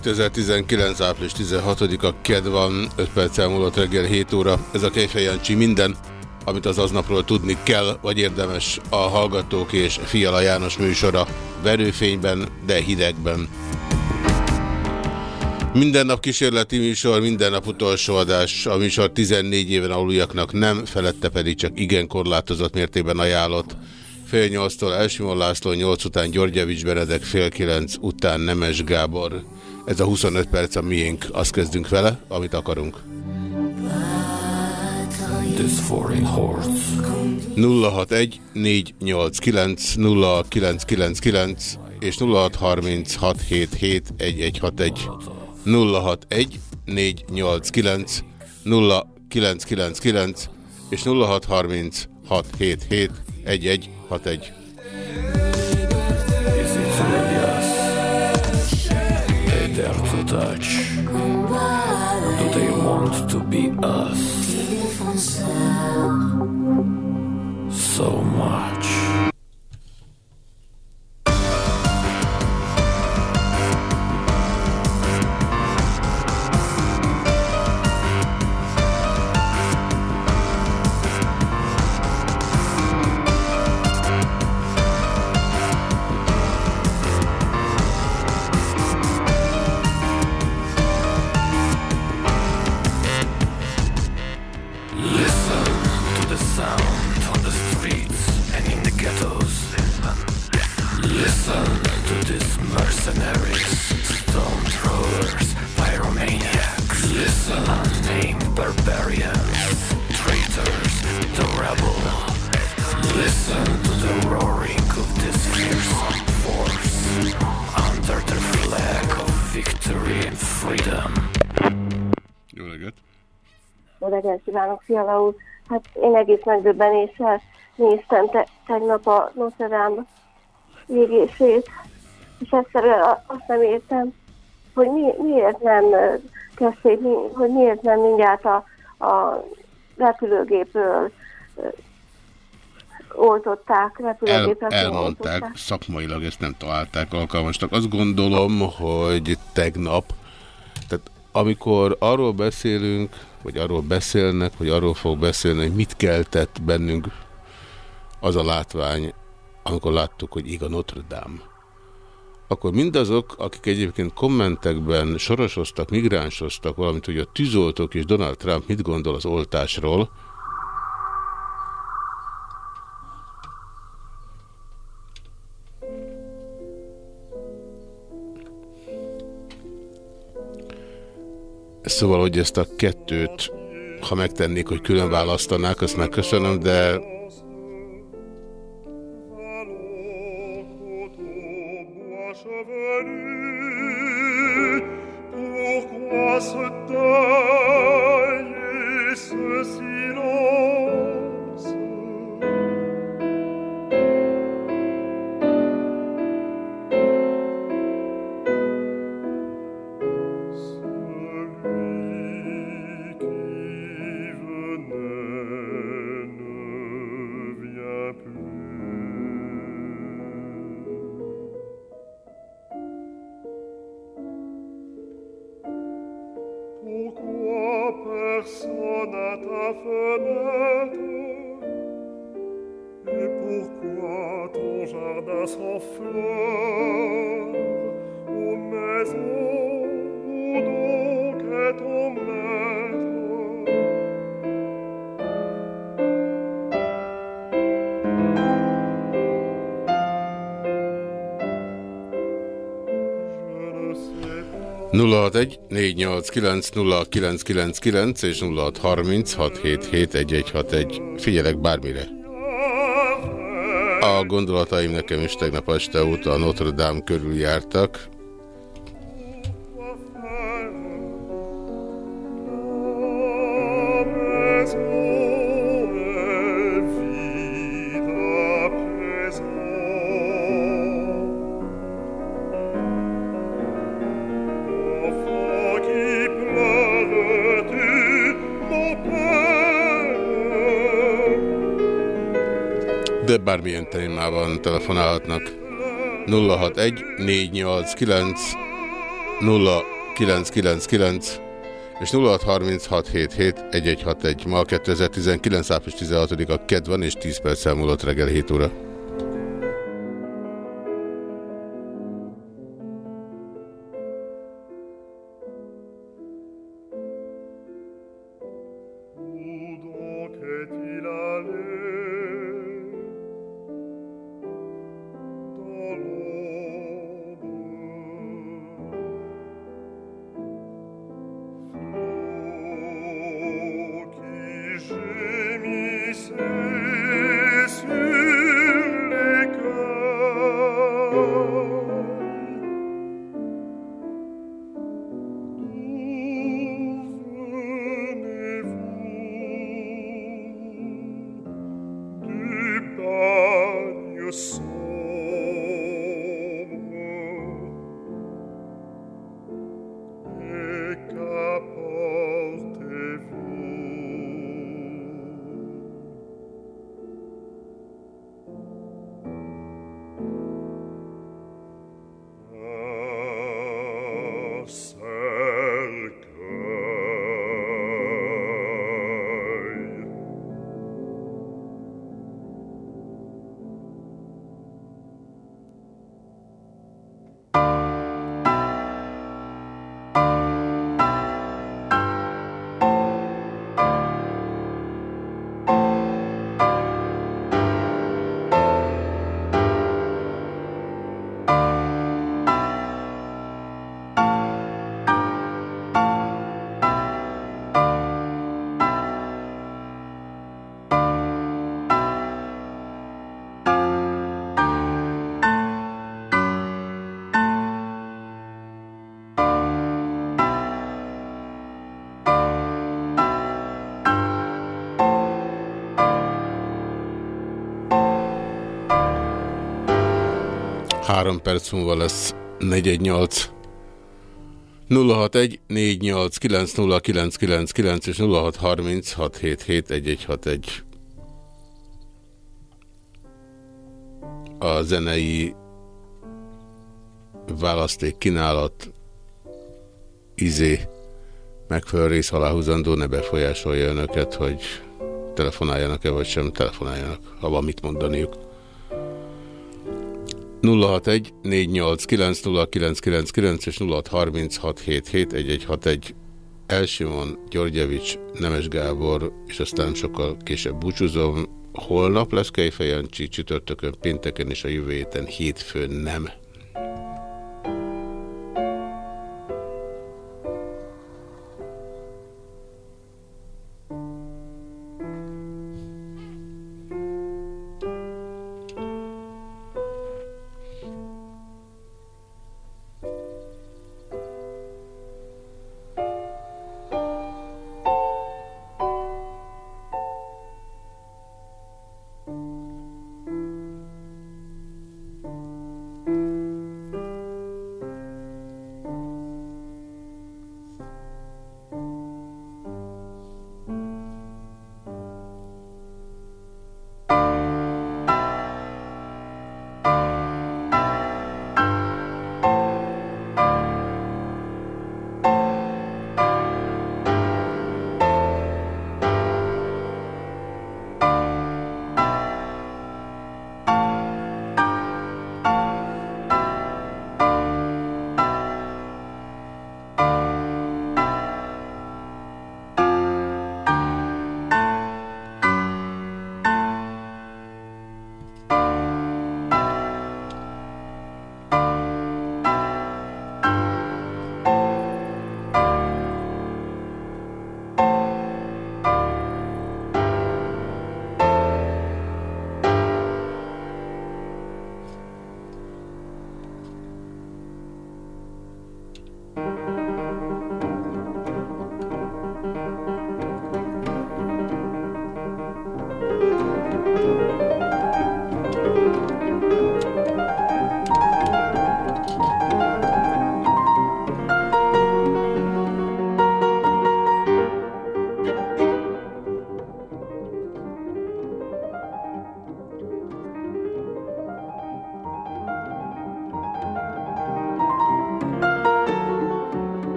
2019. április 16-a ked van, 5 perc elmúlott reggel 7 óra. Ez a Kejfej Jancsi minden, amit az aznapról tudni kell, vagy érdemes a Hallgatók és Fiala János műsora verőfényben, de hidegben. Minden nap kísérleti műsor, minden nap utolsó adás. A műsor 14 éven aluljaknak nem, felette pedig csak igen korlátozott mértékben ajánlott. Fél nyolctól Elsimon László, nyolc után Györgyevics Benedek, fél kilenc után Nemes Gábor. Ez a 25 perc a miénk, azt kezdünk vele, amit akarunk. This foreign horse. 061 489 0999 és 0636771161 061 489 0999 és 0636771161 They dare to touch. Do they want to be us? So much. Barbarians, traitors, the rebel. Listen to the roaring of this fearsome force under the flag of victory and freedom. Jó reggelt! Jó reggelt kívánok, Fiala úr! Hát én egész megdöbbenéssel néztem te, tegnap a Notre Dame égését, és egyszerűen a- azt nem értem, hogy mi, miért nem ö, kezdték, mi- hogy miért nem mindjárt a, a repülőgépről oltották, El, repülőgépről elmondták, oltották. szakmailag ezt nem találták alkalmasnak. Azt gondolom, hogy tegnap, tehát amikor arról beszélünk, vagy arról beszélnek, vagy arról fog beszélni, hogy mit keltett bennünk az a látvány, amikor láttuk, hogy a Notre Dame, akkor mindazok, akik egyébként kommentekben sorosoztak, migránsoztak valamit, hogy a tűzoltók és Donald Trump mit gondol az oltásról, Szóval, hogy ezt a kettőt, ha megtennék, hogy külön választanák, azt megköszönöm, de 061 489 0999 és 0630 677 1161. Figyelek bármire. A gondolataim nekem is tegnap este óta a Notre Dame körül jártak. Bármilyen témában telefonálhatnak. 061 489 0999 és 0636771161. Ma 2019. április 16-a kedd van, és 10 perc elmúlott reggel 7 óra. Három perc múlva lesz 418. 061 489 0999 és 0630 677 1161. A zenei választék kínálat izé megfelelő rész aláhúzandó ne befolyásolja önöket, hogy telefonáljanak-e vagy sem telefonáljanak, ha van mit mondaniuk. 061 489 0999 és 0636771161 Elsimon, Györgyevics, Nemes Gábor, és aztán sokkal később búcsúzom. Holnap lesz Kejfej csütörtökön, pénteken és a jövő héten hétfőn nem.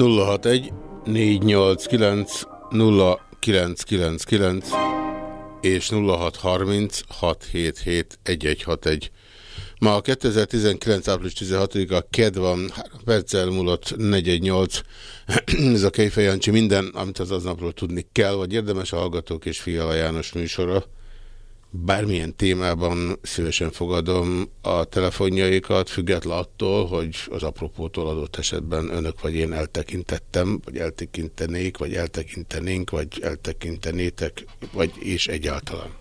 061 489 0999 és 0630 677 1161. Ma a 2019. április 16-a KED van, 3 perccel múlott 418. Ez a Kejfej Jancsi minden, amit az aznapról tudni kell, vagy érdemes a Hallgatók és Fiala János műsora bármilyen témában szívesen fogadom a telefonjaikat, független attól, hogy az apropótól adott esetben önök vagy én eltekintettem, vagy eltekintenék, vagy eltekintenénk, vagy eltekintenétek, vagy és egyáltalán.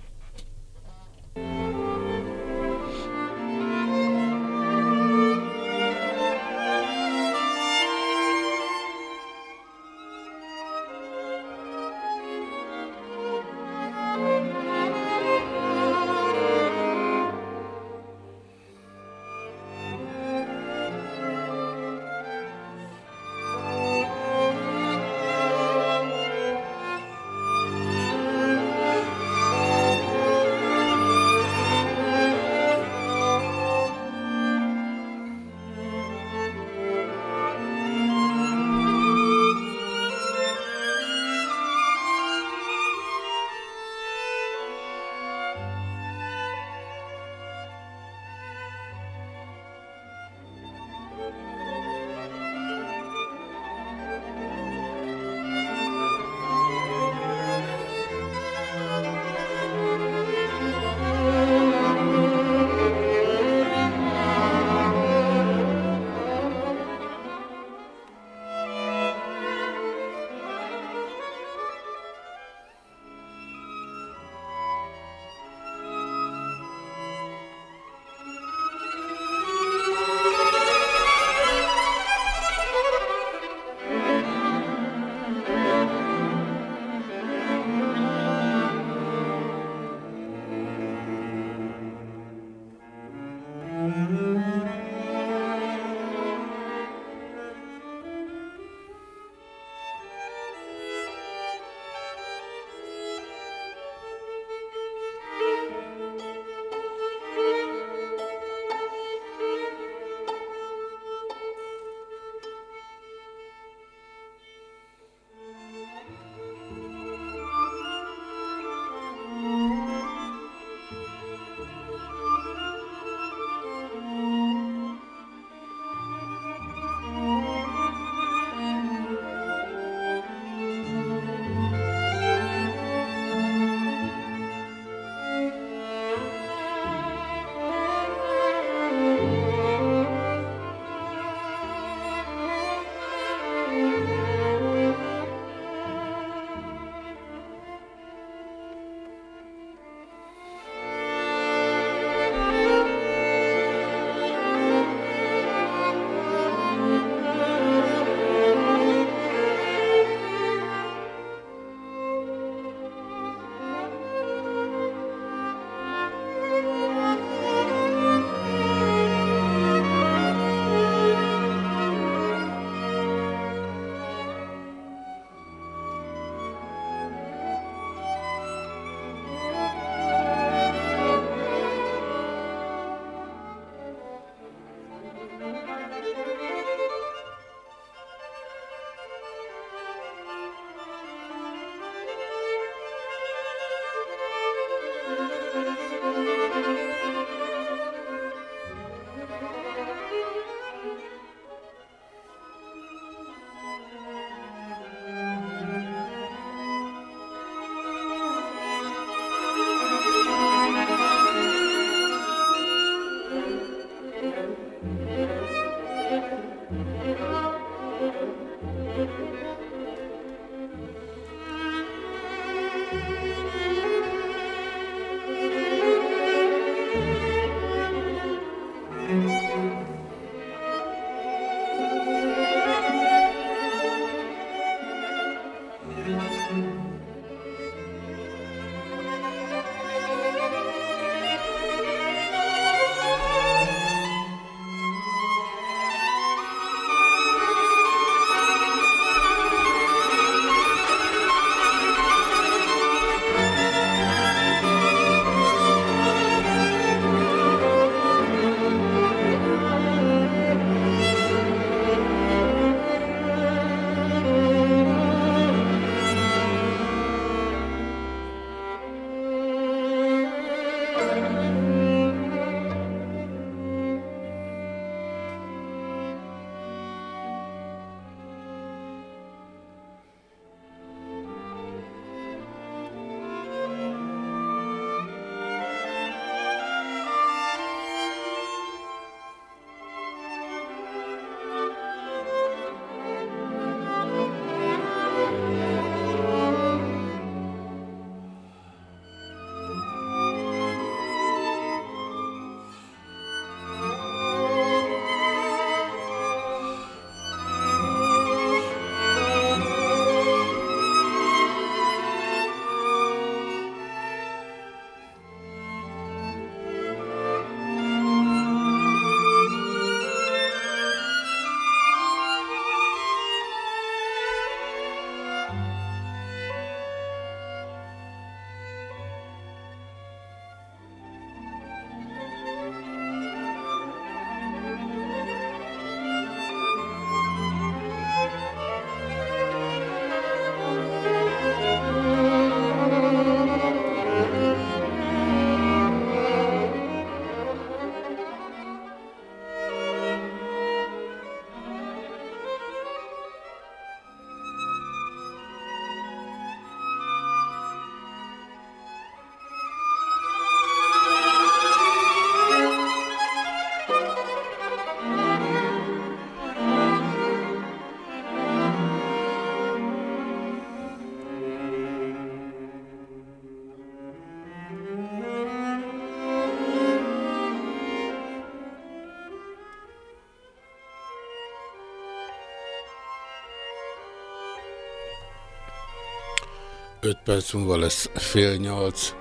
5 perc múlva lesz fél nyolc.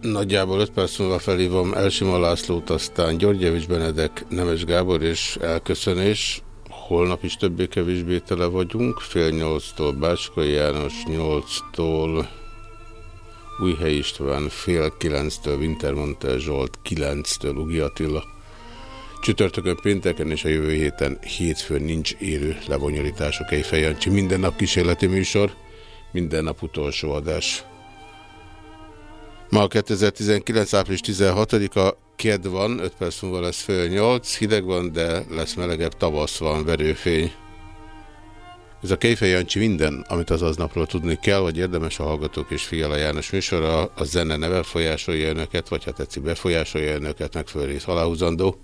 Nagyjából 5 perc múlva felhívom Elsima Lászlót, aztán Györgyevics Benedek, Nemes Gábor és elköszönés. Holnap is többé-kevésbé tele vagyunk, fél nyolctól Bácskai János, nyolctól Újhely István, fél kilenctől Wintermontel Zsolt, kilenctől Ugi Attila. Csütörtökön, pénteken és a jövő héten hétfőn nincs élő lebonyolítások egy fejancsi. Minden nap kísérleti műsor, minden nap utolsó adás. Ma a 2019. április 16-a ked van, 5 perc múlva lesz fél 8, hideg van, de lesz melegebb, tavasz van, verőfény. Ez a Kejfej Jancsi minden, amit az aznapról tudni kell, vagy érdemes a Hallgatók és Fiala János műsora, a zene ne befolyásolja önöket, vagy ha tetszik befolyásolja önöket, megfelelő rész aláhúzandó.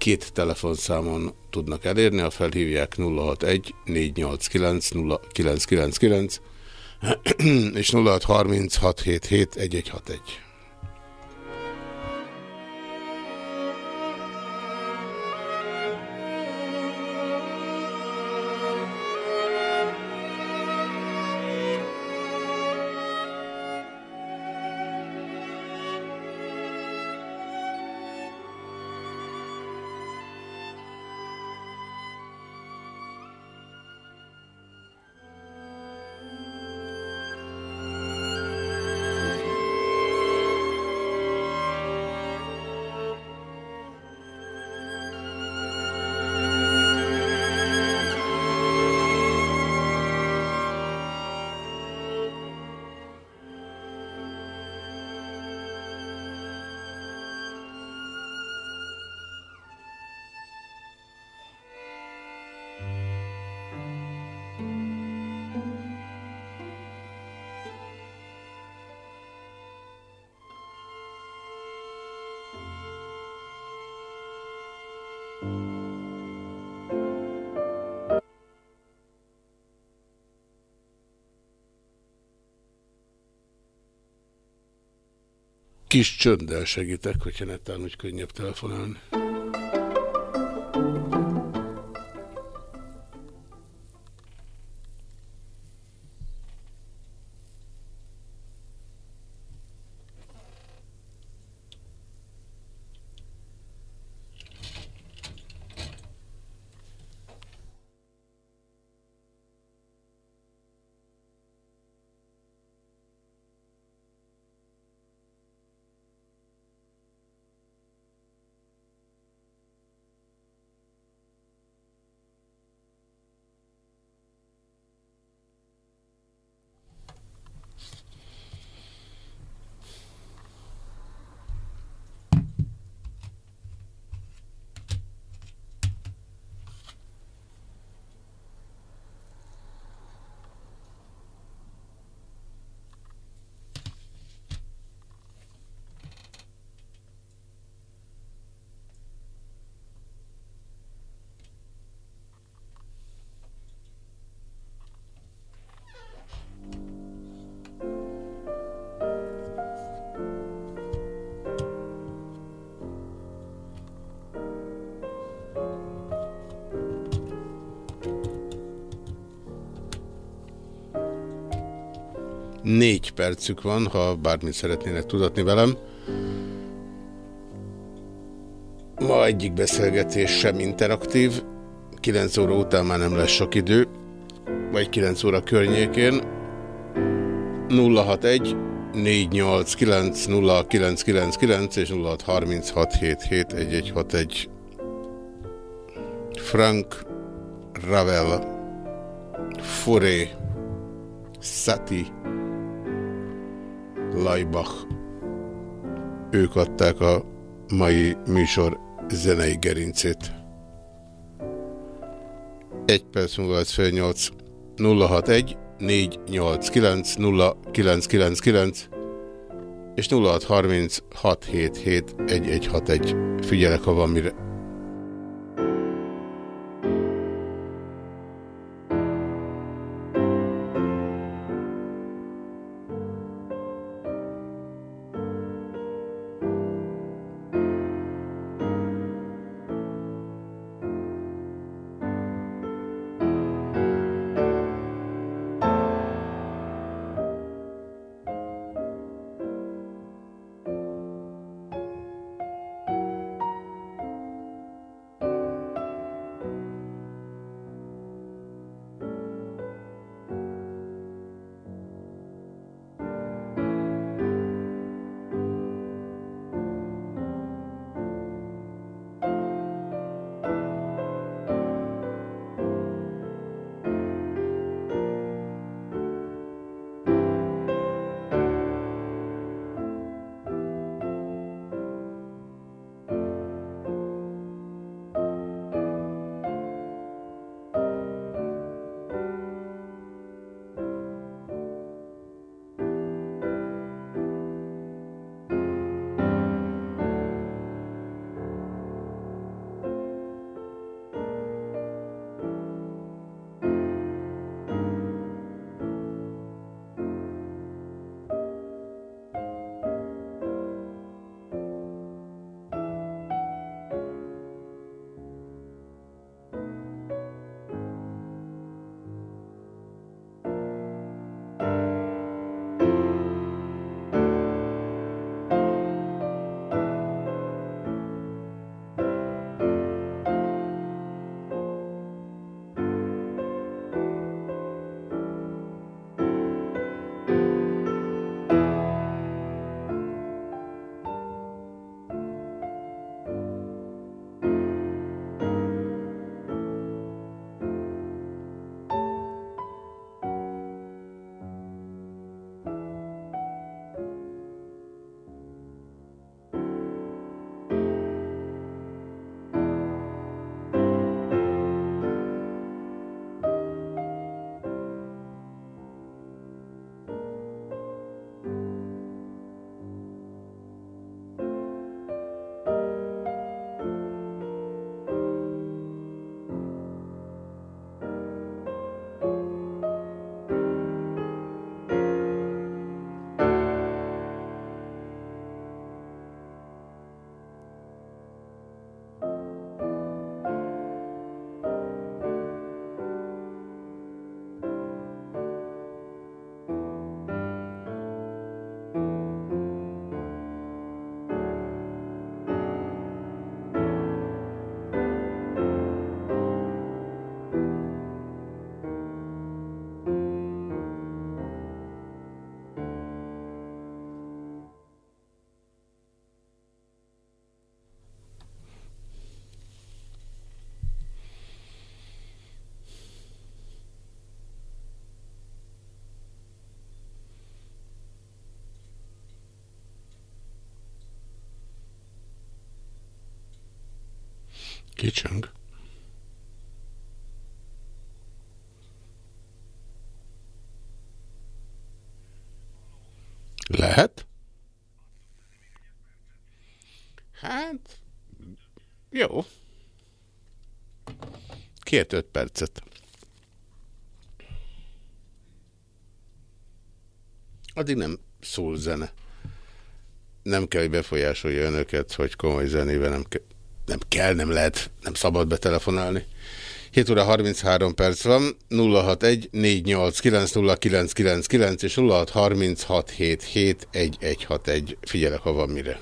Két telefonszámon tudnak elérni, a felhívják 061 489 0999 és 0636771161. Kis csönddel segítek, hogyha netán úgy könnyebb telefonálni. Négy percük van, ha bármit szeretnének tudatni velem. Ma egyik beszélgetés sem interaktív, 9 óra után már nem lesz sok idő, vagy 9 óra környékén. 061 489 0999 és 0636771161 Frank Ravel Foré Sati Laibach. Ők adták a mai műsor zenei gerincét. Egy perc múlva lesz fél nyolc. 061 489 0999 és 0630 677 1161. Figyelek, ha van mire. Kicsöng. Lehet? Hát, jó. Kért öt percet. Addig nem szól zene. Nem kell, hogy befolyásolja önöket, hogy komoly zenével nem, ke nem kell, nem lehet, nem szabad betelefonálni. 7 óra 33 perc van, 061 489 és 0636771161. Figyelek, ha van mire.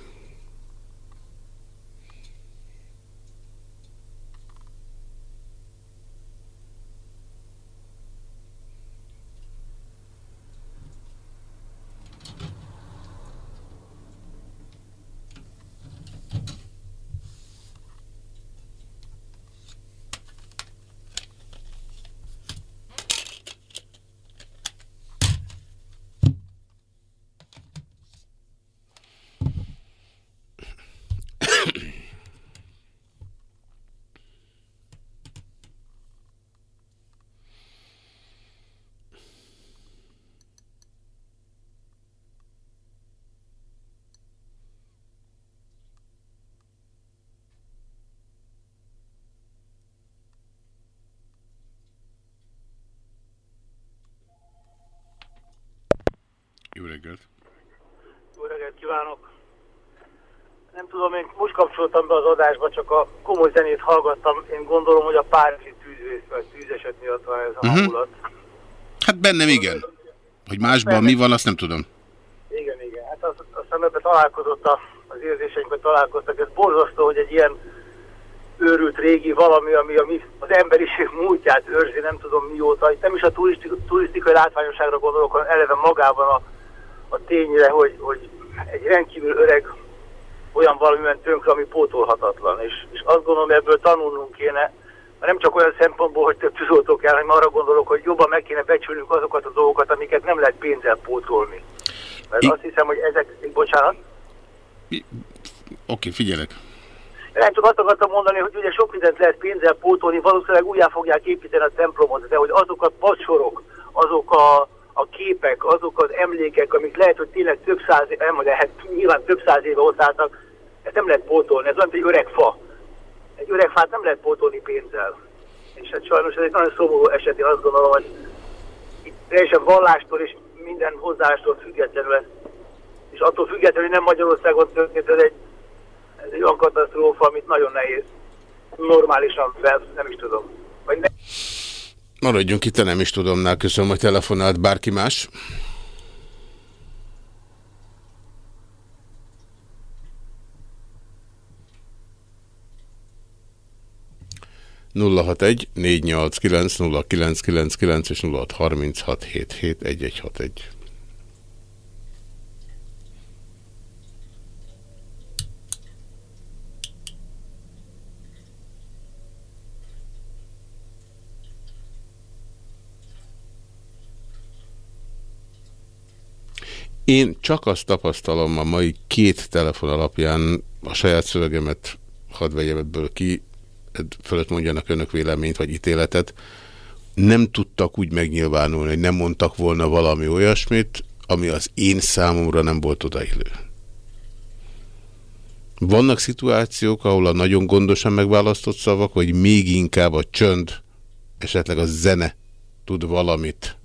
Jó reggelt! Jó reggelt kívánok! Nem tudom, én most kapcsoltam be az adásba, csak a komoly zenét hallgattam. Én gondolom, hogy a Párizsi tűzvész vagy tűzeset miatt van ez a Mhm. hangulat. Hát bennem igen. Hogy másban mi van, azt nem tudom. Igen, igen. Hát az, aztán találkozott, a, az érzéseinkben találkoztak. Ez borzasztó, hogy egy ilyen őrült régi valami, ami, ami az emberiség múltját őrzi, nem tudom mióta. Itt nem is a turisztik, turisztikai látványosságra gondolok, hanem eleve magában a, a tényre, hogy, hogy egy rendkívül öreg olyan valamiben tönkre, ami pótolhatatlan. És, és azt gondolom, ebből tanulnunk kéne, nem csak olyan szempontból, hogy több tűzoltó kell, hanem arra gondolok, hogy jobban meg kéne becsülnünk azokat a dolgokat, amiket nem lehet pénzzel pótolni. Mert I- azt hiszem, hogy ezek, bocsánat, Oké, figyelek. nem csak azt akartam mondani, hogy ugye sok mindent lehet pénzzel pótolni, valószínűleg újjá fogják építeni a templomot, de hogy azok a pacsorok, azok a, a képek, azok az emlékek, amik lehet, hogy tényleg több száz, nem lehet, nyilván több száz éve ott álltak, ezt nem lehet pótolni, ez olyan, egy öreg fa. Egy öreg fát nem lehet pótolni pénzzel. És hát sajnos ez egy nagyon szomorú eset, én azt gondolom, hogy itt teljesen vallástól és minden hozzáástól függetlenül és attól függetlenül, hogy nem Magyarországon történt, ez egy, ez egy olyan katasztrófa, amit nagyon nehéz normálisan fel, nem is tudom. Vagy ne, Maradjunk itt, nem is tudomnál. Köszönöm, hogy telefonált bárki más. 061 489 0999 és 0636771161. Én csak azt tapasztalom a mai két telefon alapján, a saját szövegemet hadd vegyem ebből ki, fölött mondjanak önök véleményt vagy ítéletet, nem tudtak úgy megnyilvánulni, hogy nem mondtak volna valami olyasmit, ami az én számomra nem volt odaillő. Vannak szituációk, ahol a nagyon gondosan megválasztott szavak, vagy még inkább a csönd, esetleg a zene tud valamit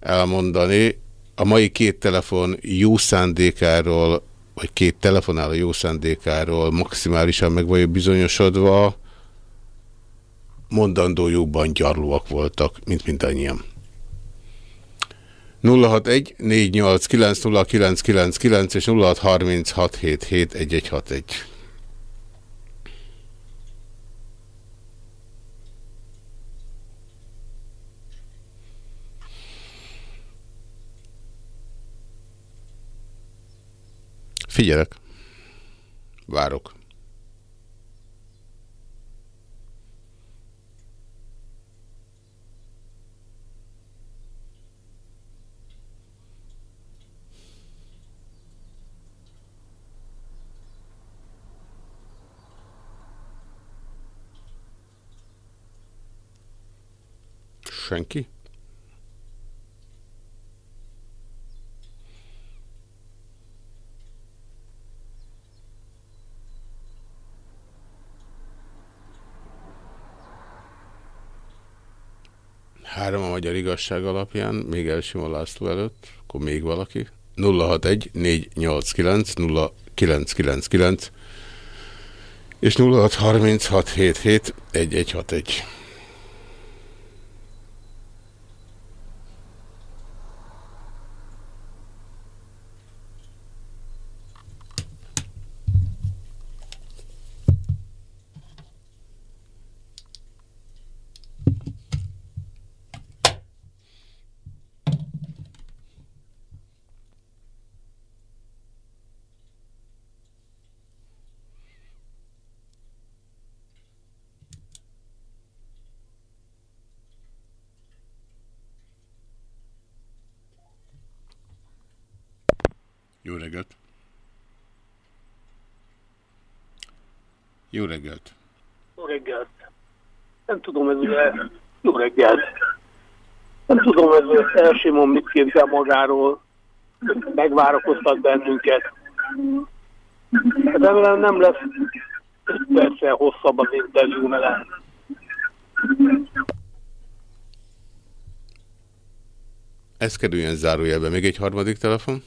elmondani. A mai két telefon jó szándékáról, vagy két telefonáló jó szándékáról maximálisan meg vagyok bizonyosodva, mondandójukban gyarlóak voltak, mint mindannyian. 061 489 0999 és 0636771161. Figyelek. Várok. Senki? Három a magyar igazság alapján, még Elsima László előtt, akkor még valaki. 061 489 0999 és 063677 1161. Jó reggelt! Jó reggelt! Nem tudom, ez ugye... Jó reggelt! Nem tudom, ez Elsimon mit képzel magáról. Megvárakoztat bennünket. Remélem nem lesz persze hosszabb az interjú vele. Ez kerüljön zárójelbe. Még egy harmadik telefon?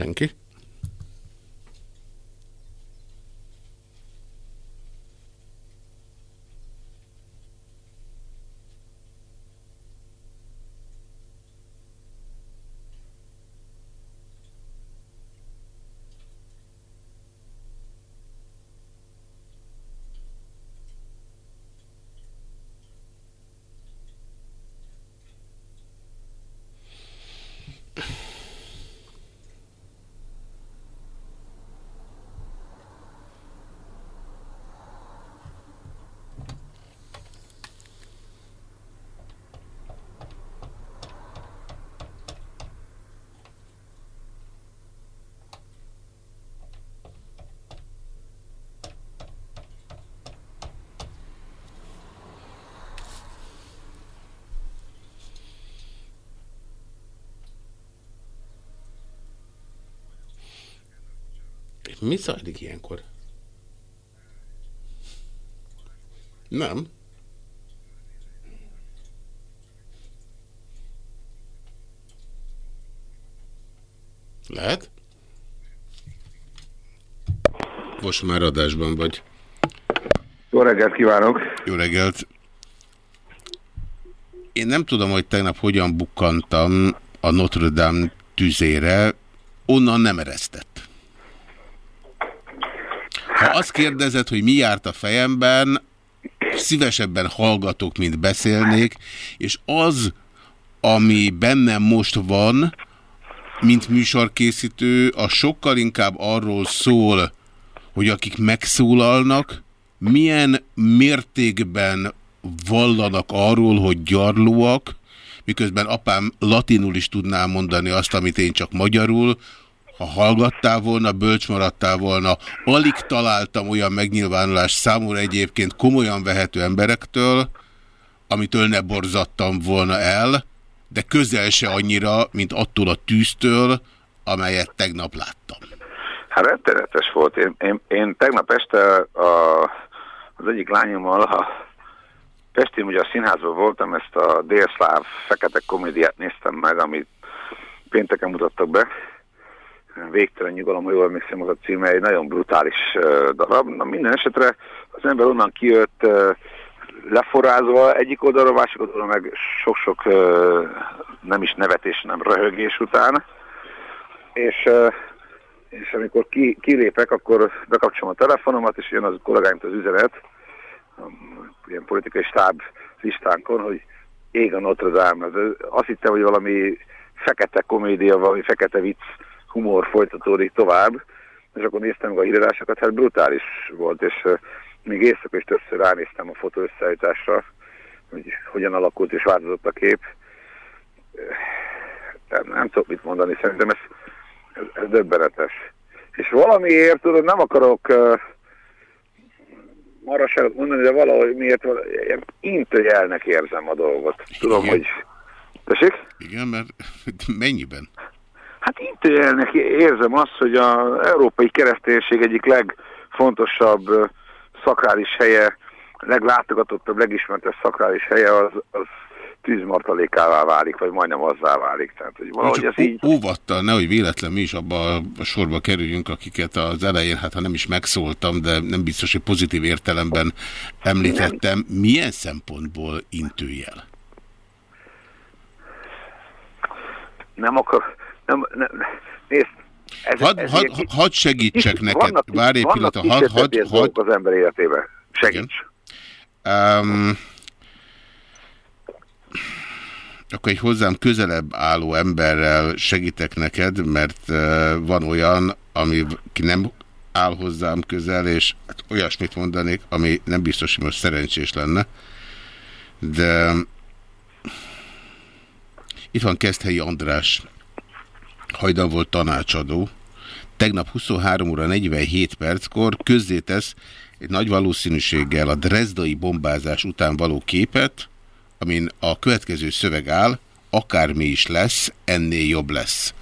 Senki? Mi zajlik ilyenkor? Nem. Lehet? Most már adásban vagy. Jó reggelt kívánok! Jó reggelt! Én nem tudom, hogy tegnap hogyan bukkantam a Notre Dame tüzére, onnan nem eresztett. Ha azt kérdezed, hogy mi járt a fejemben, szívesebben hallgatok, mint beszélnék, és az, ami bennem most van, mint műsorkészítő, a sokkal inkább arról szól, hogy akik megszólalnak, milyen mértékben vallanak arról, hogy gyarlóak, miközben apám latinul is tudná mondani azt, amit én csak magyarul, ha hallgattál volna, bölcs maradtál volna. Alig találtam olyan megnyilvánulást számomra egyébként komolyan vehető emberektől, amitől ne borzattam volna el, de közel se annyira, mint attól a tűztől, amelyet tegnap láttam. Hát rettenetes volt. Én, én, én tegnap este a, az egyik lányommal, a Pestén ugye a színházban voltam, ezt a délszláv fekete komédiát néztem meg, amit pénteken mutattak be, Végtelen nyugalom, ha jól emlékszem, az a címe, egy nagyon brutális darab. Na minden esetre az ember onnan kijött leforrázva egyik oldalra, másik oldalra meg sok-sok nem is nevetés, nem röhögés után. És, és amikor ki, kilépek, akkor bekapcsolom a telefonomat, és jön az kollégáimt az üzenet, ilyen politikai stáb listánkon, hogy ég a Notre Dame. Azt hittem, hogy valami fekete komédia, valami fekete vicc humor folytatódik tovább, és akkor néztem meg a híradásokat, hát brutális volt, és még éjszaka is többször ránéztem a fotó összeállításra, hogy hogyan alakult és változott a kép. Nem, nem tudok mit mondani, szerintem ez, ez, ez döbbenetes. És valamiért, tudod, nem akarok uh, maraságot mondani, de valahogy miért intőjelnek érzem a dolgot. Tudom, Igen. hogy... Tessék? Igen, mert mennyiben? Hát intőjelnek érzem azt, hogy az európai kereszténység egyik legfontosabb szakrális helye, leglátogatottabb, legismertebb szakrális helye az, az tűzmartalékává válik, vagy majdnem azzá válik. Tehát, hogy valahogy ez így... óvattal, nehogy véletlen mi is abba a sorba kerüljünk, akiket az elején, hát ha nem is megszóltam, de nem biztos, hogy pozitív értelemben említettem. Milyen szempontból intőjel? Nem akar... Nem, nem, nézd, ez, Hadd ez had, ilyen had segítsek kicsit- neked, vannak- várj egy pillanat, had, had, dolgok az ember életében. Segíts. Um, akkor egy hozzám közelebb álló emberrel segítek neked, mert uh, van olyan, ami ki nem áll hozzám közel, és hát olyasmit mondanék, ami nem biztos, hogy most szerencsés lenne. De itt van Keszthelyi András, hajdan volt tanácsadó. Tegnap 23 óra 47 perckor közzétesz egy nagy valószínűséggel a drezdai bombázás után való képet, amin a következő szöveg áll, akármi is lesz, ennél jobb lesz.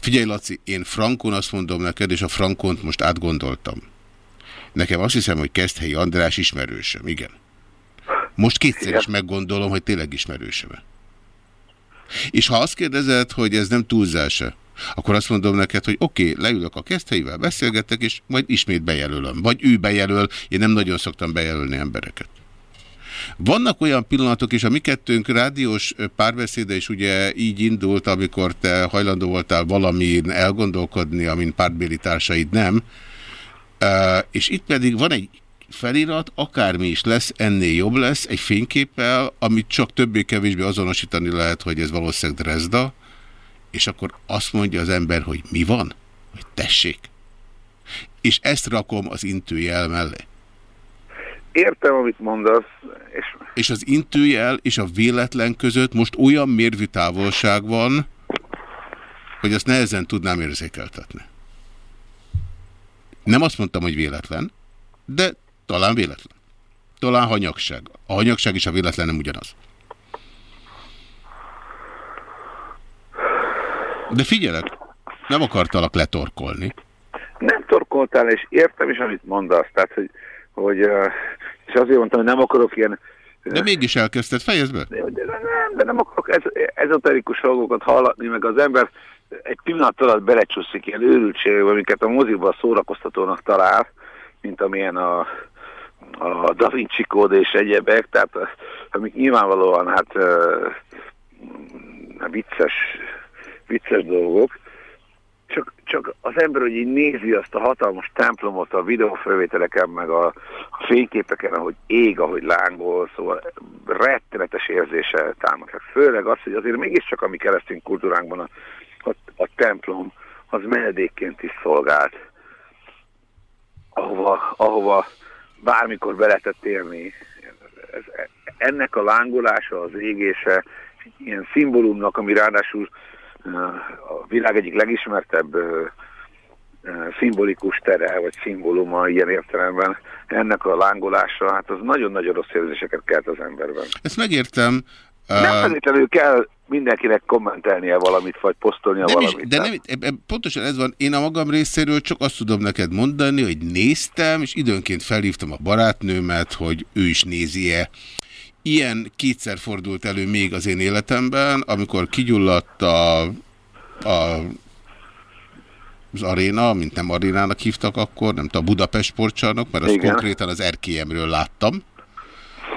Figyelj, Laci, én Frankon azt mondom neked, és a Frankont most átgondoltam. Nekem azt hiszem, hogy Keszthelyi András ismerősöm, igen. Most kétszer is meggondolom, hogy tényleg ismerősöm. És ha azt kérdezed, hogy ez nem túlzása, akkor azt mondom neked, hogy oké, okay, leülök a keszthelyével, beszélgetek, és majd ismét bejelölöm. Vagy ő bejelöl, én nem nagyon szoktam bejelölni embereket. Vannak olyan pillanatok, és a mi kettőnk rádiós párbeszéde is ugye így indult, amikor te hajlandó voltál valamin elgondolkodni, amin pártbéli társaid nem, és itt pedig van egy felirat, akármi is lesz, ennél jobb lesz, egy fényképpel, amit csak többé-kevésbé azonosítani lehet, hogy ez valószínűleg Dresda, és akkor azt mondja az ember, hogy mi van? Hogy tessék. És ezt rakom az intőjel mellé. Értem, amit mondasz, és És az intőjel és a véletlen között most olyan mérvű távolság van, hogy azt nehezen tudnám érzékeltetni. Nem azt mondtam, hogy véletlen, de talán véletlen. Talán hanyagság. A hanyagság és a véletlen nem ugyanaz. De figyelek, nem akartalak letorkolni. nem torkoltál, és értem is, amit mondasz. Tehát, hogy, hogy és azért mondtam, hogy nem akarok ilyen De mégis elkezdted, fejezd be. De, de nem, de nem akarok ez, ezoterikus dolgokat hallatni, meg az ember egy pillanat alatt belecsúszik ilyen őrültségbe, amiket a moziban szórakoztatónak talál, mint amilyen a, a Da Vinci kód és egyebek, tehát amik nyilvánvalóan hát uh, vicces, vicces dolgok, csak, csak az ember, hogy így nézi azt a hatalmas templomot a videófelvételeken, meg a, a fényképeken, ahogy ég, ahogy lángol, szóval rettenetes érzése támad. Főleg az, hogy azért mégiscsak a mi keresztény kultúránkban a, a, a templom az menedékként is szolgált, ahova, ahova bármikor be lehetett élni. Ez, ennek a lángolása, az égése, ilyen szimbólumnak, ami ráadásul a világ egyik legismertebb szimbolikus tere, vagy szimbóluma ilyen értelemben, ennek a lángolása, hát az nagyon-nagyon rossz érzéseket kelt az emberben. Ezt megértem. Nem feltétlenül kell mindenkinek kommentelnie valamit, vagy posztolnia nem valamit. Is, de nem, ebben pontosan ez van. Én a magam részéről csak azt tudom neked mondani, hogy néztem, és időnként felhívtam a barátnőmet, hogy ő is nézi-e. Ilyen kétszer fordult elő még az én életemben, amikor kigyulladt a, a az aréna, mint nem arénának hívtak akkor, nem tudom, a Budapest sportcsarnok, mert azt Igen. konkrétan az RKM-ről láttam.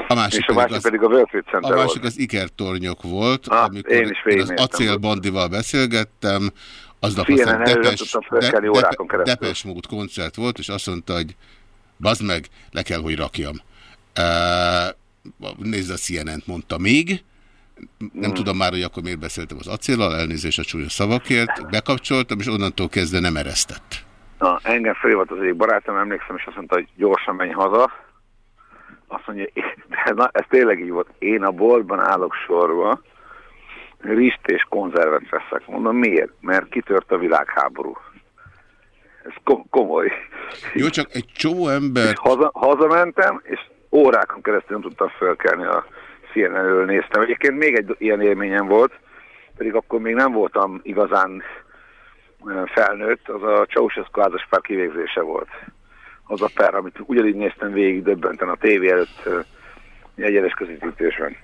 A másik, És a másik az, pedig a World Trade Center a másik volt. az ikertornyok volt, Ah, amikor én is az végignéztem. Acél Bandival beszélgettem, aznap aztán Depes, órákon keresztül. Depes Mód koncert volt, és azt mondta, hogy bazd meg, le kell, hogy rakjam. Uh, nézd a CNN-t, mondta még, nem tudom már, hogy akkor miért beszéltem az acéllal, elnézést a csúlyos szavakért, bekapcsoltam, és onnantól kezdve nem eresztett. Na, engem felhívott az egyik barátom, emlékszem, és azt mondta, hogy gyorsan menj haza. Azt mondja, de na, ez tényleg így volt. Én a boltban állok sorba, rist és konzervet veszek. Mondom, miért? Mert kitört a világháború. Ez komoly. Jó, csak egy csomó ember... Haza, hazamentem, és órákon keresztül nem tudtam fölkelni a cnn elől néztem. Egyébként még egy ilyen élményem volt, pedig akkor még nem voltam igazán felnőtt, az a Ceausescu házaspár kivégzése volt. Az a per, amit ugyanígy néztem végig döbbenten a tévé előtt egyenes közvetítésben.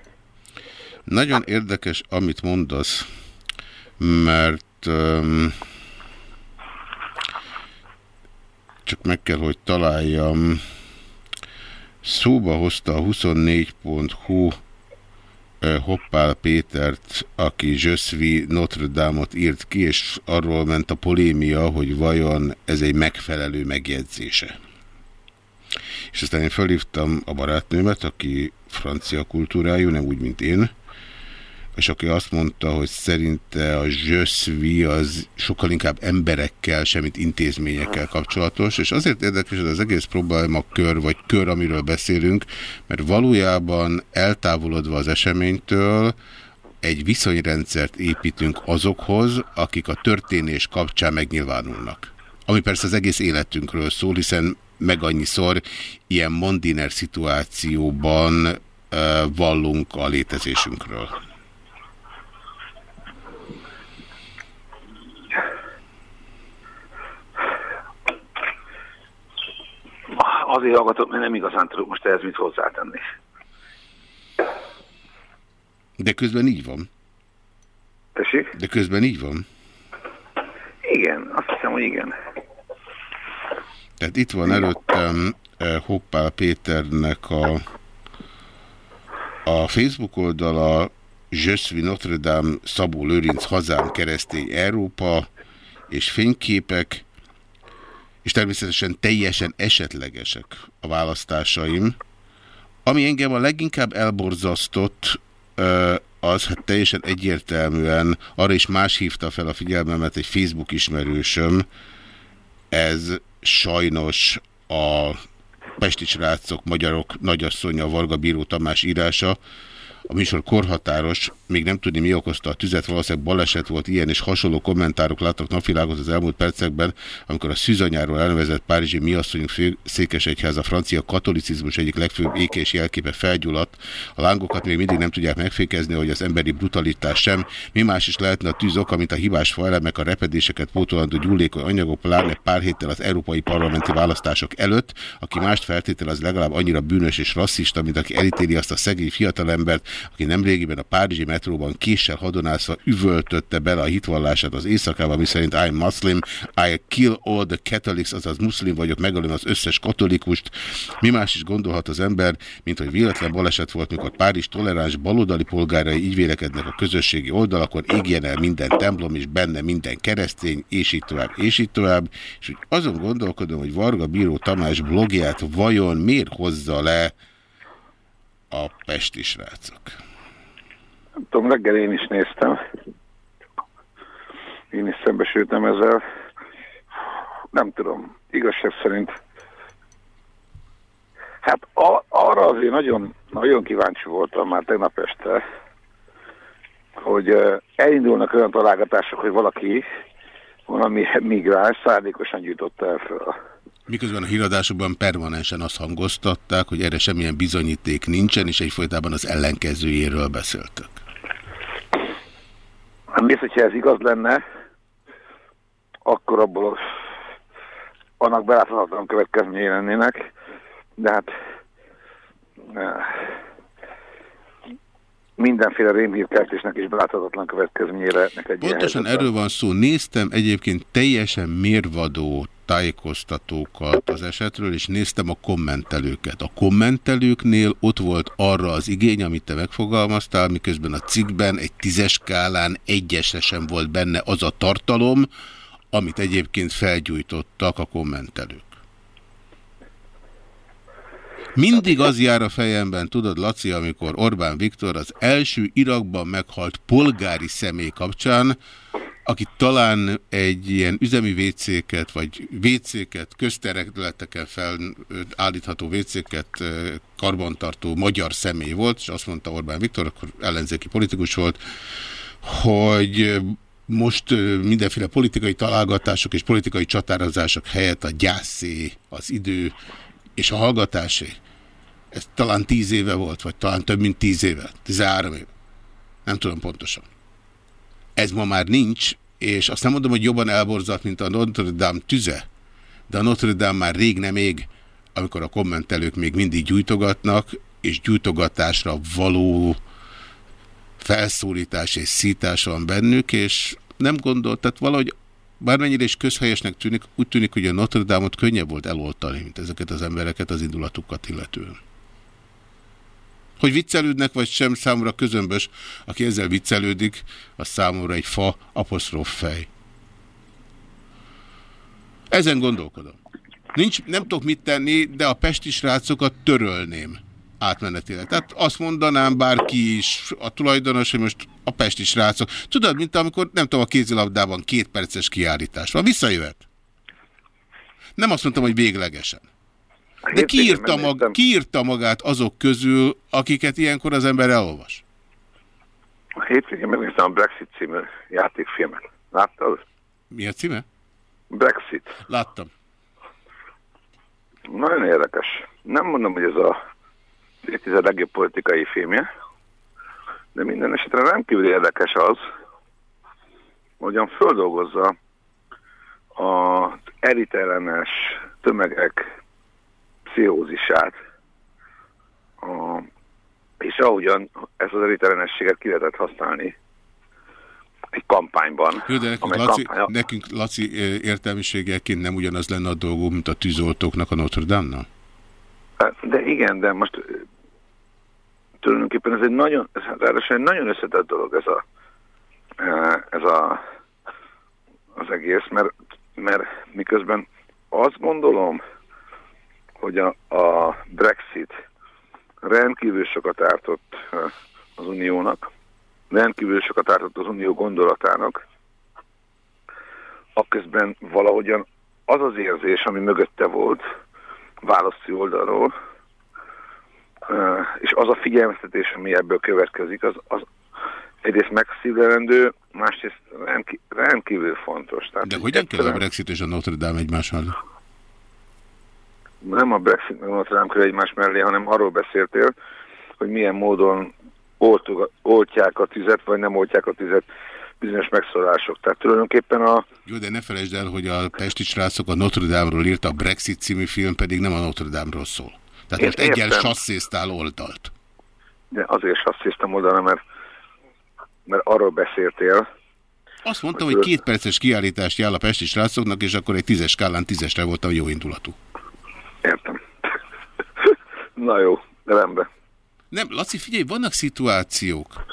Nagyon érdekes, amit mondasz, mert um, csak meg kell, hogy találjam, szóba hozta a 24.hu Hoppál Pétert, aki Zsöszvi Notre Dame-ot írt ki, és arról ment a polémia, hogy vajon ez egy megfelelő megjegyzése. És aztán én felhívtam a barátnőmet, aki francia kultúrájú, nem úgy, mint én, és aki azt mondta, hogy szerinte a zsöszvi az sokkal inkább emberekkel, semmit intézményekkel kapcsolatos, és azért érdekes ez az egész kör, vagy kör, amiről beszélünk, mert valójában eltávolodva az eseménytől, egy viszonyrendszert építünk azokhoz, akik a történés kapcsán megnyilvánulnak. Ami persze az egész életünkről szól, hiszen meg annyiszor ilyen mondiner szituációban uh, vallunk a létezésünkről. azért hallgatok, mert nem igazán tudok most ehhez mit hozzátenni. De közben így van. Tessék? De közben így van. Igen, azt hiszem, hogy igen. Tehát itt van előttem eh, Hoppál Péternek a, a Facebook oldala, Jösszvi Notre Dame, Szabó Lőrinc, Hazám, Keresztény Európa, és fényképek, és természetesen teljesen esetlegesek a választásaim. Ami engem a leginkább elborzasztott, az hát teljesen egyértelműen, arra is más hívta fel a figyelmemet egy Facebook ismerősöm, ez sajnos a Pesti srácok, magyarok nagyasszonya Varga Bíró Tamás írása, a műsor korhatáros, még nem tudni mi okozta a tüzet, valószínűleg baleset volt ilyen, és hasonló kommentárok láttak napvilágot az elmúlt percekben, amikor a szűzanyáról elnevezett Párizsi miasszonyunk székesegyház a francia katolicizmus egyik legfőbb éke jelképe felgyulladt. A lángokat még mindig nem tudják megfékezni, hogy az emberi brutalitás sem. Mi más is lehetne a tűz oka, mint a hibás faelemek, a repedéseket pótolandó gyúlékony anyagok, pláne pár héttel az európai parlamenti választások előtt, aki mást feltétel az legalább annyira bűnös és rasszista, mint aki elítéli azt a szegény fiatalembert, aki nemrégiben a Párizsi metróban késsel hadonászva üvöltötte bele a hitvallását az éjszakába, miszerint I'm Muslim, I kill all the Catholics, azaz muszlim vagyok, megölöm az összes katolikust. Mi más is gondolhat az ember, mint hogy véletlen baleset volt, mikor Párizs toleráns baloldali polgárai így vélekednek a közösségi oldalakon, égjen el minden templom, és benne minden keresztény, és így tovább, és így tovább. És azon gondolkodom, hogy Varga Bíró Tamás blogját vajon miért hozza le a pesti srácok? Nem tudom, reggel én is néztem. Én is szembesültem ezzel. Nem tudom, igazság szerint. Hát arra azért nagyon, nagyon kíváncsi voltam már tegnap este, hogy elindulnak olyan találgatások, hogy valaki valami migráns szándékosan gyűjtotta el föl Miközben a híradásokban permanensen azt hangoztatták, hogy erre semmilyen bizonyíték nincsen, és egyfolytában az ellenkezőjéről beszéltek. Hát nézd, hogyha ez igaz lenne, akkor abból annak beláthatatlan következményei lennének, de hát mindenféle rémhírkeltésnek is beláthatatlan következményére. Egy Pontosan erről van szó. Néztem egyébként teljesen mérvadó tájékoztatókat az esetről, és néztem a kommentelőket. A kommentelőknél ott volt arra az igény, amit te megfogalmaztál, miközben a cikkben egy tízes skálán egyesre sem volt benne az a tartalom, amit egyébként felgyújtottak a kommentelők. Mindig az jár a fejemben, tudod, Laci, amikor Orbán Viktor az első Irakban meghalt polgári személy kapcsán, aki talán egy ilyen üzemi vécéket, vagy vécéket, közterekleteken felállítható vécéket karbantartó magyar személy volt, és azt mondta Orbán Viktor, akkor ellenzéki politikus volt, hogy most mindenféle politikai találgatások és politikai csatározások helyett a gyászé, az idő és a hallgatásé. Ez talán tíz éve volt, vagy talán több mint tíz éve, tizenhárom éve. Nem tudom pontosan. Ez ma már nincs, és azt nem mondom, hogy jobban elborzat, mint a Notre Dame tüze, de a Notre Dame már rég nem ég, amikor a kommentelők még mindig gyújtogatnak, és gyújtogatásra való felszólítás és szítás van bennük, és nem gondolt, tehát valahogy bármennyire is közhelyesnek tűnik, úgy tűnik, hogy a Notre Dame-ot könnyebb volt eloltani, mint ezeket az embereket az indulatukat illetően. Hogy viccelődnek, vagy sem, számomra közömbös. Aki ezzel viccelődik, az számomra egy fa, apostrof fej. Ezen gondolkodom. Nincs, nem tudok mit tenni, de a pesti srácokat törölném átmenetileg. Tehát azt mondanám bárki is, a tulajdonos, hogy most a pesti srácok. Tudod, mint amikor, nem tudom, a kézilabdában két perces kiállítás van. Visszajöhet. Nem azt mondtam, hogy véglegesen. De kiírta, mag, kiírta magát azok közül, akiket ilyenkor az ember elolvas? A hétvégén megnéztem a Brexit című játékfilmet. Láttad? Mi a címe? Brexit. Láttam. Nagyon érdekes. Nem mondom, hogy ez a évtized legjobb politikai filmje, de minden esetre rendkívül érdekes az, hogyan földolgozza az elitellenes tömegek pszichózisát, a, és ahogyan ezt az elitellenességet ki lehetett használni egy kampányban. Jó, de nekünk Laci, kampány... nekünk Laci értelmiségeként nem ugyanaz lenne a dolgunk, mint a tűzoltóknak a Notre Dame-nal? De igen, de most tulajdonképpen ez egy nagyon, ez egy nagyon összetett dolog ez a, ez a az egész, mert, mert miközben azt gondolom, hogy a, a Brexit rendkívül sokat ártott az Uniónak, rendkívül sokat ártott az Unió gondolatának, akközben valahogyan az az érzés, ami mögötte volt választó oldalról, és az a figyelmeztetés, ami ebből következik, az, az egyrészt megszívlelendő, másrészt rendkívül fontos. Tehát De hogyan kell a Brexit és a Notre Dame egymás mellé? Nem a Brexit meg Notre Dame kell egymás mellé, hanem arról beszéltél, hogy milyen módon oltják a tüzet, vagy nem oltják a tüzet bizonyos megszólások. Tehát tulajdonképpen a... Jó, de ne felejtsd el, hogy a Pesti srácok a Notre Dame-ról írt, a Brexit című film pedig nem a Notre Dame-ról szól. Tehát Én most egyen sasszéztál oldalt. De azért sasszéztem oldalra, mert, mert arról beszéltél. Azt mondtam, hogy, hogy két perces kiállítást jár a pesti srácoknak, és akkor egy tízes skálán tízesre voltam jó indulatú. Na jó, rendben. Nem, Laci, figyelj, vannak szituációk.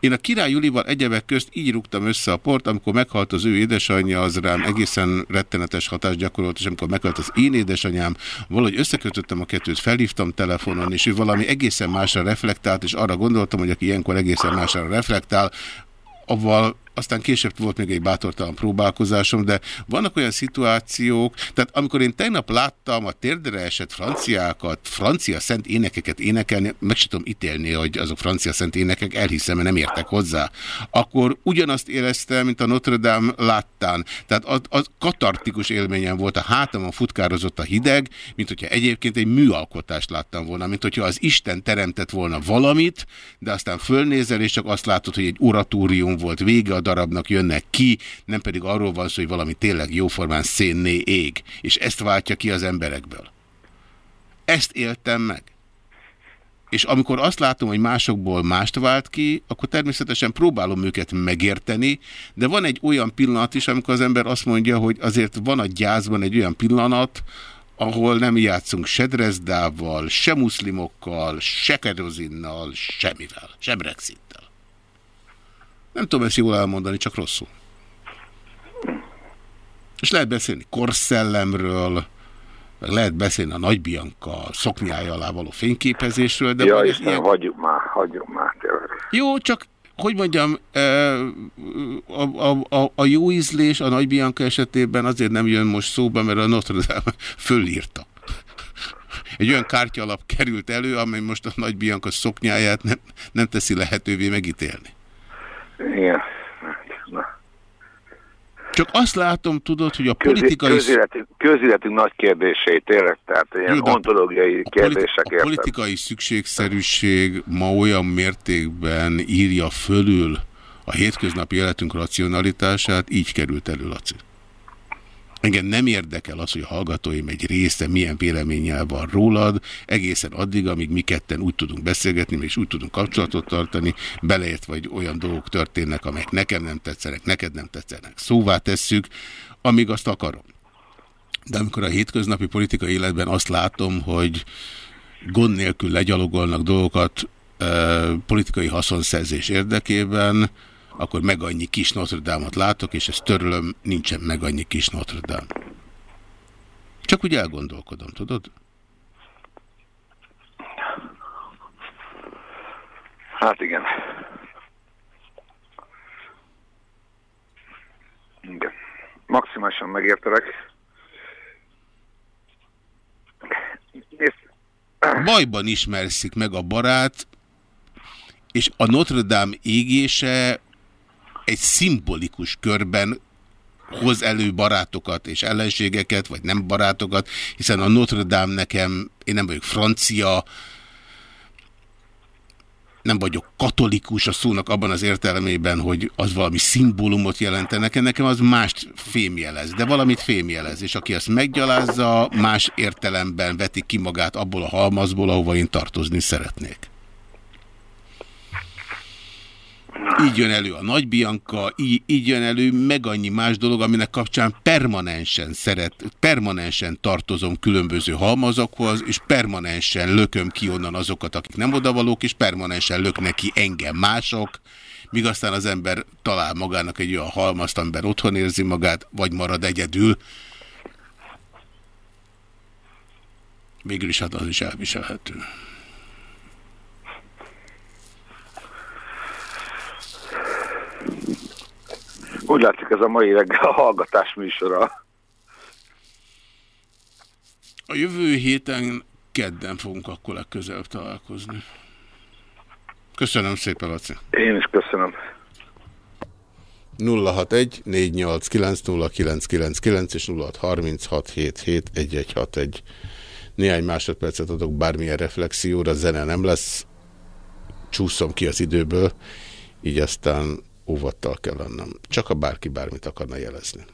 Én a király Julival egyebek közt így rúgtam össze a port, amikor meghalt az ő édesanyja, az rám egészen rettenetes hatást gyakorolt, és amikor meghalt az én édesanyám, valahogy összekötöttem a kettőt, felhívtam telefonon, és ő valami egészen másra reflektált, és arra gondoltam, hogy aki ilyenkor egészen másra reflektál, avval aztán később volt még egy bátortalan próbálkozásom, de vannak olyan szituációk, tehát amikor én tegnap láttam a térdre esett franciákat, francia szent énekeket énekelni, meg sem tudom ítélni, hogy azok francia szent énekek, elhiszem, mert nem értek hozzá, akkor ugyanazt éreztem, mint a Notre Dame láttán. Tehát az, az katartikus élményem volt, a hátamon futkározott a hideg, mint hogyha egyébként egy műalkotást láttam volna, mint hogyha az Isten teremtett volna valamit, de aztán fölnézel, és csak azt látod, hogy egy oratórium volt vége darabnak jönnek ki, nem pedig arról van szó, hogy valami tényleg jóformán szénné ég, és ezt váltja ki az emberekből. Ezt éltem meg. És amikor azt látom, hogy másokból mást vált ki, akkor természetesen próbálom őket megérteni, de van egy olyan pillanat is, amikor az ember azt mondja, hogy azért van a gyászban egy olyan pillanat, ahol nem játszunk se Dresdával, se muszlimokkal, se kerozinnal, semmivel, sem Brexit. Nem tudom ezt jól elmondani, csak rosszul. És lehet beszélni korszellemről, meg lehet beszélni a Nagy Bianca szoknyája alá való fényképezésről, de... Ja, Isten, ilyen... hagyjuk már, hagyjuk már. Tényleg. Jó, csak hogy mondjam, a, a, a, a jó ízlés a Nagy Bianca esetében azért nem jön most szóba, mert a Notre Dame fölírta. Egy olyan kártyalap került elő, amely most a Nagy Bianca szoknyáját nem, nem teszi lehetővé megítélni. Igen. Csak azt látom, tudod, hogy a politikai... Közéletünk, közéletünk nagy kérdései tényleg, tehát ilyen Jó, ontológiai a kérdések. A politikai szükségszerűség ma olyan mértékben írja fölül a hétköznapi életünk racionalitását, így került elő, Laci. Engem nem érdekel az, hogy hallgatóim egy része milyen véleménnyel van rólad, egészen addig, amíg mi ketten úgy tudunk beszélgetni, és úgy tudunk kapcsolatot tartani, beleért vagy olyan dolgok történnek, amelyek nekem nem tetszenek, neked nem tetszenek. Szóvá tesszük, amíg azt akarom. De amikor a hétköznapi politikai életben azt látom, hogy gond nélkül legyalogolnak dolgokat e, politikai haszonszerzés érdekében, akkor meg annyi kis Notre Dame-ot látok, és ezt törlöm, nincsen meg annyi kis Notre Dame. Csak úgy elgondolkodom, tudod? Hát igen. Igen. Maximálisan megértelek. Bajban ismerszik meg a barát, és a Notre Dame égése egy szimbolikus körben hoz elő barátokat és ellenségeket, vagy nem barátokat, hiszen a Notre Dame nekem, én nem vagyok francia, nem vagyok katolikus a szónak abban az értelmében, hogy az valami szimbólumot jelentene, nekem az mást fémjelez, de valamit fémjelez, és aki ezt meggyalázza, más értelemben veti ki magát abból a halmazból, ahova én tartozni szeretnék. Így jön elő a Nagy Bianca, így, így jön elő meg annyi más dolog, aminek kapcsán permanensen szeret, permanensen tartozom különböző halmazokhoz, és permanensen lököm ki onnan azokat, akik nem odavalók, és permanensen löknek ki engem mások, míg aztán az ember talál magának egy olyan halmazt, amiben otthon érzi magát, vagy marad egyedül. Végül is hát az is elviselhető. Úgy látszik ez a mai reggel a hallgatás műsora. A jövő héten kedden fogunk akkor legközelebb találkozni. Köszönöm szépen, Laci. Én is köszönöm. 061 489 és 0636771161. Néhány másodpercet adok bármilyen reflexióra, zene nem lesz, csúszom ki az időből, így aztán óvattal kell lennem. Csak a bárki bármit akarna jelezni.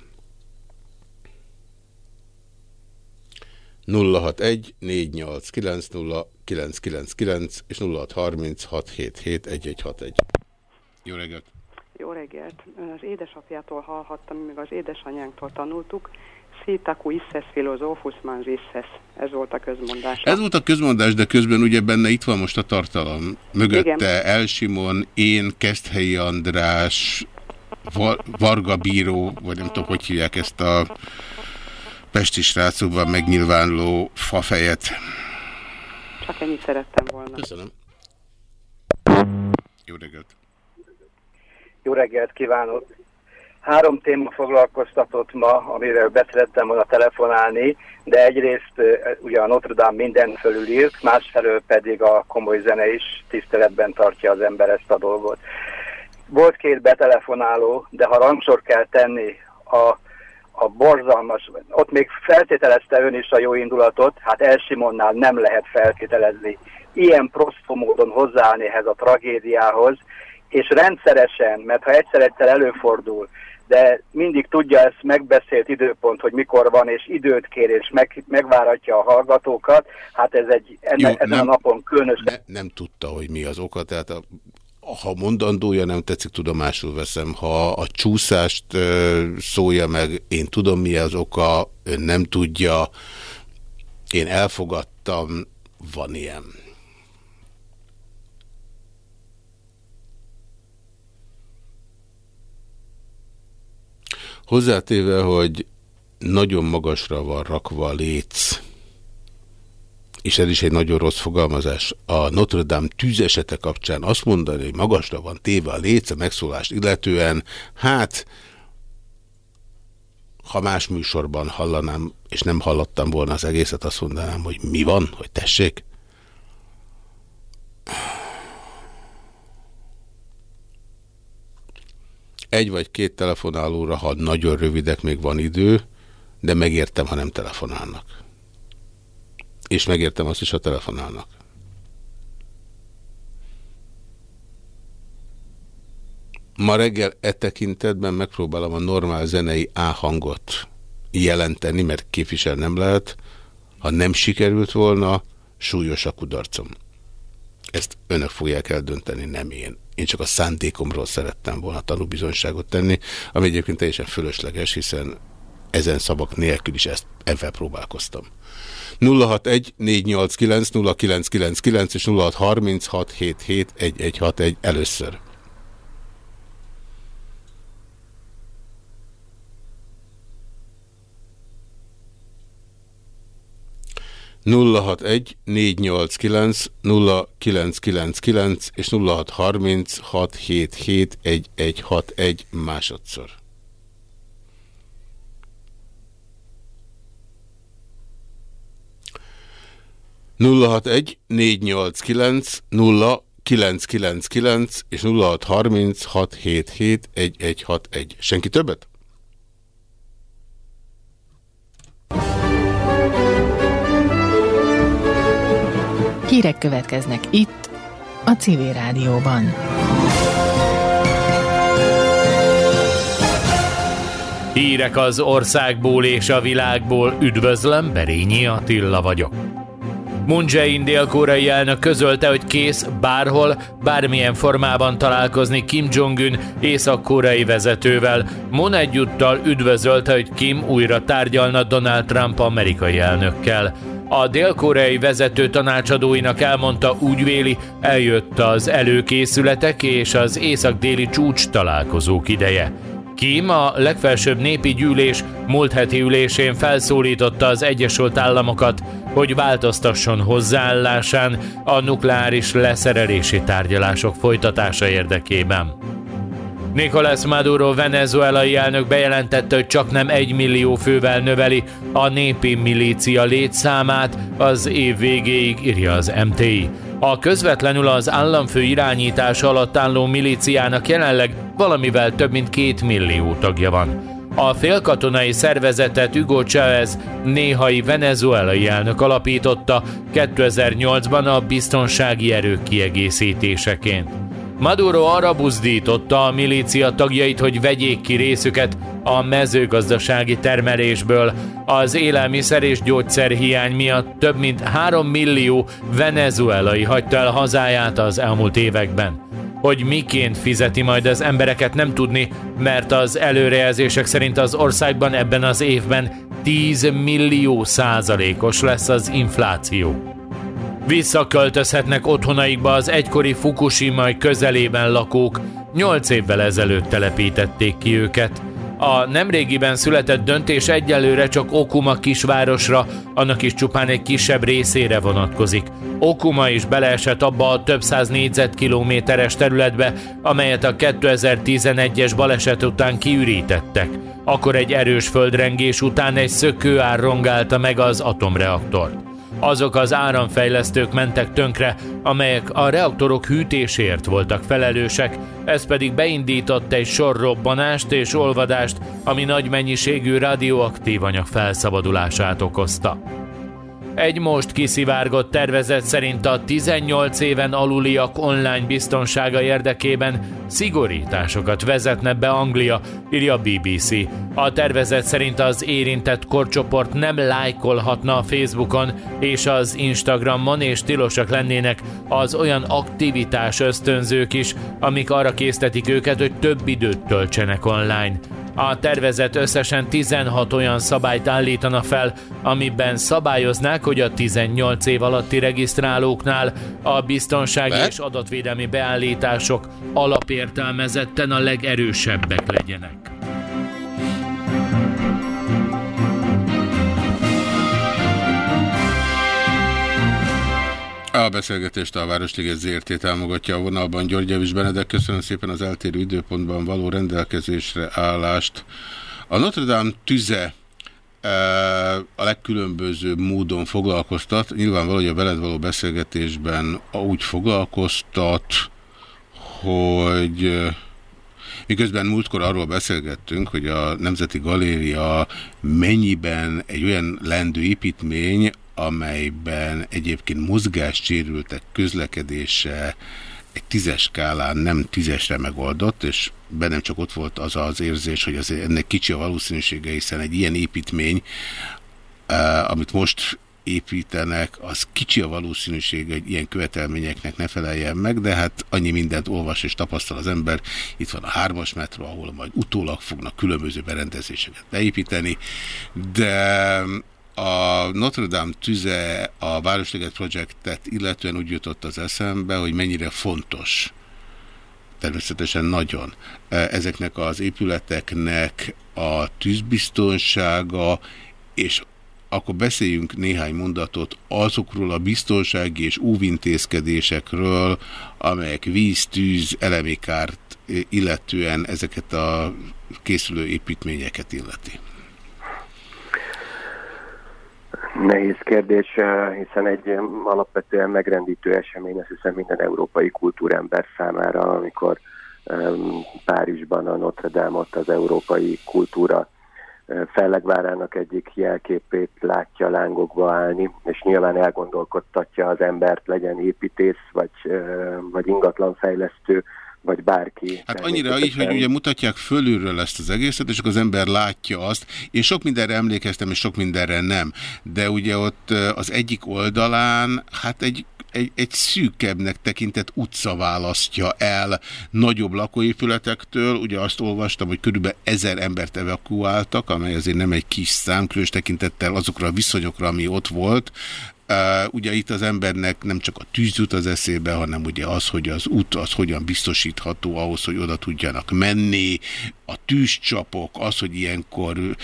061 489 és 0636771161. Jó reggelt! Jó reggelt! Az édesapjától hallhattam, még az édesanyánktól tanultuk, Szitaku isses filozófus mans isses. Ez volt a közmondás. Ez volt a közmondás, de közben ugye benne itt van most a tartalom. Mögötte Igen. Elsimon, én, Keszthelyi András, Varga Bíró, vagy nem tudom, hogy hívják ezt a pesti srácokban megnyilvánuló fafejet. Csak ennyit szerettem volna. Köszönöm. Jó reggelt! Jó reggelt kívánok! Három téma foglalkoztatott ma, amivel beszéltem volna telefonálni, de egyrészt ugye a Notre Dame minden fölül írt, másfelől pedig a komoly zene is tiszteletben tartja az ember ezt a dolgot. Volt két betelefonáló, de ha rangsor kell tenni a, a borzalmas, ott még feltételezte ön is a jó indulatot, hát Elsimonnál nem lehet feltételezni. Ilyen prostó módon hozzáállni ehhez a tragédiához, és rendszeresen, mert ha egyszer-egyszer előfordul, de mindig tudja ezt megbeszélt időpont, hogy mikor van, és időt kér, és meg, megváratja a hallgatókat. Hát ez egy, enne, Jó, ezen nem, a napon különösen... Ne, nem tudta, hogy mi az oka, tehát a, ha mondandója nem tetszik, tudomásul veszem. Ha a csúszást szólja meg, én tudom, mi az oka, ön nem tudja, én elfogadtam, van ilyen. Hozzátéve, hogy nagyon magasra van rakva a léc és ez is egy nagyon rossz fogalmazás, a Notre Dame tűzesete kapcsán azt mondani, hogy magasra van téve a léce megszólást illetően, hát ha más műsorban hallanám, és nem hallottam volna az egészet, azt mondanám, hogy mi van, hogy tessék. Egy vagy két telefonálóra, ha nagyon rövidek, még van idő, de megértem, ha nem telefonálnak. És megértem azt is, ha telefonálnak. Ma reggel e tekintetben megpróbálom a normál zenei A hangot jelenteni, mert képvisel nem lehet. Ha nem sikerült volna, súlyos a kudarcom. Ezt önök fogják eldönteni, nem én. Én csak a szándékomról szerettem volna tanúbizonyságot tenni, ami egyébként teljesen fölösleges, hiszen ezen szavak nélkül is ezt ebben próbálkoztam. 061 489 0999 és 0636771161 először. 061 489 0999 és 0630 677 1161 másodszor. nulla hat egy négy nyolc kilenc nulla kilenc kilenc kilenc és nulla hat harminc hat hét hét egy egy hat egy. Senki többet? Hírek következnek itt, a Civil Rádióban. Hírek az országból és a világból. Üdvözlöm, Berényi Attila vagyok. Moon Jae-in dél-koreai elnök közölte, hogy kész bárhol, bármilyen formában találkozni Kim Jong-un észak-koreai vezetővel. Moon egyúttal üdvözölte, hogy Kim újra tárgyalna Donald Trump amerikai elnökkel. A dél-koreai vezető tanácsadóinak elmondta, úgy véli, eljött az előkészületek és az észak-déli csúcs találkozók ideje. Kim a legfelsőbb népi gyűlés múlt heti ülésén felszólította az Egyesült Államokat, hogy változtasson hozzáállásán a nukleáris leszerelési tárgyalások folytatása érdekében. Nicolás Maduro venezuelai elnök bejelentette, hogy csak nem egy millió fővel növeli a népi milícia létszámát az év végéig, írja az MTI. A közvetlenül az államfő irányítása alatt álló milíciának jelenleg valamivel több mint két millió tagja van. A félkatonai szervezetet Hugo Chávez néhai venezuelai elnök alapította 2008-ban a biztonsági erők kiegészítéseként. Maduro arra buzdította a milícia tagjait, hogy vegyék ki részüket a mezőgazdasági termelésből. Az élelmiszer és gyógyszer hiány miatt több mint 3 millió venezuelai hagyta el hazáját az elmúlt években. Hogy miként fizeti majd az embereket nem tudni, mert az előrejelzések szerint az országban ebben az évben 10 millió százalékos lesz az infláció. Visszaköltözhetnek otthonaikba az egykori Fukushima közelében lakók, nyolc évvel ezelőtt telepítették ki őket. A nemrégiben született döntés egyelőre csak Okuma kisvárosra, annak is csupán egy kisebb részére vonatkozik. Okuma is beleesett abba a több száz négyzetkilométeres területbe, amelyet a 2011-es baleset után kiürítettek. Akkor egy erős földrengés után egy szökőár rongálta meg az atomreaktort. Azok az áramfejlesztők mentek tönkre, amelyek a reaktorok hűtésért voltak felelősek, ez pedig beindított egy sor robbanást és olvadást, ami nagy mennyiségű radioaktív anyag felszabadulását okozta. Egy most kiszivárgott tervezet szerint a 18 éven aluliak online biztonsága érdekében szigorításokat vezetne be Anglia, írja a BBC. A tervezet szerint az érintett korcsoport nem lájkolhatna a Facebookon és az Instagramon, és tilosak lennének az olyan aktivitás ösztönzők is, amik arra késztetik őket, hogy több időt töltsenek online. A tervezet összesen 16 olyan szabályt állítana fel, amiben szabályoznák, hogy a 18 év alatti regisztrálóknál a biztonsági Be? és adatvédelmi beállítások alapértelmezetten a legerősebbek legyenek. A beszélgetést a Városliget ZRT támogatja a vonalban György Javis Benedek. Köszönöm szépen az eltérő időpontban való rendelkezésre állást. A Notre Dame tüze e, a legkülönbözőbb módon foglalkoztat. Nyilvánvaló, hogy a veled való beszélgetésben úgy foglalkoztat, hogy e, Miközben múltkor arról beszélgettünk, hogy a Nemzeti Galéria mennyiben egy olyan lendő építmény, amelyben egyébként mozgássérültek közlekedése egy tízes skálán nem tízesre megoldott, és bennem csak ott volt az az érzés, hogy az ennek kicsi a valószínűsége, hiszen egy ilyen építmény, uh, amit most építenek, az kicsi a valószínűség, hogy ilyen követelményeknek ne feleljen meg, de hát annyi mindent olvas és tapasztal az ember. Itt van a hármas metró, ahol majd utólag fognak különböző berendezéseket beépíteni, de a Notre Dame tüze a Városliget projektet illetően úgy jutott az eszembe, hogy mennyire fontos természetesen nagyon ezeknek az épületeknek a tűzbiztonsága, és akkor beszéljünk néhány mondatot azokról a biztonsági és óvintézkedésekről, amelyek víz, tűz, elemikárt illetően ezeket a készülő építményeket illeti. Nehéz kérdés, hiszen egy alapvetően megrendítő esemény, azt hiszem minden európai kultúrember számára, amikor Párizsban a Notre Dame-ot az európai kultúra fellegvárának egyik jelképét látja lángokba állni, és nyilván elgondolkodtatja az embert, legyen építész, vagy, vagy ingatlanfejlesztő, vagy bárki. Hát annyira így, hogy ugye mutatják fölülről ezt az egészet, és akkor az ember látja azt. Én sok mindenre emlékeztem, és sok mindenre nem. De ugye ott az egyik oldalán, hát egy egy, egy szűkebbnek tekintett utca választja el nagyobb lakóépületektől. Ugye azt olvastam, hogy körülbelül ezer embert evakuáltak, amely azért nem egy kis szám, különös tekintettel azokra a viszonyokra, ami ott volt. Ugye itt az embernek nem csak a tűz jut az eszébe, hanem ugye az, hogy az út az hogyan biztosítható ahhoz, hogy oda tudjanak menni, a tűzcsapok, az, hogy ilyenkor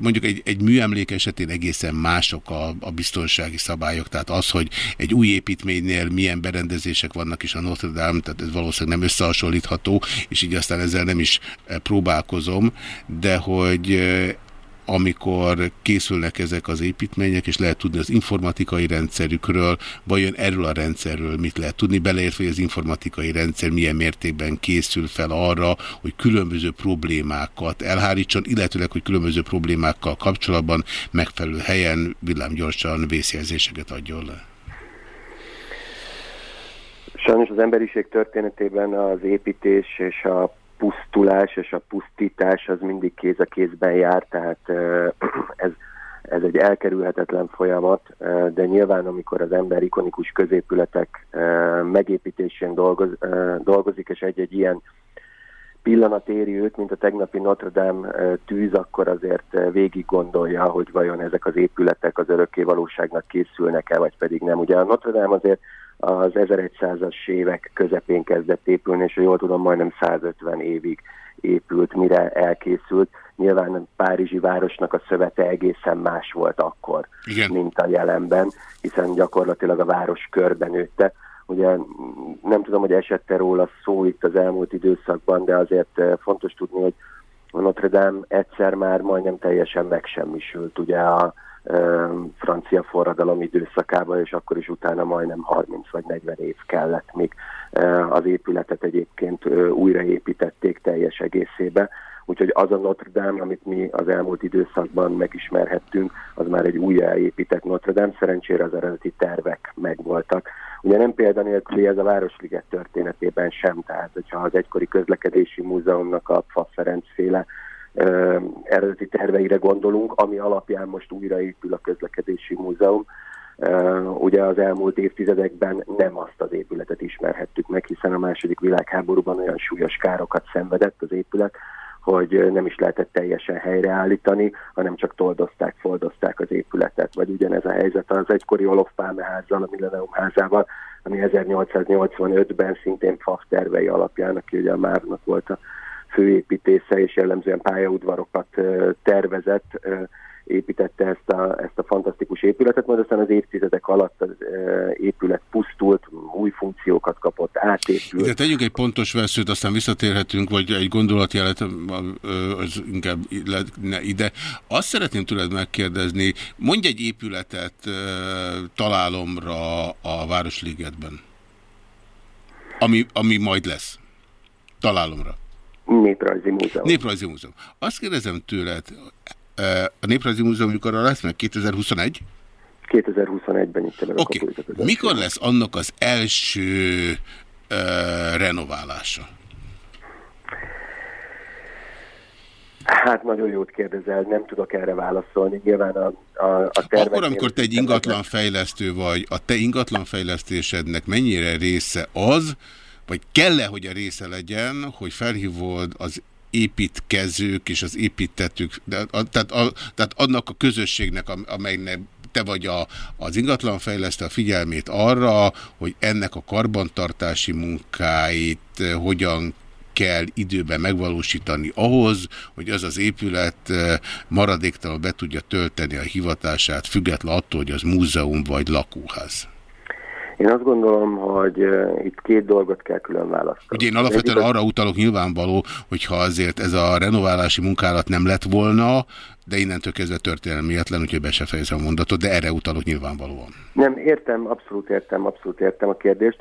mondjuk egy, egy műemlék esetén egészen mások a, a biztonsági szabályok, tehát az, hogy egy új építménynél milyen berendezések vannak is a Notre Dame, tehát ez valószínűleg nem összehasonlítható, és így aztán ezzel nem is próbálkozom, de hogy amikor készülnek ezek az építmények, és lehet tudni az informatikai rendszerükről, vajon erről a rendszerről mit lehet tudni, beleértve, hogy az informatikai rendszer milyen mértékben készül fel arra, hogy különböző problémákat elhárítson, illetőleg, hogy különböző problémákkal kapcsolatban megfelelő helyen villámgyorsan vészjelzéseket adjon le. Sajnos az emberiség történetében az építés és a pusztulás és a pusztítás az mindig kéz a kézben jár, tehát ez, ez egy elkerülhetetlen folyamat, de nyilván amikor az ember ikonikus középületek megépítésén dolgoz, dolgozik, és egy-egy ilyen pillanat éri őt, mint a tegnapi Notre Dame tűz, akkor azért végig gondolja, hogy vajon ezek az épületek az örökké valóságnak készülnek-e, vagy pedig nem. Ugye a Notre Dame azért az 1100-as évek közepén kezdett épülni, és jól tudom, majdnem 150 évig épült, mire elkészült. Nyilván a Párizsi városnak a szövete egészen más volt akkor, Igen. mint a jelenben, hiszen gyakorlatilag a város körben nőtte. Ugye nem tudom, hogy esette róla szó itt az elmúlt időszakban, de azért eh, fontos tudni, hogy a Notre Dame egyszer már majdnem teljesen megsemmisült. Ugye a francia forradalom időszakában, és akkor is utána majdnem 30 vagy 40 év kellett, míg az épületet egyébként újraépítették teljes egészébe. Úgyhogy az a Notre Dame, amit mi az elmúlt időszakban megismerhettünk, az már egy újjáépített Notre Dame, szerencsére az eredeti tervek megvoltak. Ugye nem példanélküli ez a Városliget történetében sem, tehát hogyha az egykori közlekedési múzeumnak a Fa Ferenc féle eredeti terveire gondolunk, ami alapján most újraépül a közlekedési múzeum. Ugye az elmúlt évtizedekben nem azt az épületet ismerhettük meg, hiszen a második világháborúban olyan súlyos károkat szenvedett az épület, hogy nem is lehetett teljesen helyreállítani, hanem csak toldozták, foldozták az épületet. Vagy ugyanez a helyzet az egykori Olof Pálme házzal, a Millennium házával, ami 1885-ben szintén FAF tervei alapján, aki ugye a Márnak volt a főépítésze és jellemzően pályaudvarokat tervezett, építette ezt a, ezt a fantasztikus épületet, majd aztán az évtizedek alatt az épület pusztult, új funkciókat kapott, átépült. De tegyünk egy pontos veszőt, aztán visszatérhetünk, vagy egy gondolatjelet, az inkább ide. Azt szeretném tőled megkérdezni, mondj egy épületet találomra a Városligetben, ami, ami majd lesz. Találomra. Néprajzi Múzeum. Néprajzi Múzeum. Azt kérdezem tőled, a Néprajzi Múzeum mikor lesz meg? 2021? 2021-ben itt Oké. Okay. Mikor lesz annak az első uh, renoválása? Hát nagyon jót kérdezel, nem tudok erre válaszolni. Nyilván a, a, a Akkor, amikor te egy ingatlanfejlesztő vagy, a te ingatlanfejlesztésednek mennyire része az, vagy kell-e, hogy a része legyen, hogy felhívod az építkezők és az építetők, tehát, a, tehát annak a közösségnek, amelynek te vagy a, az ingatlanfejlesztő a figyelmét arra, hogy ennek a karbantartási munkáit eh, hogyan kell időben megvalósítani ahhoz, hogy az az épület eh, maradéktalan be tudja tölteni a hivatását, független attól, hogy az múzeum vagy lakóház. Én azt gondolom, hogy itt két dolgot kell külön választani. Ugye én alapvetően arra utalok nyilvánvaló, hogyha azért ez a renoválási munkálat nem lett volna, de innentől kezdve történelmietlen, úgyhogy be se fejezem a mondatot, de erre utalok nyilvánvalóan. Nem, értem, abszolút értem, abszolút értem a kérdést.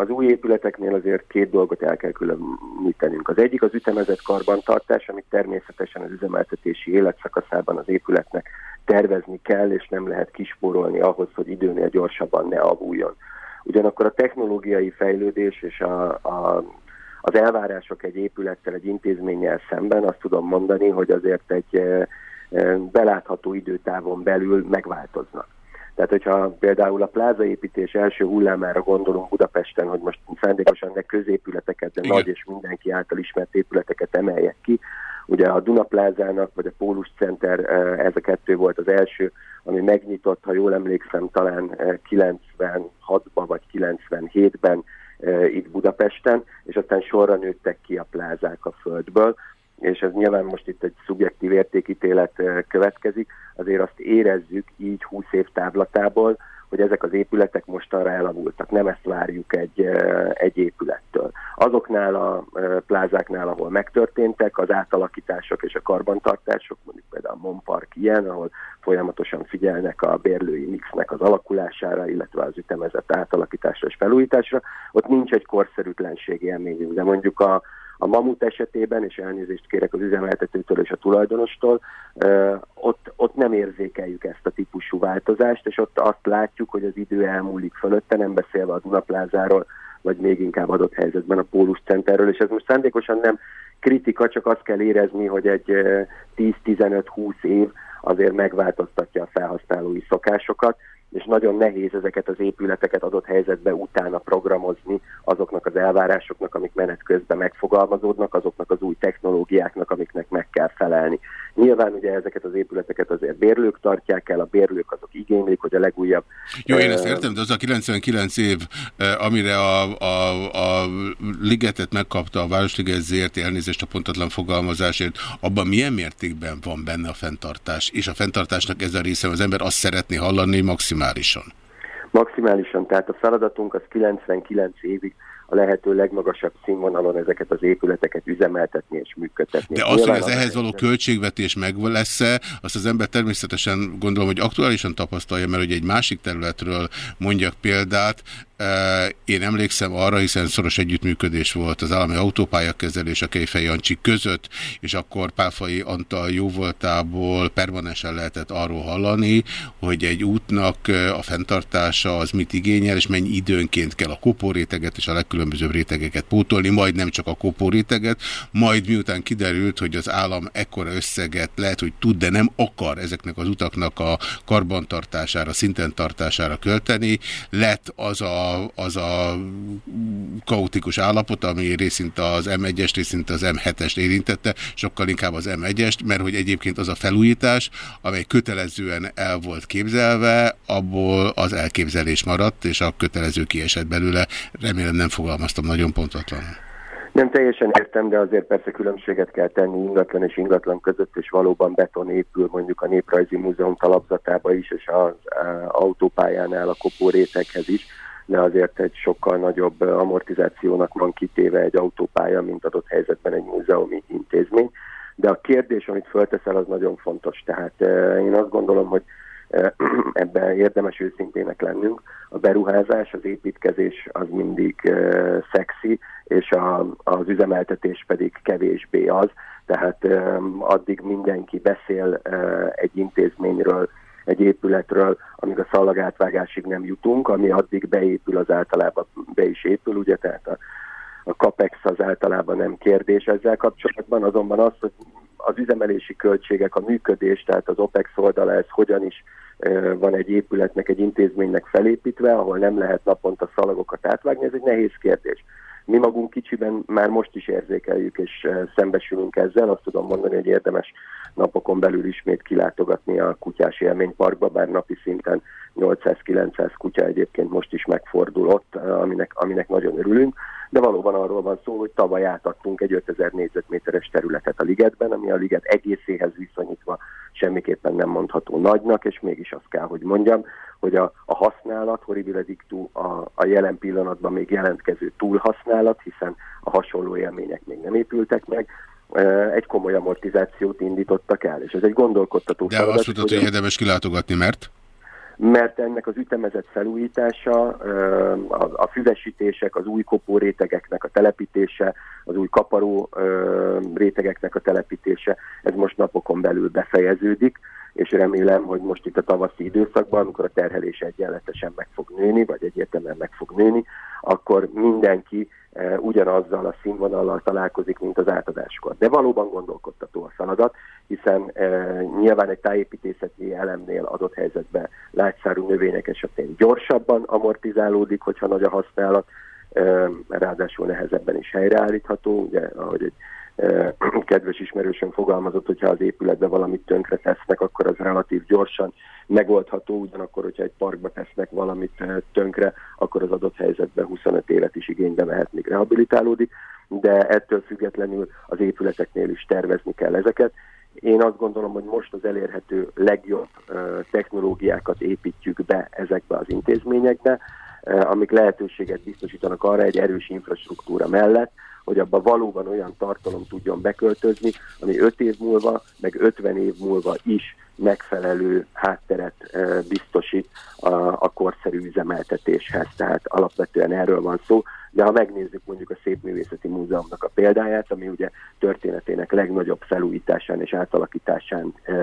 Az új épületeknél azért két dolgot el kell különítenünk. Az egyik az ütemezett karbantartás, amit természetesen az üzemeltetési életszakaszában az épületnek tervezni kell, és nem lehet kispórolni ahhoz, hogy időnél gyorsabban ne avuljon. Ugyanakkor a technológiai fejlődés és a, a, az elvárások egy épülettel, egy intézménnyel szemben azt tudom mondani, hogy azért egy e, e, belátható időtávon belül megváltoznak. Tehát, hogyha például a plázaépítés első hullámára gondolunk Budapesten, hogy most szándékosan ne középületeket, de Igen. nagy és mindenki által ismert épületeket emeljek ki, Ugye a Dunaplázának, vagy a Pólus Center, eh, ez a kettő volt az első, ami megnyitott, ha jól emlékszem, talán 96-ban eh, vagy 97-ben eh, itt Budapesten, és aztán sorra nőttek ki a plázák a földből, és ez nyilván most itt egy szubjektív értékítélet következik, azért azt érezzük így 20 év távlatából, hogy ezek az épületek mostanra elavultak. Nem ezt várjuk egy, egy épülettől. Azoknál a plázáknál, ahol megtörténtek az átalakítások és a karbantartások, mondjuk például a Monpark ilyen, ahol folyamatosan figyelnek a bérlői mixnek az alakulására, illetve az ütemezett átalakításra és felújításra, ott nincs egy korszerűtlenség élményünk, de mondjuk a, a Mamut esetében, és elnézést kérek az üzemeltetőtől és a tulajdonostól, ott, ott nem érzékeljük ezt a típusú változást, és ott azt látjuk, hogy az idő elmúlik fölötte, nem beszélve a Dunaplázáról, vagy még inkább adott helyzetben a Pólus Centerről, és ez most szándékosan nem kritika, csak azt kell érezni, hogy egy 10-15-20 év azért megváltoztatja a felhasználói szokásokat, és nagyon nehéz ezeket az épületeket adott helyzetbe utána programozni azoknak az elvárásoknak, amik menet közben megfogalmazódnak, azoknak az új technológiáknak, amiknek meg kell felelni. Nyilván ugye ezeket az épületeket azért bérlők tartják el, a bérlők azok igénylik, hogy a legújabb... Jó, én ezt értem, de az a 99 év, amire a, a, a ligetet megkapta a Városliget ZRT elnézést a pontatlan fogalmazásért, abban milyen mértékben van benne a fenntartás? És a fenntartásnak ez a része, az ember azt szeretné hallani maximálisan. Maximálisan, tehát a feladatunk az 99 évig a lehető legmagasabb színvonalon ezeket az épületeket üzemeltetni és működtetni. De azt, hogy az ehhez való költségvetés meg lesz-e, azt az ember természetesen gondolom, hogy aktuálisan tapasztalja, mert hogy egy másik területről mondjak példát, én emlékszem arra, hiszen szoros együttműködés volt az állami autópályakezelés a Kejfej Jancsi között, és akkor Pálfai Antal jóvoltából permanensen lehetett arról hallani, hogy egy útnak a fenntartása az mit igényel, és mennyi időnként kell a kopóréteget és a legkülönbözőbb rétegeket pótolni, majd nem csak a kopóréteget, majd miután kiderült, hogy az állam ekkora összeget lehet, hogy tud, de nem akar ezeknek az utaknak a karbantartására, szinten tartására költeni, lett az a az a kaotikus állapot, ami részint az M1-est, részint az M7-est érintette, sokkal inkább az M1-est, mert hogy egyébként az a felújítás, amely kötelezően el volt képzelve, abból az elképzelés maradt, és a kötelező kiesett belőle. Remélem nem fogalmaztam nagyon pontatlanul. Nem teljesen értem, de azért persze különbséget kell tenni ingatlan és ingatlan között, és valóban beton épül mondjuk a Néprajzi Múzeum talapzatába is, és az autópályánál a kopórétekhez is, de azért egy sokkal nagyobb amortizációnak van kitéve egy autópálya, mint adott helyzetben egy múzeumi intézmény. De a kérdés, amit fölteszel, az nagyon fontos. Tehát én azt gondolom, hogy ebben érdemes őszintének lennünk. A beruházás, az építkezés az mindig uh, szexi, és a, az üzemeltetés pedig kevésbé az. Tehát um, addig mindenki beszél uh, egy intézményről, egy épületről, amíg a szallagátvágásig nem jutunk, ami addig beépül, az általában be is épül, ugye, tehát a, a CAPEX az általában nem kérdés ezzel kapcsolatban, azonban az, hogy az üzemelési költségek, a működés, tehát az OPEX oldala, ez hogyan is van egy épületnek, egy intézménynek felépítve, ahol nem lehet naponta szalagokat átvágni, ez egy nehéz kérdés. Mi magunk kicsiben már most is érzékeljük és szembesülünk ezzel, azt tudom mondani, hogy érdemes napokon belül ismét kilátogatni a kutyás élményparkba, bár napi szinten 800-900 kutya egyébként most is megfordul ott, aminek, aminek nagyon örülünk, de valóban arról van szó, hogy tavaly átadtunk egy 5000 négyzetméteres területet a ligetben, ami a liget egészéhez viszonyítva semmiképpen nem mondható nagynak, és mégis azt kell, hogy mondjam, hogy a, a használat, horribile dictu, a, a jelen pillanatban még jelentkező túlhasználat, hiszen a hasonló élmények még nem épültek meg, egy komoly amortizációt indítottak el, és ez egy gondolkodtató De feladat, azt mondtad, hogy érdemes kilátogatni, mert? Mert ennek az ütemezett felújítása, a füvesítések, az új kopó rétegeknek a telepítése, az új kaparó rétegeknek a telepítése, ez most napokon belül befejeződik, és remélem, hogy most itt a tavaszi időszakban, amikor a terhelés egyenletesen meg fog nőni, vagy egyértelműen meg fog nőni, akkor mindenki ugyanazzal a színvonallal találkozik, mint az átadáskor. De valóban gondolkodtató a feladat, hiszen nyilván egy tájépítészeti elemnél adott helyzetben látszárú növények esetén gyorsabban amortizálódik, hogyha nagy a használat, ráadásul nehezebben is helyreállítható, ugye, ahogy egy kedves ismerősen fogalmazott, hogyha az épületbe valamit tönkre tesznek, akkor az relatív gyorsan megoldható, ugyanakkor, hogyha egy parkba tesznek valamit tönkre, akkor az adott helyzetben 25 élet is igénybe vehet, még rehabilitálódik, de ettől függetlenül az épületeknél is tervezni kell ezeket. Én azt gondolom, hogy most az elérhető legjobb technológiákat építjük be ezekbe az intézményekbe, amik lehetőséget biztosítanak arra egy erős infrastruktúra mellett, hogy abba valóban olyan tartalom tudjon beköltözni, ami 5 év múlva, meg 50 év múlva is megfelelő hátteret biztosít a, a korszerű üzemeltetéshez. Tehát alapvetően erről van szó, de ha megnézzük mondjuk a Szépművészeti Múzeumnak a példáját, ami ugye történetének legnagyobb felújításán és átalakításán e,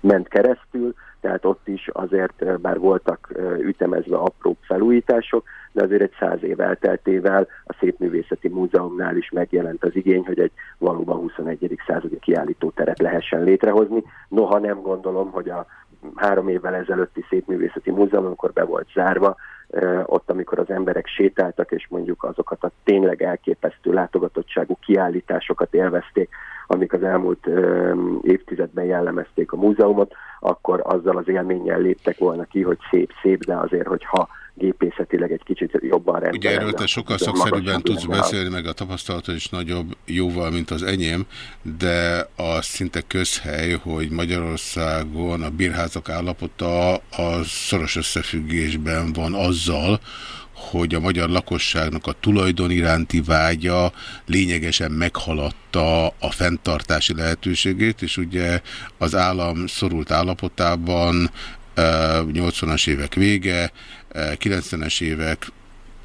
ment keresztül, tehát ott is azért, bár voltak ütemezve apró felújítások, de azért egy száz év elteltével a Szépművészeti Múzeumnál is megjelent az igény, hogy egy valóban 21. századi kiállítóteret lehessen létrehozni. Noha nem gondolom, hogy a három évvel ezelőtti Szépművészeti Múzeum, amikor be volt zárva, ott, amikor az emberek sétáltak, és mondjuk azokat a tényleg elképesztő látogatottságú kiállításokat élvezték, amik az elmúlt évtizedben jellemezték a múzeumot, akkor azzal az élménnyel léptek volna ki, hogy szép-szép, de azért, hogyha gépészetileg egy kicsit jobban rendben. Ugye erről te sokkal szakszerűbben tudsz beszélni, meg a tapasztalatod is nagyobb jóval, mint az enyém, de az szinte közhely, hogy Magyarországon a bírházak állapota az szoros összefüggésben van azzal, hogy a magyar lakosságnak a tulajdon iránti vágya lényegesen meghaladta a fenntartási lehetőségét, és ugye az állam szorult állapotában 80-as évek vége, 90-es évek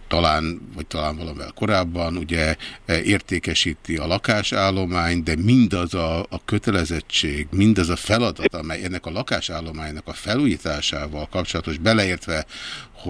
talán, vagy talán valamivel korábban, ugye értékesíti a lakásállomány, de mindaz a, a kötelezettség, mindaz a feladat, amely ennek a lakásállománynak a felújításával kapcsolatos, beleértve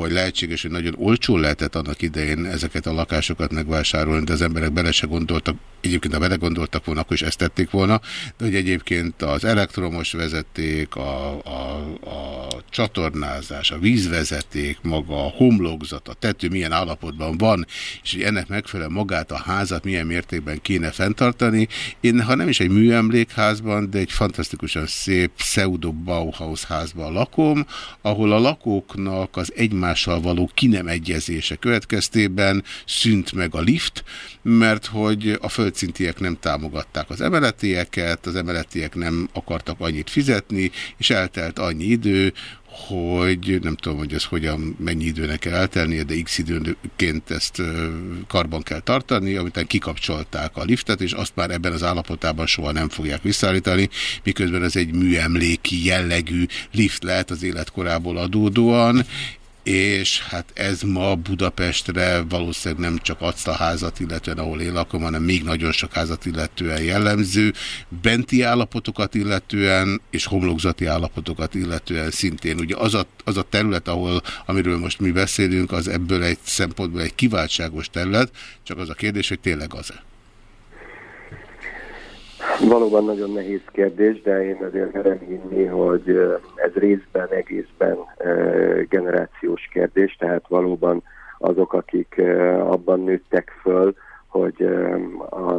hogy lehetséges, hogy nagyon olcsó lehetett annak idején ezeket a lakásokat megvásárolni, de az emberek bele se gondoltak, egyébként ha belegondoltak volna, akkor is ezt tették volna, de hogy egyébként az elektromos vezeték, a, a, a csatornázás, a vízvezeték, maga a homlokzat, a tető milyen állapotban van, és hogy ennek megfelelően magát a házat milyen mértékben kéne fenntartani. Én, ha nem is egy műemlékházban, de egy fantasztikusan szép pseudo Bauhaus házban lakom, ahol a lakóknak az egy egymással való ki nem egyezése következtében szűnt meg a lift, mert hogy a földszintiek nem támogatták az emeletieket, az emeletiek nem akartak annyit fizetni, és eltelt annyi idő, hogy nem tudom, hogy ez hogyan, mennyi időnek kell eltelnie, de x időnként ezt karban kell tartani, amit kikapcsolták a liftet, és azt már ebben az állapotában soha nem fogják visszaállítani, miközben ez egy műemléki jellegű lift lehet az életkorából adódóan, és hát ez ma Budapestre valószínűleg nem csak azt a házat illetően, ahol én lakom, hanem még nagyon sok házat illetően jellemző, benti állapotokat illetően, és homlokzati állapotokat illetően szintén. Ugye az a, az a terület, ahol, amiről most mi beszélünk, az ebből egy szempontból egy kiváltságos terület, csak az a kérdés, hogy tényleg az-e? Valóban nagyon nehéz kérdés, de én azért merem hinni, hogy ez részben, egészben generációs kérdés, tehát valóban azok, akik abban nőttek föl, hogy a,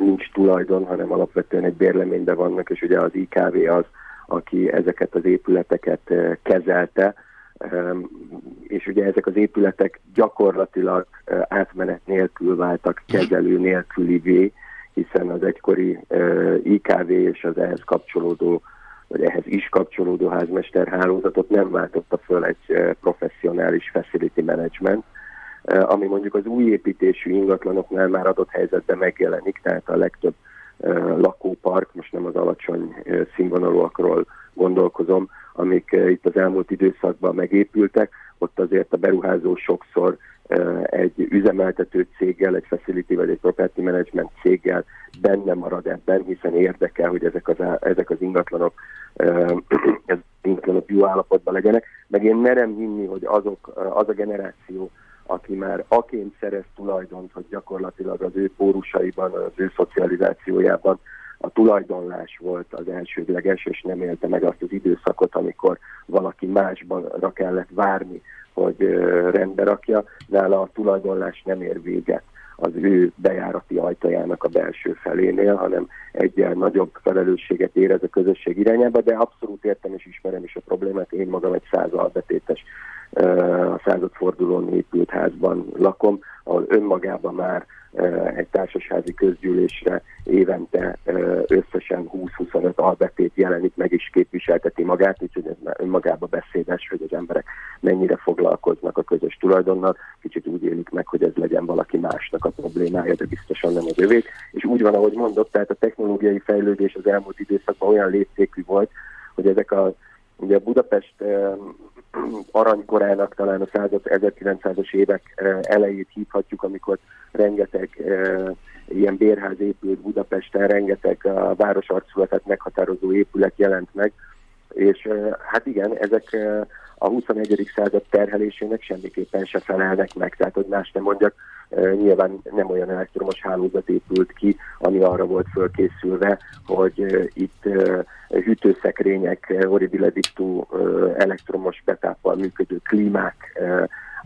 nincs tulajdon, hanem alapvetően egy bérleményben vannak, és ugye az IKV az, aki ezeket az épületeket kezelte, és ugye ezek az épületek gyakorlatilag átmenet nélkül váltak kezelő nélkülivé, hiszen az egykori IKV és az ehhez kapcsolódó, vagy ehhez is kapcsolódó házmester hálózatot nem váltotta föl egy professzionális facility management, ami mondjuk az új építésű ingatlanoknál már adott helyzetben megjelenik, tehát a legtöbb lakópark, most nem az alacsony színvonalúakról gondolkozom, amik itt az elmúlt időszakban megépültek, ott azért a beruházó sokszor egy üzemeltető céggel, egy facility vagy egy property management céggel benne marad ebben, hiszen érdekel, hogy ezek az, ezek az ingatlanok, ez ingatlanok jó állapotban legyenek. Meg én merem hinni, hogy azok, az a generáció, aki már aként szerez tulajdont, hogy gyakorlatilag az ő pórusaiban, az ő szocializációjában a tulajdonlás volt az elsődleges, és nem élte meg azt az időszakot, amikor valaki másban kellett várni, hogy rendbe rakja, nála a tulajdonlás nem ér véget az ő bejárati ajtajának a belső felénél, hanem egyel nagyobb felelősséget érez a közösség irányába, de abszolút értem és ismerem is a problémát. Én magam egy száz albetétes a századfordulón épült házban lakom, ahol önmagában már egy társasházi közgyűlésre évente összesen 20-25 albetét jelenik meg és képviselteti magát, úgyhogy ez már önmagában beszédes, hogy az emberek mennyire foglalkoznak a közös tulajdonnal, kicsit úgy élik meg, hogy ez legyen valaki másnak a problémája, de biztosan nem az övék. És úgy van, ahogy mondott, tehát a technológiai fejlődés az elmúlt időszakban olyan léptékű volt, hogy ezek a Ugye Budapest aranykorának talán a 1900-as évek elejét hívhatjuk, amikor rengeteg ilyen bérház épült Budapesten, rengeteg a város arculatát meghatározó épület jelent meg, és hát igen, ezek a 21. század terhelésének semmiképpen se felelnek meg. Tehát, hogy más nem mondjak, nyilván nem olyan elektromos hálózat épült ki, ami arra volt fölkészülve, hogy itt hűtőszekrények, horribile dictu elektromos betáppal működő klímák,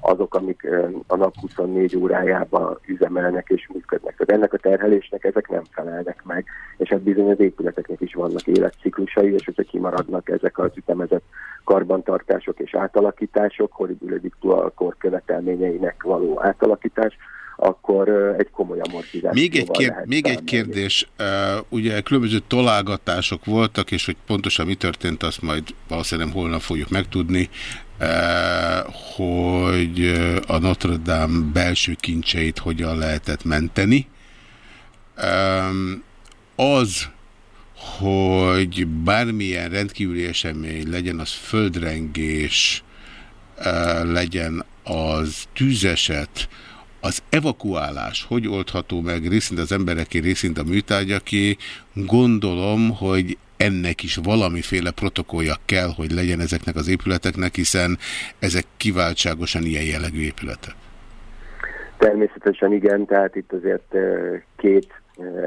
azok, amik a nap 24 órájában üzemelnek és működnek. Tehát ennek a terhelésnek ezek nem felelnek meg, és hát bizony az épületeknek is vannak életciklusai, és hogyha kimaradnak ezek az ütemezett karbantartások és átalakítások, horribile dictu a kor követelményeinek való átalakítás, akkor egy komoly amortizáció. Még egy, kér, még egy kérdés, uh, ugye különböző találgatások voltak, és hogy pontosan mi történt, azt majd valószínűleg holnap fogjuk megtudni, uh, hogy a Notre Dame belső kincseit hogyan lehetett menteni. Um, az, hogy bármilyen rendkívüli esemény legyen, az földrengés, legyen az tűzeset, az evakuálás hogy oldható meg részint az embereké, részint a műtárgyaké, gondolom, hogy ennek is valamiféle protokollja kell, hogy legyen ezeknek az épületeknek, hiszen ezek kiváltságosan ilyen jellegű épületek. Természetesen igen, tehát itt azért két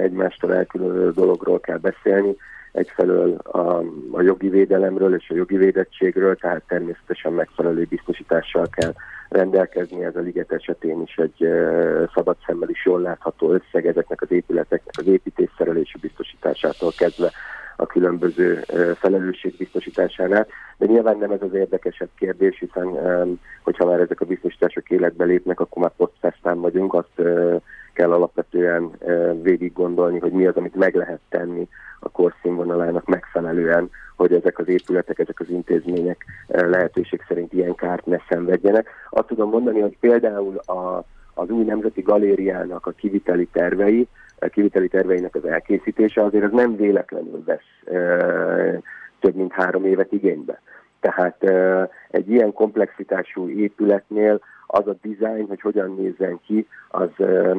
egymástól elkülönülő dologról kell beszélni. Egyfelől a, a jogi védelemről és a jogi védettségről, tehát természetesen megfelelő biztosítással kell rendelkezni, ez a liget esetén is egy uh, szabad szemmel is jól látható összeg ezeknek az épületeknek az építésszerelési biztosításától kezdve a külön különböző felelősségbiztosításánál, de nyilván nem ez az érdekesebb kérdés, hiszen hogyha már ezek a biztosítások életbe lépnek, akkor már postfestán vagyunk, azt kell alapvetően végig gondolni, hogy mi az, amit meg lehet tenni a korszínvonalának megfelelően, hogy ezek az épületek, ezek az intézmények lehetőség szerint ilyen kárt ne szenvedjenek. Azt tudom mondani, hogy például a, az új Nemzeti Galériának a kiviteli tervei, kiviteli terveinek az elkészítése azért az nem véletlenül vesz több mint három évet igénybe. Tehát egy ilyen komplexitású épületnél az a dizájn, hogy hogyan nézzen ki, az,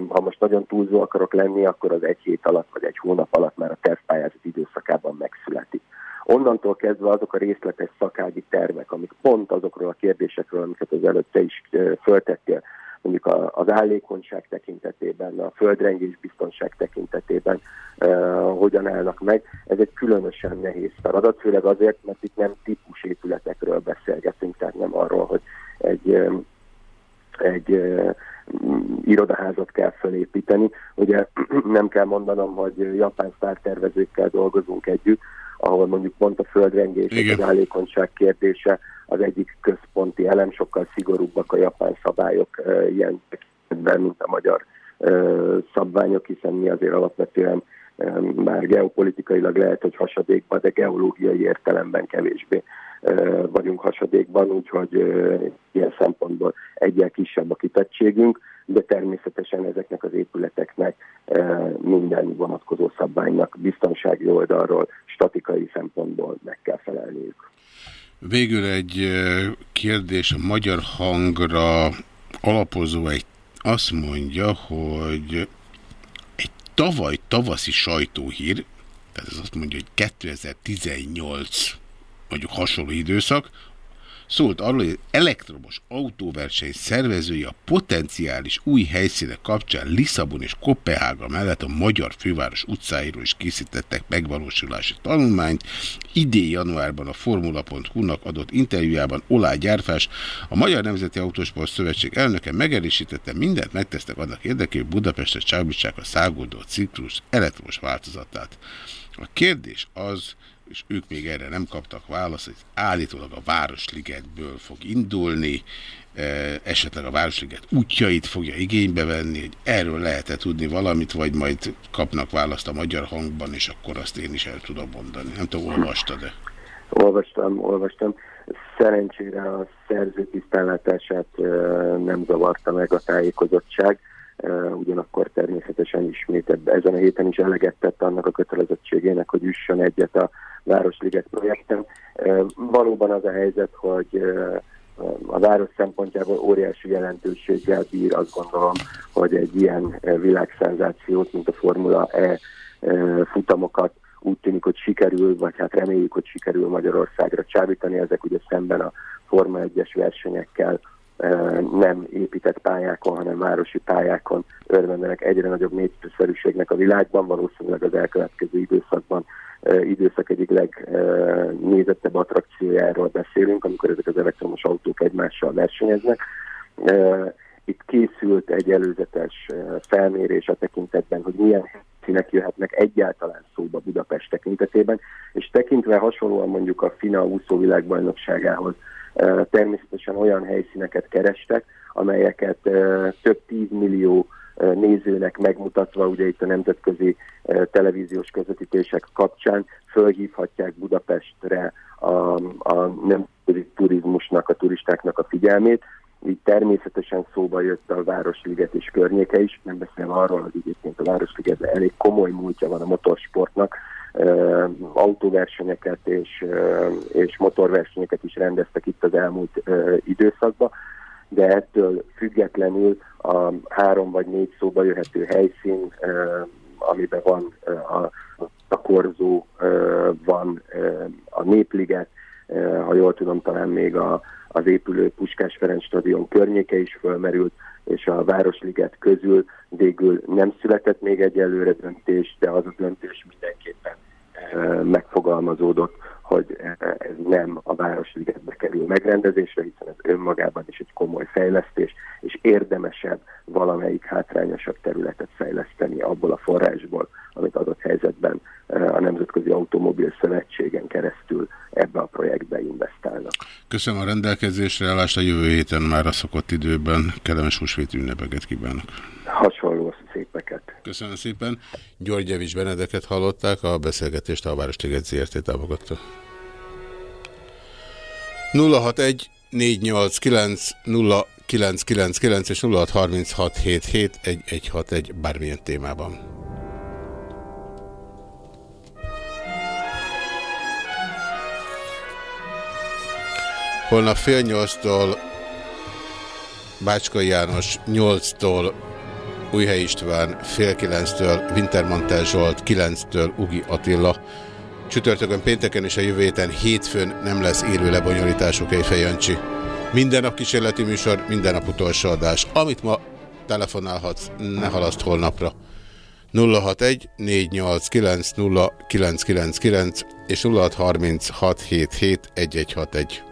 ha most nagyon túlzó akarok lenni, akkor az egy hét alatt vagy egy hónap alatt már a tervpályázat időszakában megszületik. Onnantól kezdve azok a részletes szakági tervek, amik pont azokról a kérdésekről, amiket az előtt te is föltettél, mondjuk az állékonyság tekintetében, a földrengés biztonság tekintetében uh, hogyan állnak meg. Ez egy különösen nehéz feladat, főleg azért, mert itt nem típusépületekről beszélgetünk, tehát nem arról, hogy egy egy uh, irodaházat kell felépíteni. Ugye nem kell mondanom, hogy japán sztártervezőkkel dolgozunk együtt, ahol mondjuk pont a földrengés, az állékonyság kérdése az egyik központi elem, sokkal szigorúbbak a japán szabályok ilyen tekintetben, mint a magyar szabványok, hiszen mi azért alapvetően már geopolitikailag lehet, hogy hasadékban, de geológiai értelemben kevésbé vagyunk hasadékban, úgyhogy ilyen szempontból egyel kisebb a kitettségünk, de természetesen ezeknek az épületeknek minden vonatkozó szabványnak biztonsági oldalról, statikai szempontból meg kell felelniük. Végül egy kérdés a magyar hangra alapozó egy azt mondja, hogy egy tavaly tavaszi sajtóhír, tehát ez azt mondja, hogy 2018 mondjuk hasonló időszak, szólt arról, hogy elektromos autóverseny szervezői a potenciális új helyszínek kapcsán Lisszabon és Kopenhága mellett a magyar főváros utcáiról is készítettek megvalósulási tanulmányt. Idén januárban a Formula.hu-nak adott interjújában Olá Gyárfás, a Magyar Nemzeti Autósport Szövetség elnöke megerősítette, mindent megtesztek annak érdekében, hogy Budapestre csábítsák a száguldó ciklus elektromos változatát. A kérdés az, és ők még erre nem kaptak választ, hogy állítólag a Városligetből fog indulni, e, esetleg a Városliget útjait fogja igénybe venni, hogy erről lehet-e tudni valamit, vagy majd kapnak választ a magyar hangban, és akkor azt én is el tudom mondani. Nem tudom, olvastad-e? Olvastam, olvastam. Szerencsére a szerző tisztánlátását e, nem zavarta meg a tájékozottság, ugyanakkor természetesen ismét ezen a héten is eleget tett annak a kötelezettségének, hogy üssön egyet a Városliget projekten. Valóban az a helyzet, hogy a város szempontjából óriási jelentőséggel bír, azt gondolom, hogy egy ilyen világszenzációt, mint a Formula E futamokat úgy tűnik, hogy sikerül, vagy hát reméljük, hogy sikerül Magyarországra csábítani. Ezek ugye szemben a Forma 1-es versenyekkel nem épített pályákon, hanem városi pályákon örvendenek egyre nagyobb népszerűségnek a világban, valószínűleg az elkövetkező időszakban időszak egyik legnézettebb attrakciójáról beszélünk, amikor ezek az elektromos autók egymással versenyeznek. Itt készült egy előzetes felmérés a tekintetben, hogy milyen helyszínek jöhetnek egyáltalán szóba Budapest tekintetében, és tekintve hasonlóan mondjuk a FINA úszóvilágbajnokságához természetesen olyan helyszíneket kerestek, amelyeket több tízmillió nézőnek megmutatva, ugye itt a nemzetközi televíziós közvetítések kapcsán fölhívhatják Budapestre a, a nemzetközi turizmusnak, a turistáknak a figyelmét. Így természetesen szóba jött a Városliget és környéke is, nem beszélve arról, hogy egyébként a Városligetben elég komoly múltja van a motorsportnak, autóversenyeket és, és motorversenyeket is rendeztek itt az elmúlt időszakban, de ettől függetlenül a három vagy négy szóba jöhető helyszín, amiben van a, a korzó, van a Népliget, ha jól tudom, talán még a, az épülő Puskás Ferenc stadion környéke is fölmerült, és a Városliget közül végül nem született még egyelőre döntés, de az a döntés mindenképpen megfogalmazódott, hogy ez nem a Városligetbe kerül megrendezésre, hiszen ez önmagában is egy komoly fejlesztés, és érdemesebb valamelyik hátrányosabb területet fejleszteni abból a forrásból, amit adott helyzetben a Nemzetközi Automobil Szövetségen keresztül ebbe a projektbe investálnak. Köszönöm a rendelkezésre állást a jövő héten már a szokott időben. Kellemes húsvét ünnepeket kívánok. Hasonló szépeket. Köszönöm szépen. György Javis Benedeket hallották, a beszélgetést a Városliget ZRT támogatta. 061 489 0999 és 0636771161 bármilyen témában. Holnap fél nyolctól Bácskai János, nyolctól Újhely István, fél kilenctől Wintermantel Zsolt, kilenctől Ugi Attila, Csütörtökön, pénteken és a jövő héten hétfőn nem lesz élő lebonyolítású Kejfej Jancsi. Minden nap kísérleti műsor, minden nap utolsó adás. Amit ma telefonálhatsz, ne halaszt holnapra. 061 489 0999 és 0636771161.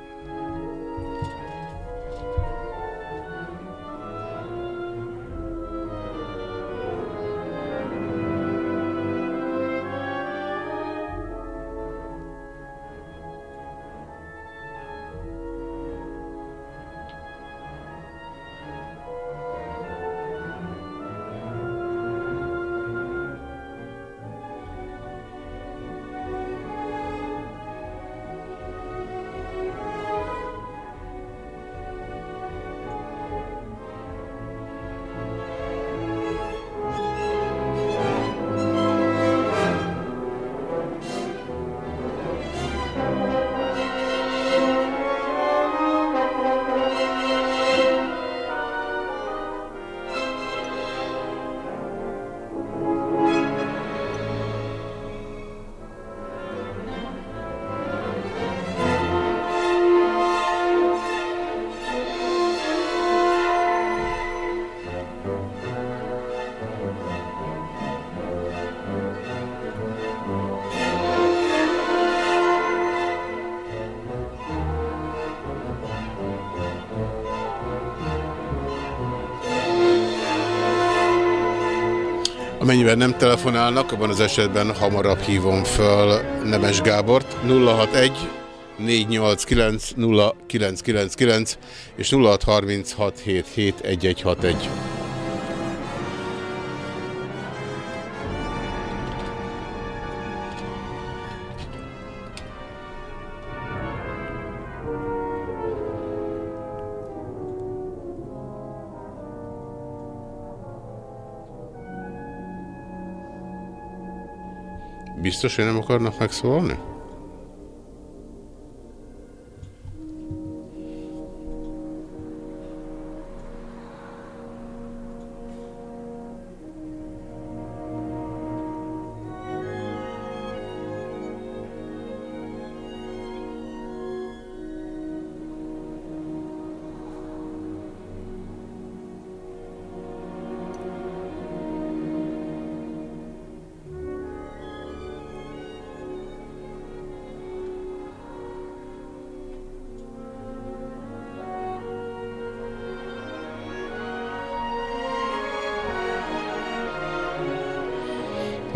Amennyiben nem telefonálnak, abban az esetben hamarabb hívom föl Nemes Gábort 061 489 0999 és 0636771161. Biztos, hogy nem akarnak megszólalni?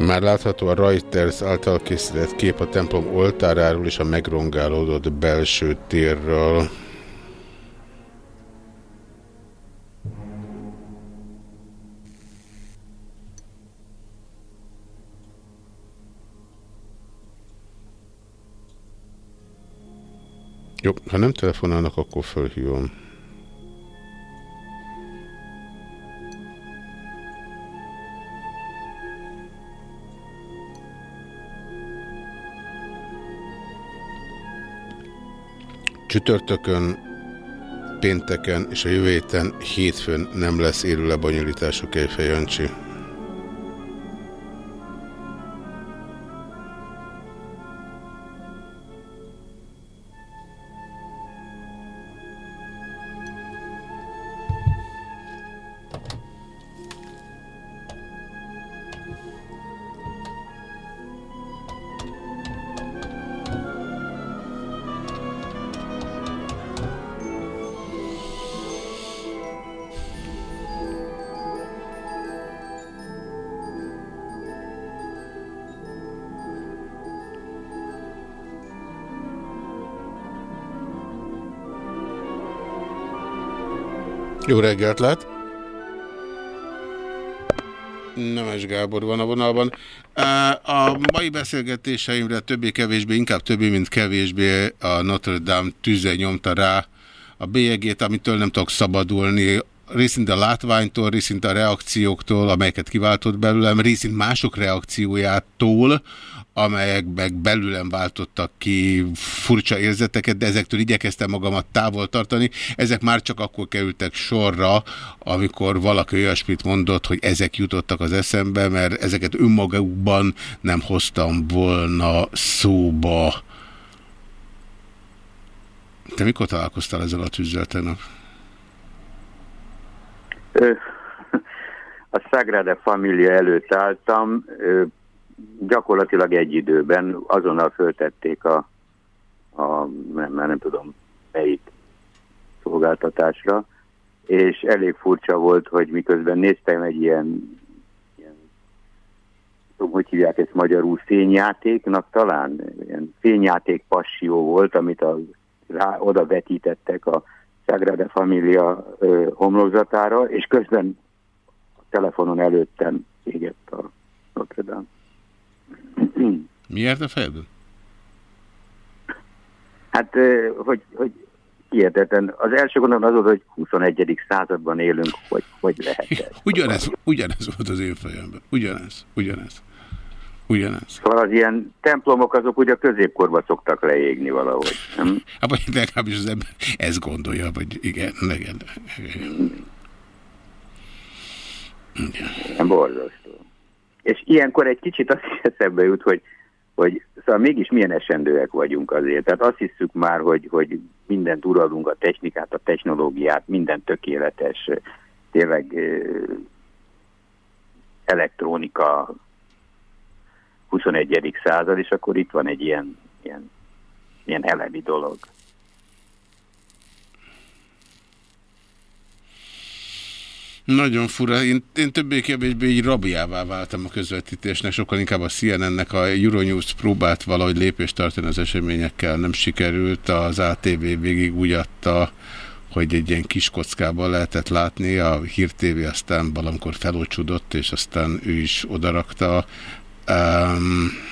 Már látható a Reuters által készített kép a templom oltáráról és a megrongálódott belső térről. Jó, ha nem telefonálnak, akkor fölhívom. Csütörtökön, pénteken és a jövő héten hétfőn nem lesz élő lebonyolítású Kejfej Jancsi. Reggelt lehet! Nemes Gábor van a vonalban. A mai beszélgetéseimre többé-kevésbé, inkább többé, mint kevésbé a Notre Dame tüze nyomta rá a bélyegét, amitől nem tudok szabadulni részint a látványtól, részint a reakcióktól, amelyeket kiváltott belőlem, részint mások reakciójától, amelyek meg belőlem váltottak ki furcsa érzeteket, de ezektől igyekeztem magamat távol tartani. Ezek már csak akkor kerültek sorra, amikor valaki olyasmit mondott, hogy ezek jutottak az eszembe, mert ezeket önmagukban nem hoztam volna szóba. Te mikor találkoztál ezzel a tűzzel tegnap? A Sagrada Familia előtt álltam, gyakorlatilag egy időben azonnal föltették a, a nem, már nem tudom melyik szolgáltatásra, és elég furcsa volt, hogy miközben néztem egy ilyen, ilyen tudom, hogy hívják ezt magyarul, fényjátéknak talán, ilyen fényjáték passió volt, amit a, rá, oda vetítettek a Sagrada Familia ö, homlokzatára, és közben a telefonon előttem égett a Notre Dame. Miért a fejedben? Hát, hogy, hogy hihetetlen. Az első gondolom az volt, hogy 21. században élünk, hogy, hogy lehet ez. Ugyanez, ugyanez volt az én fejemben. Ugyanez, ugyanez. Ugyanez. Szóval az ilyen templomok azok ugye a középkorban szoktak leégni valahogy. Nem? Hát vagy legalábbis az ember ezt gondolja, vagy igen, igen. igen. igen. Borzasztó. És ilyenkor egy kicsit azt eszembe jut, hogy, hogy szóval mégis milyen esendőek vagyunk azért. Tehát azt hiszük már, hogy, hogy mindent uralunk, a technikát, a technológiát, minden tökéletes, tényleg elektronika 21. század, és akkor itt van egy ilyen, ilyen, ilyen elemi dolog. Nagyon fura. Én, én többé-kevésbé így rabjává váltam a közvetítésnek, sokkal inkább a CNN-nek a Euronews próbált valahogy lépést tartani az eseményekkel, nem sikerült. Az ATV végig úgy adta, hogy egy ilyen kis kockában lehetett látni, a Hír TV aztán valamikor felolcsudott, és aztán ő is odarakta. Um...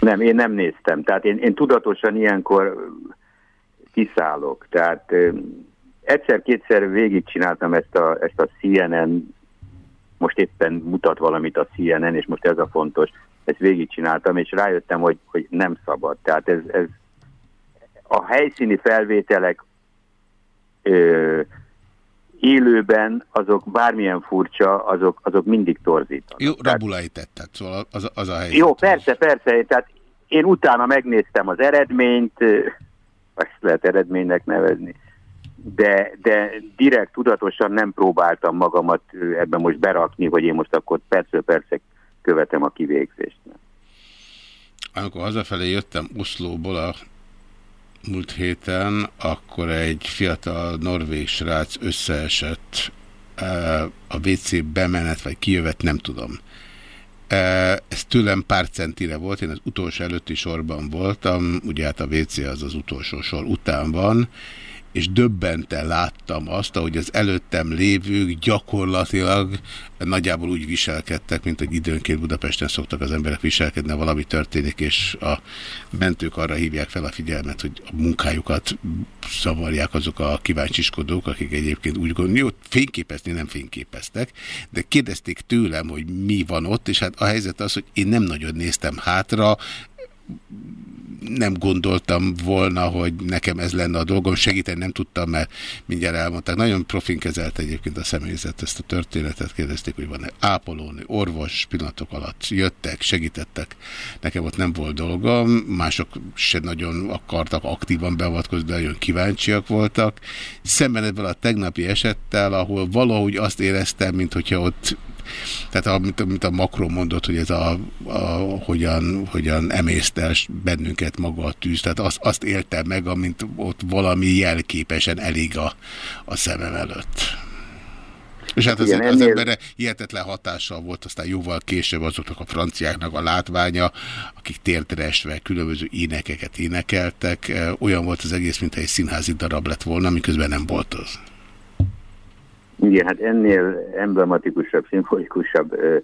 Nem, én nem néztem. Tehát én, én tudatosan ilyenkor kiszállok. Tehát egyszer-kétszer végigcsináltam ezt a, ezt a CNN, most éppen mutat valamit a CNN, és most ez a fontos, ezt végigcsináltam, és rájöttem, hogy, hogy nem szabad. Tehát ez, ez a helyszíni felvételek ö, élőben, azok bármilyen furcsa, azok, azok mindig torzítanak. Jó, rabulai tetted, szóval az, az a helyzet. Jó, persze, persze, tehát én utána megnéztem az eredményt, azt lehet eredménynek nevezni, de, de direkt tudatosan nem próbáltam magamat ebben most berakni, hogy én most akkor persze-persze követem a kivégzést. Amikor hazafelé jöttem Oszlóból a múlt héten, akkor egy fiatal norvég srác összeesett a WC bemenet, vagy kijövet, nem tudom. Ez tőlem pár centire volt, én az utolsó előtti sorban voltam, ugye hát a WC az az utolsó sor után van, és döbbenten láttam azt, ahogy az előttem lévők gyakorlatilag nagyjából úgy viselkedtek, mint hogy időnként Budapesten szoktak az emberek viselkedni, valami történik, és a mentők arra hívják fel a figyelmet, hogy a munkájukat szavarják azok a kíváncsiskodók, akik egyébként úgy gondolják, hogy fényképezni nem fényképeztek, de kérdezték tőlem, hogy mi van ott, és hát a helyzet az, hogy én nem nagyon néztem hátra, nem gondoltam volna, hogy nekem ez lenne a dolgom, segíteni nem tudtam, mert mindjárt elmondták. Nagyon profin kezelt egyébként a személyzet ezt a történetet, kérdezték, hogy van-e ápolónő, orvos pillanatok alatt jöttek, segítettek. Nekem ott nem volt dolgom, mások se nagyon akartak aktívan beavatkozni, de nagyon kíváncsiak voltak. Szemben ebből a tegnapi esettel, ahol valahogy azt éreztem, mint hogyha ott tehát amit, amit a Macron mondott, hogy ez a, a hogyan, hogyan emésztes bennünket maga a tűz, tehát azt, azt éltem meg, amint ott valami jelképesen elég a, a szemem előtt. És hát az, Igen, az emberre hihetetlen hatással volt aztán jóval később azoknak a franciáknak a látványa, akik térdre esve különböző énekeket énekeltek. Olyan volt az egész, mintha egy színházi darab lett volna, miközben nem volt az. Igen, hát ennél emblematikusabb, szimbolikusabb ö,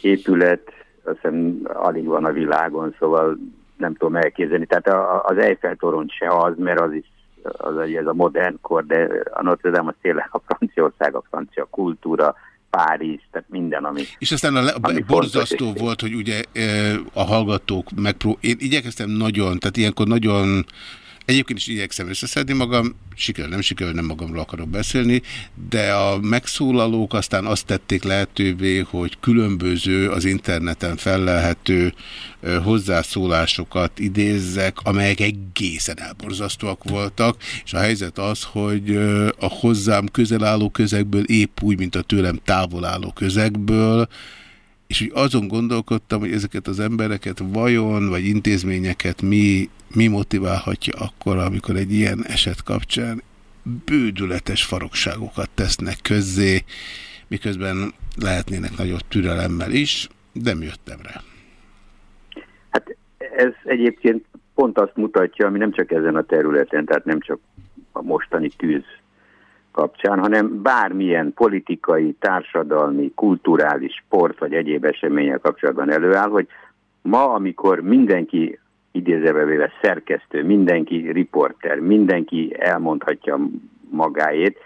épület, azt hiszem alig van a világon, szóval nem tudom elképzelni. Tehát a, az Eiffel torony se az, mert az is az, ez a modern kor, de a Notre Dame az tényleg a Franciaország, a francia kultúra, Párizs, tehát minden, ami... És aztán a Ami borzasztó fontos, volt, hogy ugye a hallgatók megpró... Én igyekeztem nagyon, tehát ilyenkor nagyon Egyébként is igyekszem összeszedni magam, sikerül, nem sikerül, nem magamról akarok beszélni, de a megszólalók aztán azt tették lehetővé, hogy különböző az interneten fellelhető hozzászólásokat idézzek, amelyek egészen elborzasztóak voltak, és a helyzet az, hogy a hozzám közel álló közegből épp úgy, mint a tőlem távol álló közegből, és úgy azon gondolkodtam, hogy ezeket az embereket vajon, vagy intézményeket mi, mi motiválhatja akkor, amikor egy ilyen eset kapcsán bődületes farokságokat tesznek közzé, miközben lehetnének nagyobb türelemmel is, de mi jöttem rá. Ez egyébként pont azt mutatja, ami nem csak ezen a területen, tehát nem csak a mostani tűz kapcsán, hanem bármilyen politikai, társadalmi, kulturális, sport vagy egyéb események kapcsolatban előáll, hogy ma, amikor mindenki idézőbe véve szerkesztő, mindenki riporter, mindenki elmondhatja magáét,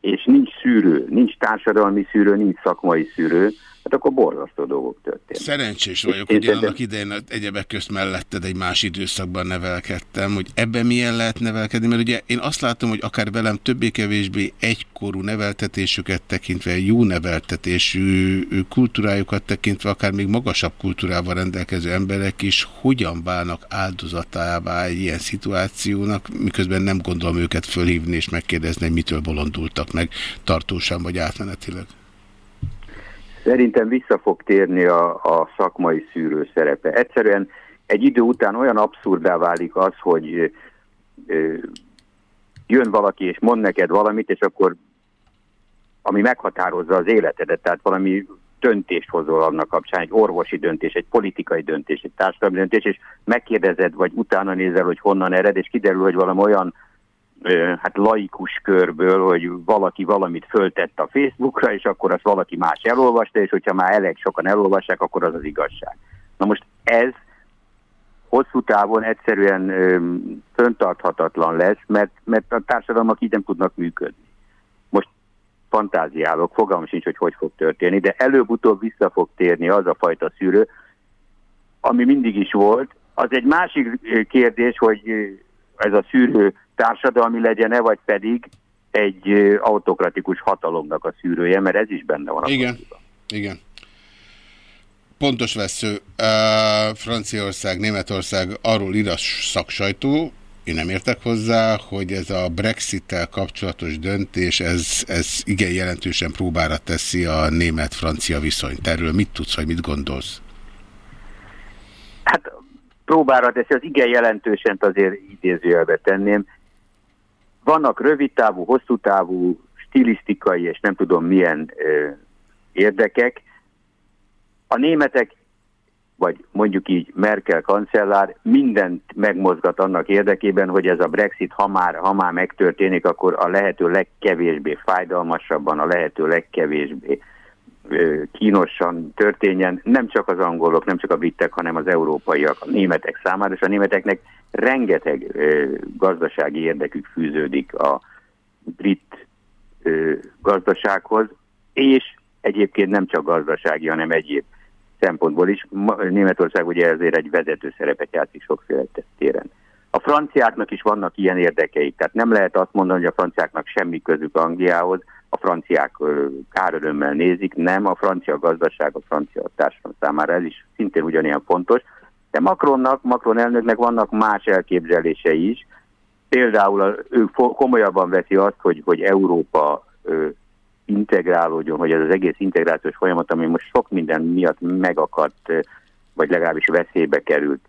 és nincs szűrő, nincs társadalmi szűrő, nincs szakmai szűrő, hát akkor borzasztó dolgok történnek. Szerencsés vagyok, hogy én annak idején egyebek közt melletted egy más időszakban nevelkedtem, hogy ebben milyen lehet nevelkedni, mert ugye én azt látom, hogy akár velem többé-kevésbé egykorú neveltetésüket tekintve, jó neveltetésű kultúrájukat tekintve, akár még magasabb kultúrával rendelkező emberek is hogyan válnak áldozatává egy ilyen szituációnak, miközben nem gondolom őket fölhívni és megkérdezni, hogy mitől bolondultak meg tartósan vagy átmenetileg. Szerintem vissza fog térni a, a szakmai szűrő szerepe. Egyszerűen egy idő után olyan abszurdá válik az, hogy ö, jön valaki és mond neked valamit, és akkor ami meghatározza az életedet, tehát valami döntést hozol annak kapcsán, egy orvosi döntés, egy politikai döntés, egy társadalmi döntés, és megkérdezed, vagy utána nézel, hogy honnan ered, és kiderül, hogy valami olyan hát laikus körből, hogy valaki valamit föltett a Facebookra, és akkor azt valaki más elolvasta, és hogyha már elég sokan elolvassák, akkor az az igazság. Na most ez hosszú távon egyszerűen föntarthatatlan lesz, mert, mert a társadalmak így nem tudnak működni. Most fantáziálok, fogalmam sincs, hogy hogy fog történni, de előbb-utóbb vissza fog térni az a fajta szűrő, ami mindig is volt. Az egy másik kérdés, hogy ez a szűrő társadalmi legyen-e, vagy pedig egy autokratikus hatalomnak a szűrője, mert ez is benne van. a Igen, igen. Pontos vesző. Uh, Franciaország, Németország arról ír a szaksajtó, én nem értek hozzá, hogy ez a Brexit-tel kapcsolatos döntés, ez, ez igen jelentősen próbára teszi a német-francia viszonyt. Erről mit tudsz, vagy mit gondolsz? Próbára teszi, az igen jelentősen azért idézőjelbe tenném. Vannak rövidtávú, hosszú távú, stilisztikai és nem tudom milyen ö, érdekek. A németek, vagy mondjuk így Merkel kancellár mindent megmozgat annak érdekében, hogy ez a Brexit, ha már, ha már megtörténik, akkor a lehető legkevésbé fájdalmasabban, a lehető legkevésbé kínosan történjen, nem csak az angolok, nem csak a britek, hanem az európaiak, a németek számára, és a németeknek rengeteg gazdasági érdekük fűződik a brit gazdasághoz, és egyébként nem csak gazdasági, hanem egyéb szempontból is. Németország ugye ezért egy vezető szerepet játszik sokféle téren. A franciáknak is vannak ilyen érdekeik, tehát nem lehet azt mondani, hogy a franciáknak semmi közük Angliához, a franciák kárörömmel nézik, nem, a francia gazdaság, a francia társadalom számára ez is szintén ugyanilyen fontos, de Macronnak, Macron elnöknek vannak más elképzelései is, például ő komolyabban veszi azt, hogy, hogy Európa integrálódjon, hogy ez az egész integrációs folyamat, ami most sok minden miatt megakadt, vagy legalábbis veszélybe került,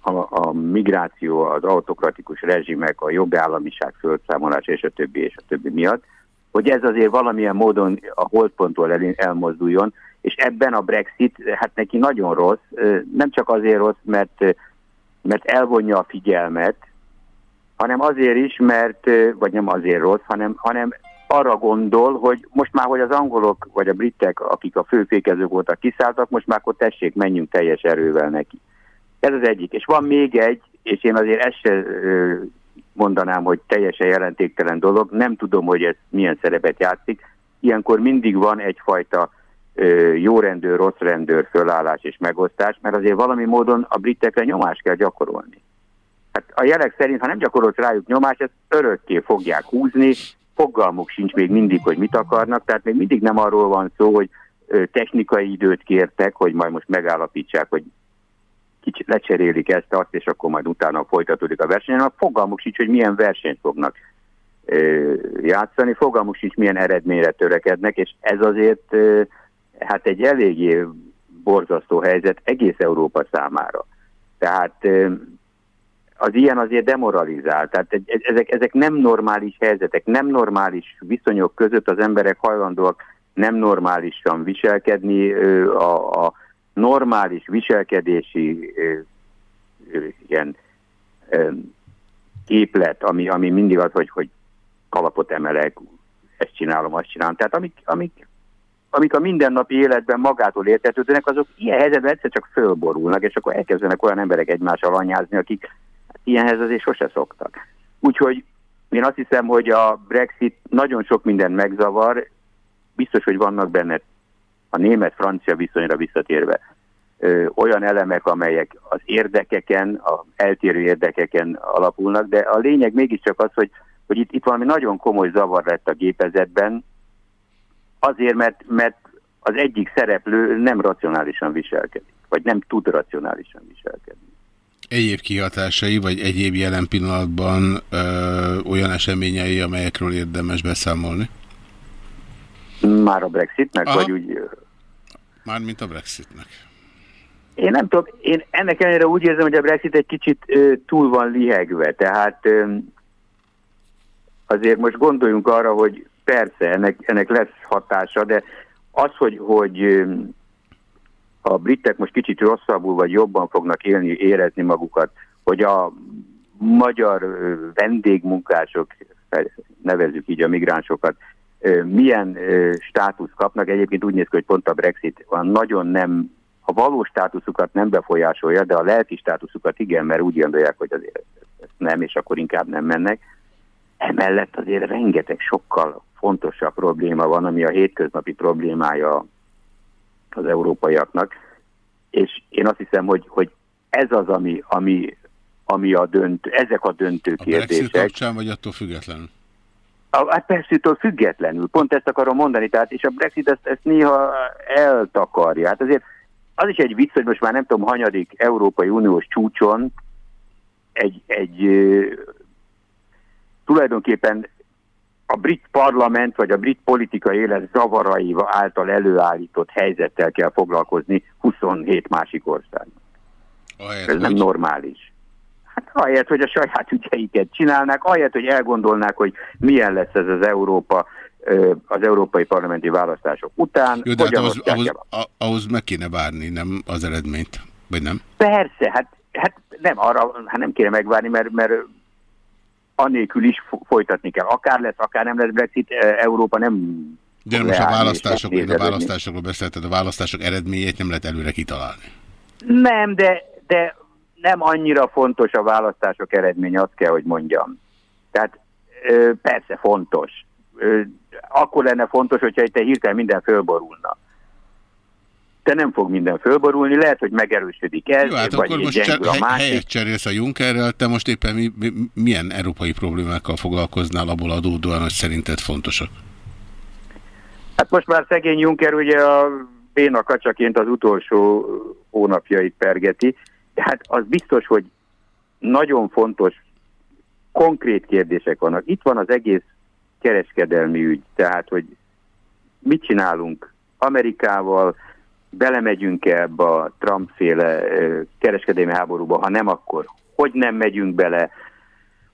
a, a migráció, az autokratikus rezsimek, a jogállamiság fölszámolása és a többi és a többi miatt, hogy ez azért valamilyen módon a holdponttól el, elmozduljon, és ebben a Brexit, hát neki nagyon rossz, nem csak azért rossz, mert, mert elvonja a figyelmet, hanem azért is, mert, vagy nem azért rossz, hanem, hanem arra gondol, hogy most már, hogy az angolok vagy a britek, akik a főfékezők voltak, kiszálltak, most már akkor tessék, menjünk teljes erővel neki. Ez az egyik. És van még egy, és én azért ezt se mondanám, hogy teljesen jelentéktelen dolog, nem tudom, hogy ez milyen szerepet játszik. Ilyenkor mindig van egyfajta jó rendőr, rossz rendőr fölállás és megosztás, mert azért valami módon a britekre nyomást kell gyakorolni. Hát a jelek szerint, ha nem gyakorolt rájuk nyomást, ezt örökké fogják húzni, fogalmuk sincs még mindig, hogy mit akarnak, tehát még mindig nem arról van szó, hogy technikai időt kértek, hogy majd most megállapítsák, hogy kicsit lecserélik ezt, azt, és akkor majd utána folytatódik a verseny, hanem fogalmuk sincs, hogy milyen versenyt fognak játszani, fogalmuk sincs, milyen eredményre törekednek, és ez azért hát egy eléggé borzasztó helyzet egész Európa számára. Tehát az ilyen azért demoralizál. Tehát ezek, ezek nem normális helyzetek, nem normális viszonyok között az emberek hajlandóak nem normálisan viselkedni. A, a normális viselkedési ilyen képlet, ami, ami mindig az, hogy, hogy kalapot emelek, ezt csinálom, azt csinálom. Tehát amik, amik, amik a mindennapi életben magától értetődőnek, azok ilyen helyzetben egyszer csak fölborulnak, és akkor elkezdenek olyan emberek egymással anyázni, akik ilyenhez azért sose szoktak. Úgyhogy én azt hiszem, hogy a Brexit nagyon sok mindent megzavar, biztos, hogy vannak benne a német-francia viszonyra visszatérve ö, olyan elemek, amelyek az érdekeken, a eltérő érdekeken alapulnak, de a lényeg mégiscsak az, hogy, hogy itt, itt valami nagyon komoly zavar lett a gépezetben, azért, mert, mert az egyik szereplő nem racionálisan viselkedik, vagy nem tud racionálisan viselkedni egyéb kihatásai, vagy egyéb jelen pillanatban ö, olyan eseményei, amelyekről érdemes beszámolni? Már a Brexitnek, Aha. vagy úgy... Mármint a Brexitnek. Én nem tudom, én ennek ellenére úgy érzem, hogy a Brexit egy kicsit ö, túl van lihegve, tehát ö, azért most gondoljunk arra, hogy persze, ennek, ennek lesz hatása, de az, hogy, hogy a britek most kicsit rosszabbul vagy jobban fognak élni, érezni magukat, hogy a magyar vendégmunkások, nevezzük így a migránsokat, milyen státusz kapnak. Egyébként úgy néz ki, hogy pont a Brexit nagyon nem, a valós státuszukat nem befolyásolja, de a lelki státuszukat igen, mert úgy gondolják, hogy azért nem, és akkor inkább nem mennek. Emellett azért rengeteg sokkal fontosabb probléma van, ami a hétköznapi problémája az európaiaknak, és én azt hiszem, hogy, hogy ez az, ami, ami, ami a dönt, ezek a döntő a kérdések. A kapcsán, vagy attól függetlenül? A, hát persze, függetlenül. Pont ezt akarom mondani, tehát, és a Brexit ezt, ezt néha eltakarja. Hát azért az is egy vicc, hogy most már nem tudom, hanyadik Európai Uniós csúcson egy, egy tulajdonképpen a brit parlament vagy a brit politikai élet zavarai által előállított helyzettel kell foglalkozni 27 másik országnak. Ez nem normális. Hát ahelyett, hogy a saját ügyeiket csinálnák, ahelyett, hogy elgondolnák, hogy milyen lesz ez az Európa az európai parlamenti választások után. Jó, de hát ahhoz, ahhoz, ahhoz meg kéne várni, nem az eredményt, vagy nem? Persze, hát, hát nem arra, hát nem kéne megvárni, mert, mert annélkül is folytatni kell. Akár lesz, akár nem lesz Brexit, e, Európa nem... De most a választások, a választásokról beszélted, a választások eredményét nem lehet előre kitalálni. Nem, de, de nem annyira fontos a választások eredménye, azt kell, hogy mondjam. Tehát persze fontos. Akkor lenne fontos, hogyha itt hirtelen minden fölborulna de nem fog minden fölborulni, lehet, hogy megerősödik ez, Jó, hát vagy akkor most gyengül a másik. helyet cserélsz a Junckerrel, te most éppen mi, mi, milyen európai problémákkal foglalkoznál abból adódóan, hogy szerinted fontosak? Hát most már szegény Juncker ugye a béna kacsaként az utolsó hónapjait pergeti, hát az biztos, hogy nagyon fontos, konkrét kérdések vannak. Itt van az egész kereskedelmi ügy, tehát, hogy mit csinálunk Amerikával, belemegyünk-e ebbe a Trump-féle kereskedelmi háborúba, ha nem, akkor hogy nem megyünk bele,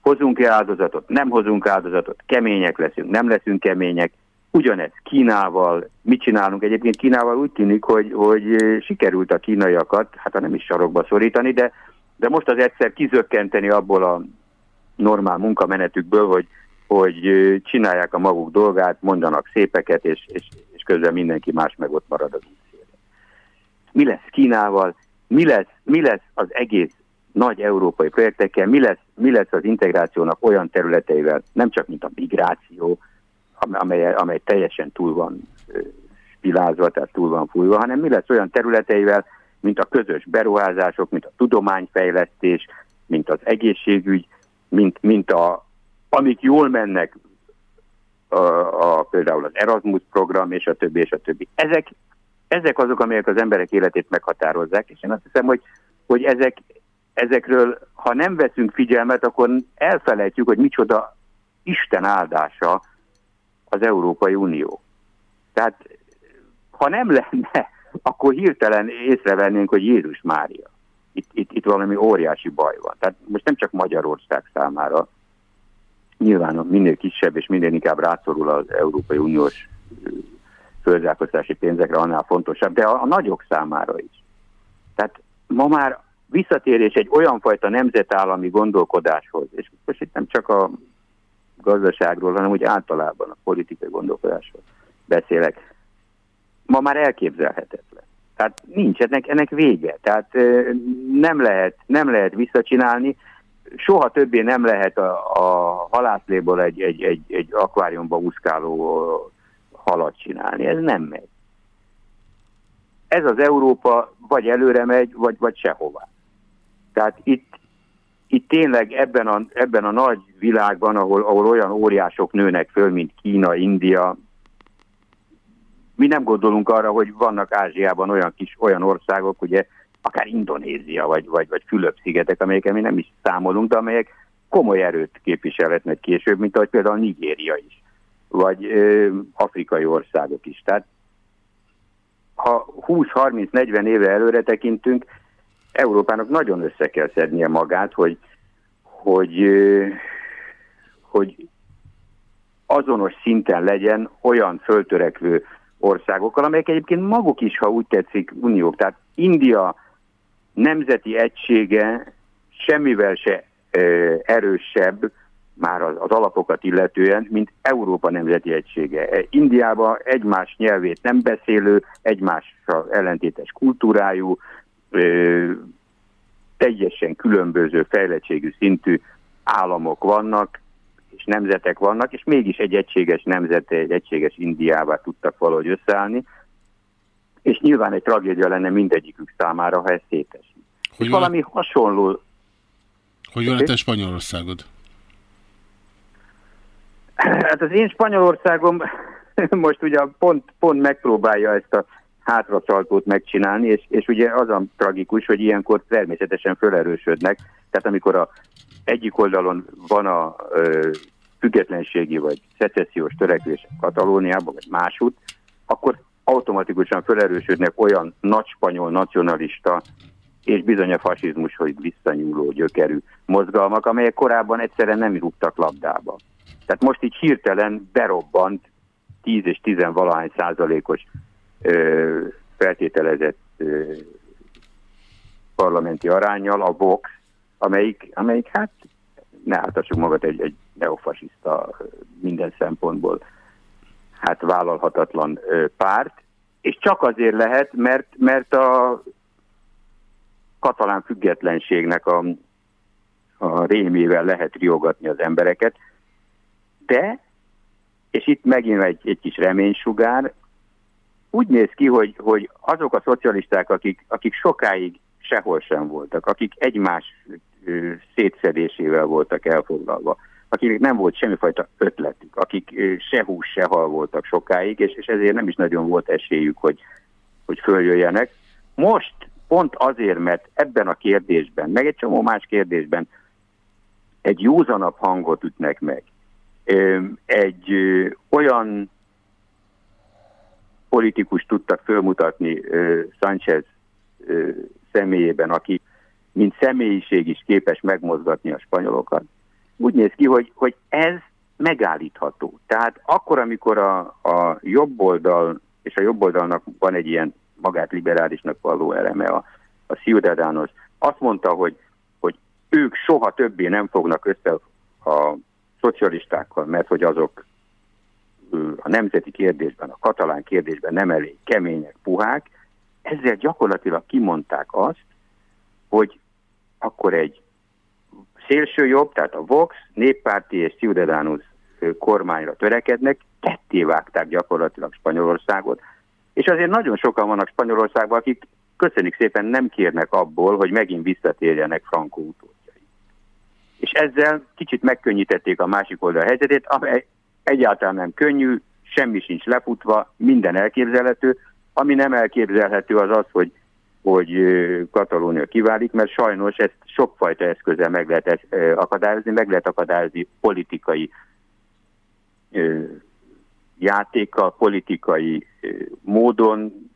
hozunk-e áldozatot, nem hozunk áldozatot, kemények leszünk, nem leszünk kemények, ugyanez Kínával, mit csinálunk? Egyébként Kínával úgy tűnik, hogy, hogy sikerült a kínaiakat, hát nem is sarokba szorítani, de, de most az egyszer kizökkenteni abból a normál munkamenetükből, hogy, hogy csinálják a maguk dolgát, mondanak szépeket, és, és, és közben mindenki más meg ott marad az útszélén. Mi lesz Kínával? Mi lesz, mi lesz az egész nagy európai projektekkel, mi lesz, mi lesz az integrációnak olyan területeivel, nem csak mint a migráció, amely, amely teljesen túl van spilázva, tehát túl van fújva, hanem mi lesz olyan területeivel, mint a közös beruházások, mint a tudományfejlesztés, mint az egészségügy, mint, mint a, amik jól mennek, a, a, például az Erasmus program, és a többi, és a többi. Ezek, ezek azok, amelyek az emberek életét meghatározzák, és én azt hiszem, hogy, hogy ezek, ezekről, ha nem veszünk figyelmet, akkor elfelejtjük, hogy micsoda Isten áldása az Európai Unió. Tehát ha nem lenne, akkor hirtelen észrevennénk, hogy Jézus Mária. Itt, itt, itt valami óriási baj van. Tehát most nem csak Magyarország számára, nyilván minél kisebb és minél inkább rászorul az Európai Uniós fölzárkózási pénzekre, annál fontosabb, de a, a nagyok számára is. Tehát ma már visszatérés egy olyan fajta nemzetállami gondolkodáshoz, és most itt nem csak a gazdaságról, hanem úgy általában a politikai gondolkodásról beszélek, ma már elképzelhetetlen. Tehát nincs ennek, ennek vége. Tehát nem lehet, nem lehet visszacsinálni, soha többé nem lehet a, a halászléból egy, egy, egy, egy akváriumba úszkáló halat csinálni. Ez nem megy. Ez az Európa vagy előre megy, vagy, vagy sehová. Tehát itt, itt tényleg ebben a, ebben a nagy világban, ahol, ahol olyan óriások nőnek föl, mint Kína, India, mi nem gondolunk arra, hogy vannak Ázsiában olyan kis olyan országok, ugye akár Indonézia vagy, vagy, vagy Fülöp-szigetek, amelyeken mi nem is számolunk, de amelyek komoly erőt képviselhetnek később, mint ahogy például Nigéria is, vagy ö, afrikai országok is. Tehát ha 20-30-40 éve előre tekintünk, Európának nagyon össze kell szednie magát, hogy, hogy, hogy azonos szinten legyen olyan föltörekvő országokkal, amelyek egyébként maguk is, ha úgy tetszik, uniók. Tehát India nemzeti egysége semmivel se erősebb, már az, az alapokat illetően, mint Európa nemzeti egysége. Indiában egymás nyelvét nem beszélő, egymással ellentétes kultúrájú, teljesen különböző fejlettségű szintű államok vannak, és nemzetek vannak, és mégis egy egységes nemzet, egy egységes Indiává tudtak valahogy összeállni, és nyilván egy tragédia lenne mindegyikük számára, ha ez szétesik. Hogy valami van, hasonló... Hogy van a te Spanyolországod? Hát az én Spanyolországom most ugye pont, pont megpróbálja ezt a hátraszaltót megcsinálni, és, és ugye az a tragikus, hogy ilyenkor természetesen felerősödnek, tehát amikor a egyik oldalon van a ö, függetlenségi vagy szecessziós törekvés Katalóniában, vagy másút, akkor automatikusan felerősödnek olyan nagy spanyol nacionalista és bizony a fasizmushoz visszanyúló gyökerű mozgalmak, amelyek korábban egyszerűen nem rúgtak labdába. Tehát most így hirtelen berobbant 10 és 10 valahány százalékos feltételezett parlamenti arányjal a Vox, amelyik, amelyik hát ne álltassuk magad egy, egy neofasiszta minden szempontból hát vállalhatatlan párt, és csak azért lehet, mert, mert a katalán függetlenségnek a, a rémével lehet riogatni az embereket, de, és itt megint egy, egy kis reménysugár, úgy néz ki, hogy, hogy azok a szocialisták, akik, akik sokáig sehol sem voltak, akik egymás ö, szétszedésével voltak elfoglalva, akiknek nem volt semmifajta ötletük, akik ö, se hús, se hal voltak sokáig, és, és ezért nem is nagyon volt esélyük, hogy, hogy följöjjenek. Most pont azért, mert ebben a kérdésben, meg egy csomó más kérdésben egy józanabb hangot ütnek meg, egy olyan politikus tudtak fölmutatni Sánchez személyében, aki mint személyiség is képes megmozgatni a spanyolokat, úgy néz ki, hogy, hogy ez megállítható. Tehát akkor, amikor a, a jobb oldal, és a jobb oldalnak van egy ilyen magát liberálisnak való eleme, a, a Ciudadanos, azt mondta, hogy, hogy ők soha többé nem fognak össze a szocialistákkal, mert hogy azok a nemzeti kérdésben, a katalán kérdésben nem elég kemények, puhák, ezzel gyakorlatilag kimondták azt, hogy akkor egy szélső jobb, tehát a Vox, néppárti és Ciudadanos kormányra törekednek, ketté vágták gyakorlatilag Spanyolországot, és azért nagyon sokan vannak Spanyolországban, akik köszönik szépen nem kérnek abból, hogy megint visszatérjenek Franco utódjai. És ezzel kicsit megkönnyítették a másik oldal helyzetét, amely egyáltalán nem könnyű, semmi sincs leputva, minden elképzelhető. Ami nem elképzelhető az az, hogy, hogy Katalónia kiválik, mert sajnos ezt sokfajta eszközzel meg lehet akadályozni, meg lehet akadályozni politikai játékkal, politikai módon,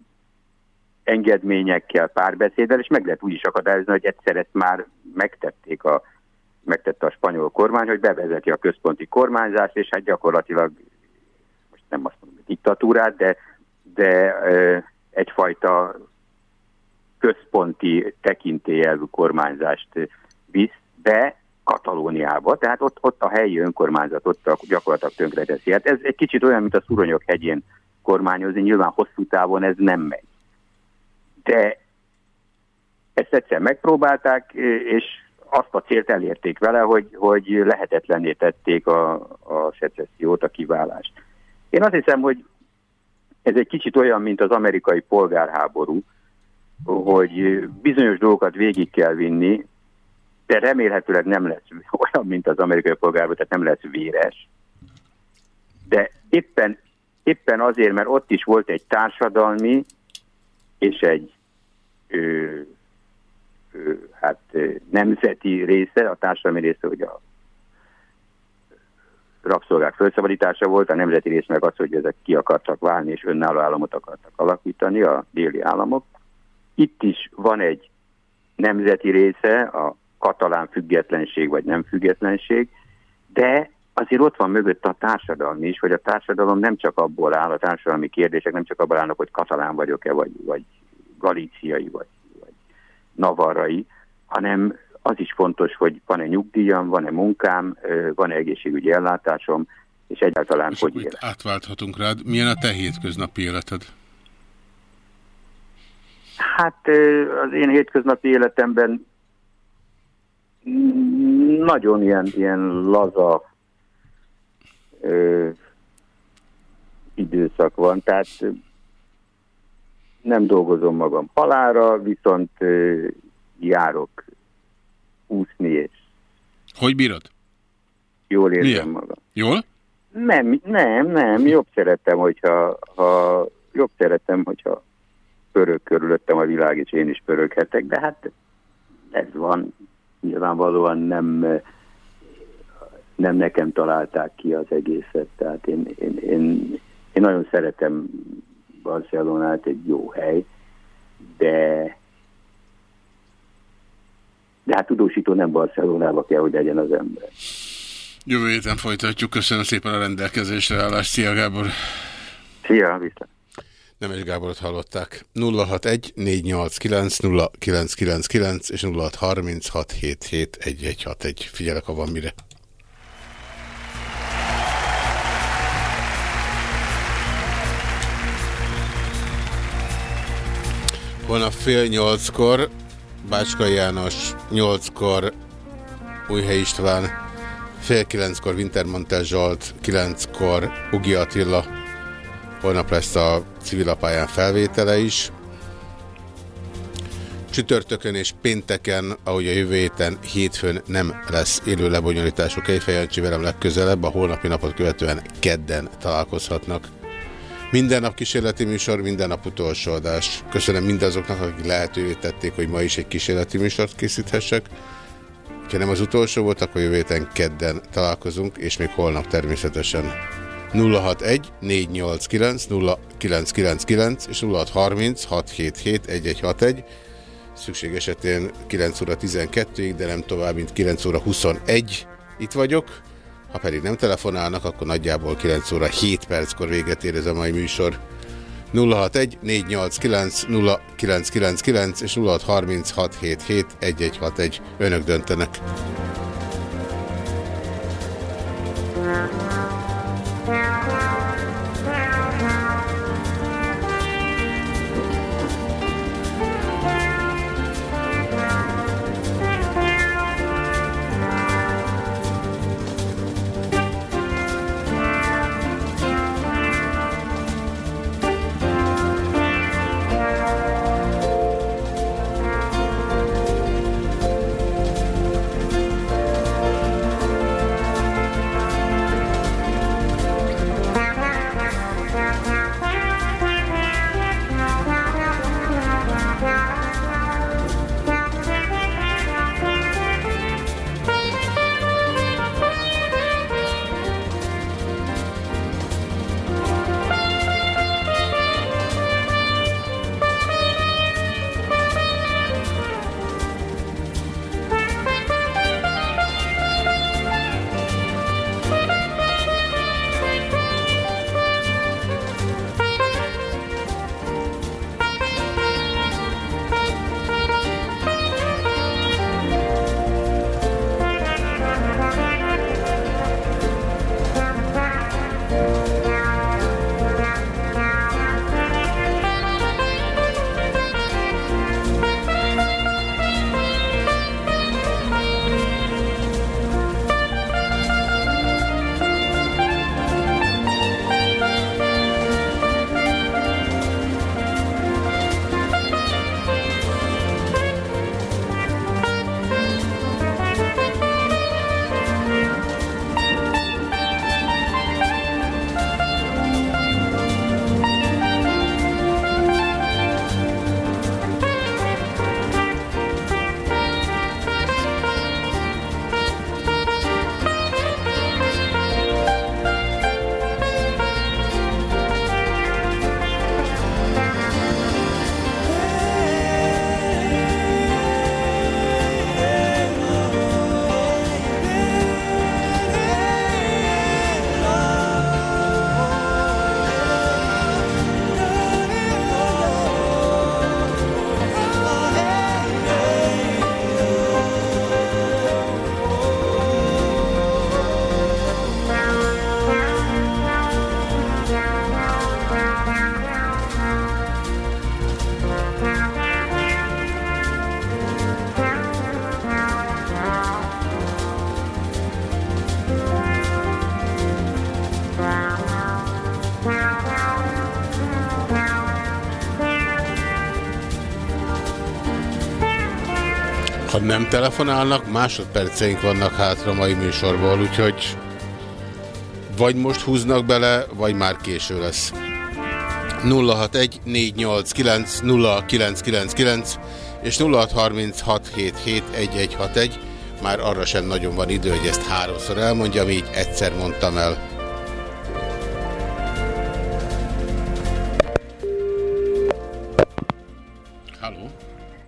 engedményekkel, párbeszéddel, és meg lehet úgy is akadályozni, hogy egyszer ezt már megtették a, megtette a spanyol kormány, hogy bevezeti a központi kormányzást, és hát gyakorlatilag, most nem azt mondom, hogy diktatúrát, de, de egyfajta központi tekintélyelvű kormányzást visz be Katalóniába, tehát ott, ott a helyi önkormányzat ott gyakorlatilag tönkreteszi. Hát ez egy kicsit olyan, mint a Szuronyok hegyén kormányozni, nyilván hosszú távon ez nem megy. De ezt egyszer megpróbálták, és azt a célt elérték vele, hogy, hogy lehetetlenné tették a, a szecessziót, a kiválást. Én azt hiszem, hogy ez egy kicsit olyan, mint az amerikai polgárháború, hogy bizonyos dolgokat végig kell vinni, de remélhetőleg nem lesz olyan, mint az amerikai polgárháború, tehát nem lesz véres. De éppen, éppen azért, mert ott is volt egy társadalmi és egy ö, hát nemzeti része, a társadalmi része, hogy a rabszolgák felszabadítása volt, a nemzeti rész meg az, hogy ezek ki akartak válni, és önálló államot akartak alakítani, a déli államok. Itt is van egy nemzeti része, a katalán függetlenség vagy nem függetlenség, de azért ott van mögött a társadalmi is, hogy a társadalom nem csak abból áll, a társadalmi kérdések nem csak abból állnak, hogy katalán vagyok-e, vagy, vagy galíciai, vagy navarrai, hanem az is fontos, hogy van-e nyugdíjam, van-e munkám, van-e egészségügyi ellátásom, és egyáltalán és hogy élek. átválthatunk rád. Milyen a te hétköznapi életed? Hát az én hétköznapi életemben nagyon ilyen, ilyen laza ö, időszak van, tehát nem dolgozom magam halára, viszont járok úszni, és Hogy bírod? jól érzem Milyen? magam. Jól? Nem, nem, nem, jobb szeretem, hogyha ha, jobb szeretem, hogyha pörög körülöttem a világ, és én is pöröghetek, de hát ez van, nyilvánvalóan nem, nem nekem találták ki az egészet, tehát én, én, én, én nagyon szeretem Barcelonát, egy jó hely, de de hát tudósító nem Barcelonába kell, hogy legyen az ember. Jövő héten folytatjuk. Köszönöm szépen a rendelkezésre állást. Szia Gábor! Szia, viszont! Nemes Gáborot hallották. 061 489 0999 és 0636771161. Figyelek, ha van mire. Holnap fél nyolckor, Bácska János, nyolckor Újhely István, fél kilenckor Wintermantel Zsolt, kilenckor Ugi Attila, holnap lesz a civilapályán felvétele is. Csütörtökön és pénteken, ahogy a jövő héten, hétfőn nem lesz élő lebonyolítású Kejfejancsi velem legközelebb, a holnapi napot követően kedden találkozhatnak. Minden nap kísérleti műsor, minden nap utolsó adás. Köszönöm mindazoknak, akik lehetővé tették, hogy ma is egy kísérleti műsort készíthessek. Ha nem az utolsó volt, akkor jövő héten kedden találkozunk, és még holnap természetesen. 061 489 0999 és 0630 677 1161. Szükség esetén 9 óra 12-ig, de nem tovább, mint 9 óra 21 itt vagyok, ha pedig nem telefonálnak, akkor nagyjából 9 óra 7 perckor véget ér ez a mai műsor. 061 489 0999 és 0636771161. Önök döntenek. Ha nem telefonálnak, másodperceink vannak hátra mai műsorból, úgyhogy vagy most húznak bele, vagy már késő lesz. 061 489 0999 és 0636771161. Már arra sem nagyon van idő, hogy ezt háromszor elmondjam, így egyszer mondtam el.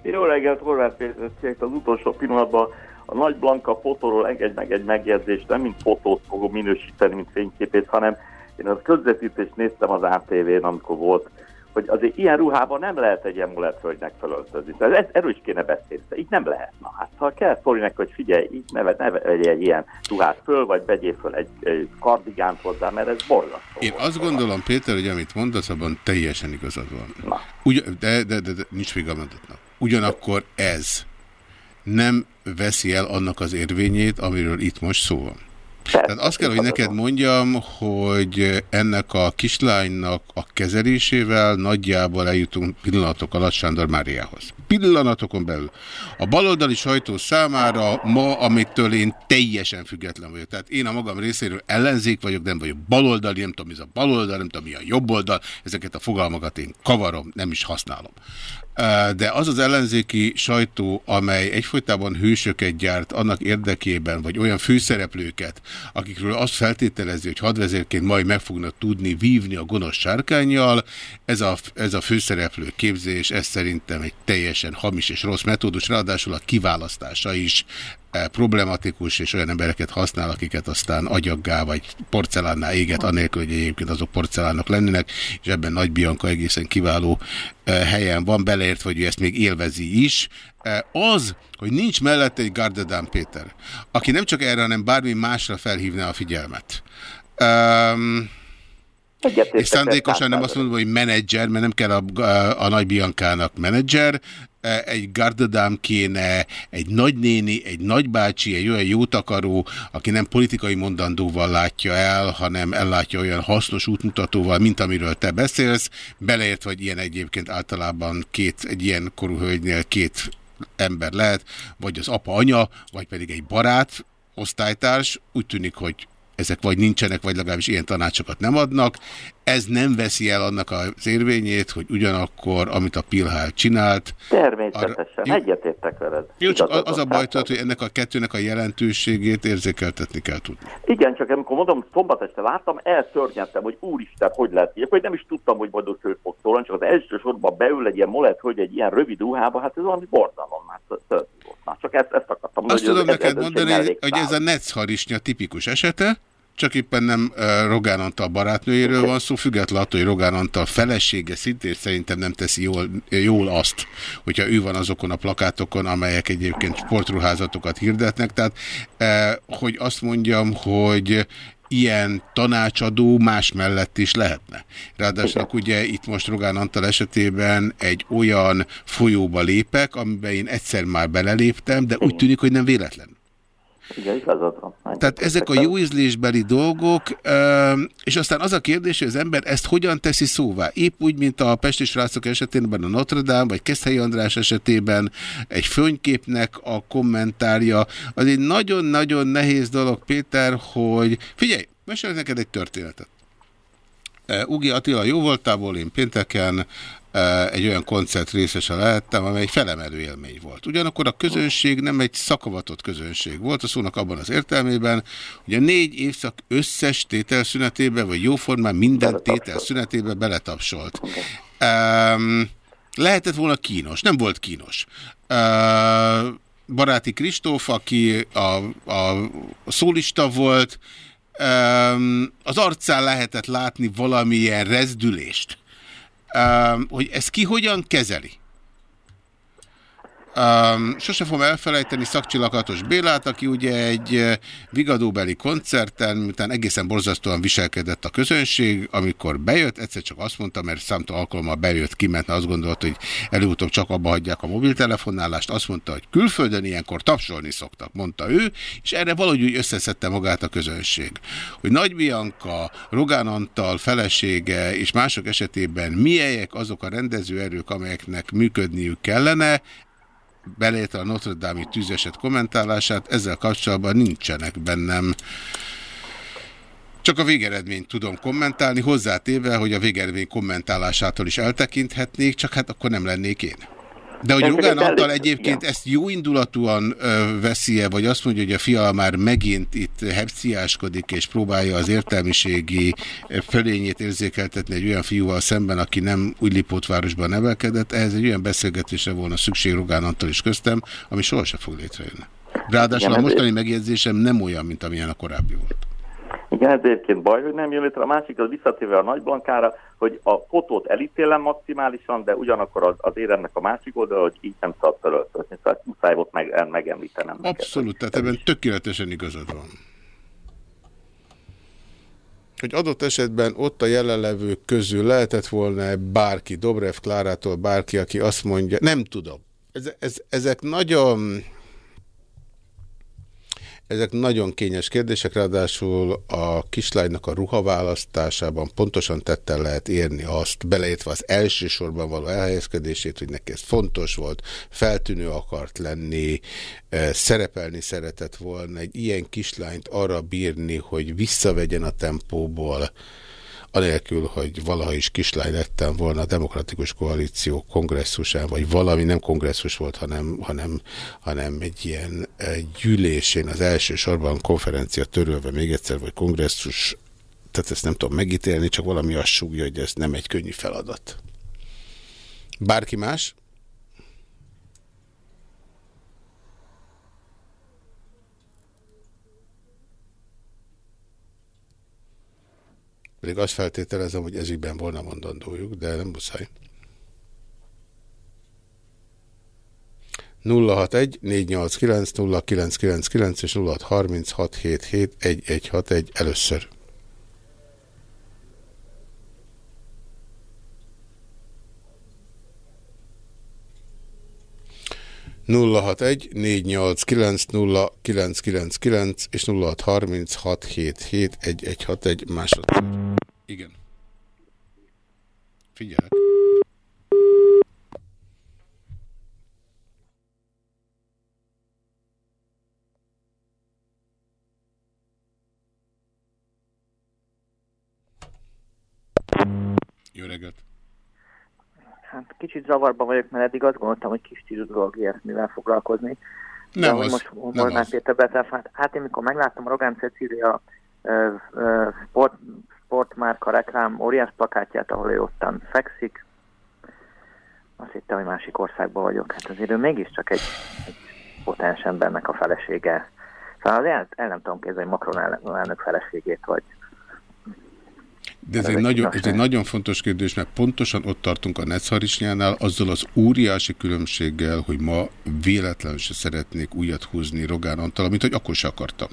Jó reggelt, Horváth Péter, az utolsó pillanatban a Nagy Blanka fotóról engedj meg egy megjegyzést, nem mint fotót fogom minősíteni, mint fényképét, hanem én az közvetítést néztem az ATV-n, amikor volt, hogy azért ilyen ruhában nem lehet egy emuletvölgynek felöltözni. Tehát ez, erről is kéne beszélni, de így nem lehet. Na hát, ha kell szólni hogy figyelj, így ne, ne vegyél egy ilyen ruhát föl, vagy vegyél föl egy, egy kardigánt hozzá, mert ez borzasztó. Én azt gondolom, Péter, hogy amit mondasz, abban teljesen igazad van. Ugy, de, de, de, de nincs még a mondatnak. Ugyanakkor ez nem veszi el annak az érvényét, amiről itt most szó van. Tehát azt kell, hogy neked mondjam, hogy ennek a kislánynak a kezelésével nagyjából eljutunk pillanatok alatt Sándor Máriához. Pillanatokon belül. A baloldali sajtó számára ma, amitől én teljesen független vagyok. Tehát én a magam részéről ellenzék vagyok, nem vagyok baloldali, nem tudom, mi a baloldal, nem tudom, mi a jobboldal. Ezeket a fogalmakat én kavarom, nem is használom. De az az ellenzéki sajtó, amely egyfolytában hősöket gyárt annak érdekében, vagy olyan főszereplőket, akikről azt feltételezi, hogy hadvezérként majd meg fognak tudni vívni a gonosz sárkányjal, ez a, ez a főszereplő képzés, ez szerintem egy teljesen hamis és rossz metódus, ráadásul a kiválasztása is e, problematikus, és olyan embereket használ, akiket aztán agyaggá vagy porcelánná éget, anélkül, hogy egyébként azok porcelánok lennének, és ebben Nagy Bianca egészen kiváló e, helyen van, beleért, hogy ő ezt még élvezi is. E, az, hogy nincs mellette egy Gardedán Péter, aki nem csak erre, hanem bármi másra felhívná a figyelmet. Um, és szándékosan nem azt mondom, hogy menedzser, mert nem kell a, a, a Nagy Biankának menedzser, egy gardadám kéne, egy nagynéni, egy nagybácsi, egy olyan jótakaró, aki nem politikai mondandóval látja el, hanem ellátja olyan hasznos útmutatóval, mint amiről te beszélsz, beleért, vagy ilyen egyébként általában két, egy ilyen korú hölgynél két ember lehet, vagy az apa-anya, vagy pedig egy barát, osztálytárs, úgy tűnik, hogy ezek vagy nincsenek, vagy legalábbis ilyen tanácsokat nem adnak. Ez nem veszi el annak az érvényét, hogy ugyanakkor, amit a Pilhál csinált... Természetesen, arra... egyetértek veled. Jó, csak az a baj, hogy ennek a kettőnek a jelentőségét érzékeltetni kell tudni. Igen, csak amikor mondom, szombat este láttam, elszörnyedtem, hogy úristen, hogy lehet így, hogy nem is tudtam, hogy majd ott fog szólani, csak az első sorban beül egy ilyen molet, hogy egy ilyen rövid ruhába, hát ez valami borzalom, már már csak ezt, ezt akartam. Azt tudom neked mondani, hogy ez a Netz tipikus esete, csak éppen nem Rogán Antal barátnőjéről van szó, függetlenül attól, hogy Rogán Antal felesége szintén szerintem nem teszi jól, jól azt, hogyha ő van azokon a plakátokon, amelyek egyébként sportruházatokat hirdetnek. Tehát, hogy azt mondjam, hogy ilyen tanácsadó más mellett is lehetne. Ráadásul ugye itt most Rogán Antal esetében egy olyan folyóba lépek, amiben én egyszer már beleléptem, de úgy tűnik, hogy nem véletlen. Igen, igazad van. Tehát ezek a jó ízlésbeli dolgok, és aztán az a kérdés, hogy az ember ezt hogyan teszi szóvá. Épp úgy, mint a Pesti srácok esetében a Notre Dame, vagy Keszthelyi András esetében egy fönyképnek a kommentárja. Az egy nagyon-nagyon nehéz dolog, Péter, hogy figyelj, mesélj neked egy történetet. Ugi Attila jó voltából, én pénteken egy olyan koncert részese lehettem, amely felemelő élmény volt. Ugyanakkor a közönség nem egy szakavatott közönség volt, a szónak abban az értelmében, hogy a négy évszak összes tételszünetében, vagy jóformán minden tételszünetében beletapsolt. Um, lehetett volna kínos, nem volt kínos. Uh, Baráti Kristóf, aki a, a, a szólista volt, um, az arcán lehetett látni valamilyen rezdülést hogy ezt ki hogyan kezeli. Um, sose fogom elfelejteni Szakcsilakatos Bélát, aki ugye egy vigadóbeli koncerten, miután egészen borzasztóan viselkedett a közönség, amikor bejött, egyszer csak azt mondta, mert számtól alkalommal bejött ki, mert azt gondolt, hogy előutóbb csak abba hagyják a mobiltelefonálást, azt mondta, hogy külföldön ilyenkor tapsolni szoktak, mondta ő, és erre valahogy úgy összeszedte magát a közönség. Hogy Nagy Bianca, Rogán Antal felesége és mások esetében milyek azok a rendezőerők, amelyeknek működniük kellene, beléte a Notre Dame-i tűzeset kommentálását, ezzel kapcsolatban nincsenek bennem csak a végeredményt tudom kommentálni, hozzátéve, hogy a végeredmény kommentálásától is eltekinthetnék, csak hát akkor nem lennék én. De hogy Rogán Antal egyébként ezt jó indulatúan veszi-e, vagy azt mondja, hogy a fia már megint itt hepciáskodik, és próbálja az értelmiségi fölényét érzékeltetni egy olyan fiúval szemben, aki nem Újlipótvárosban nevelkedett, ehhez egy olyan beszélgetésre volna szükség Rogán Antal is köztem, ami sohasem fog létrejönni. Ráadásul a mostani megjegyzésem nem olyan, mint amilyen a korábbi volt. Egyébként baj, hogy nem jön létre. A másik az visszatéve a nagyblankára, hogy a fotót elítélem maximálisan, de ugyanakkor az, az éremnek a másik oldal, hogy így nem szabad töröltözni. Szóval muszáj volt meg, megemlítenem. Abszolút, tehát ebben tökéletesen igazad van. Hogy adott esetben ott a jelenlevők közül lehetett volna -e bárki, Dobrev Klárától bárki, aki azt mondja, nem tudom. Ez, ez, ezek nagyon ezek nagyon kényes kérdések, ráadásul a kislánynak a ruhaválasztásában pontosan tettel lehet érni azt, beleértve az elsősorban való elhelyezkedését, hogy neki ez fontos volt, feltűnő akart lenni, eh, szerepelni szeretett volna, egy ilyen kislányt arra bírni, hogy visszavegyen a tempóból, anélkül, hogy valaha is kislány lettem volna a Demokratikus Koalíció kongresszusán, vagy valami nem kongresszus volt, hanem, hanem, hanem egy ilyen gyűlésén az első sorban konferencia törölve még egyszer, vagy kongresszus, tehát ezt nem tudom megítélni, csak valami azt súgja, hogy ez nem egy könnyű feladat. Bárki más? Pedig azt feltételezem, hogy ezügyben volna mondandójuk, de nem muszáj. 061 489 0999 és 0636771161 először. 061 489 és 0636771161 másod. Igen. Figyelek. Jó reggelt! Hát kicsit zavarba vagyok, mert eddig azt gondoltam, hogy kis stílus dolog ilyesmivel foglalkozni. Nem De, az, most nem az. Péter betelefánt. Hát én mikor megláttam a Rogán Cecília sport, sportmárka reklám óriás plakátját, ahol ő ottan fekszik, azt hittem, hogy másik országban vagyok. Hát azért ő mégiscsak egy, egy potens embernek a felesége. Szóval el, el nem tudom képzelni Macron el- elnök feleségét, vagy De ez Ez egy, nagyon, ez egy nagyon fontos kérdés, mert pontosan ott tartunk a Necharisnyánál, azzal az óriási különbséggel, hogy ma véletlenül se szeretnék újat húzni Rogán Antal, mint hogy akkor se akartam.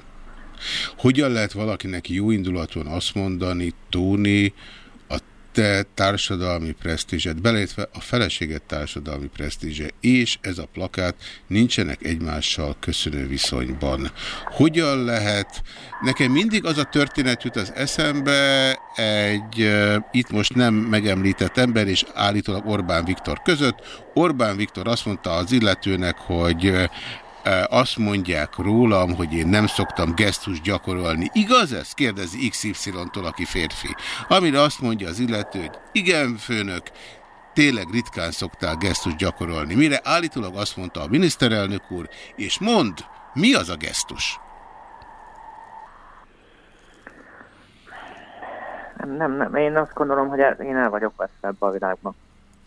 Hogyan lehet valakinek jó indulatúan azt mondani, Tóni, te társadalmi presztízsed, beleértve a feleséget társadalmi presztízse, és ez a plakát nincsenek egymással köszönő viszonyban. Hogyan lehet, nekem mindig az a történet jut az eszembe, egy itt most nem megemlített ember és állítólag Orbán Viktor között. Orbán Viktor azt mondta az illetőnek, hogy azt mondják rólam, hogy én nem szoktam gesztus gyakorolni. Igaz ez? Kérdezi XY-tól, aki férfi. Amire azt mondja az illető, hogy igen, főnök, tényleg ritkán szoktál gesztus gyakorolni. Mire állítólag azt mondta a miniszterelnök úr, és mond, mi az a gesztus? nem, nem, nem. Én azt gondolom, hogy én el vagyok veszve ebbe a világban.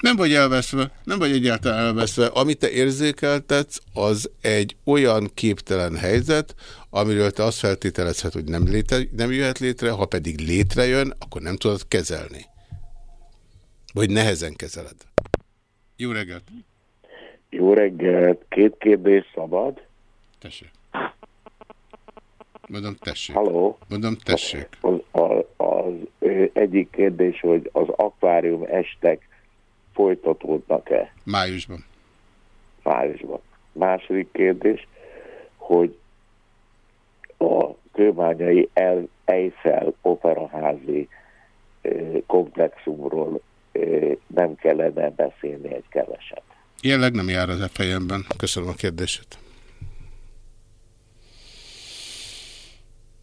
Nem vagy elveszve, nem vagy egyáltalán elveszve. Amit te érzékeltetsz, az egy olyan képtelen helyzet, amiről te azt feltételezhet, hogy nem, léte, nem jöhet létre, ha pedig létrejön, akkor nem tudod kezelni. Vagy nehezen kezeled. Jó reggelt! Jó reggelt, két kérdés szabad. Tessék. Mondom, tessék. Halló? Mondom, tessék. Az, az, az egyik kérdés, hogy az akvárium estek folytatódnak-e Májusban. májusban? Második kérdés, hogy a kőbányai El Eiffel operaházi komplexumról nem kellene beszélni egy keveset. Jelenleg nem jár az e fejemben. Köszönöm a kérdését.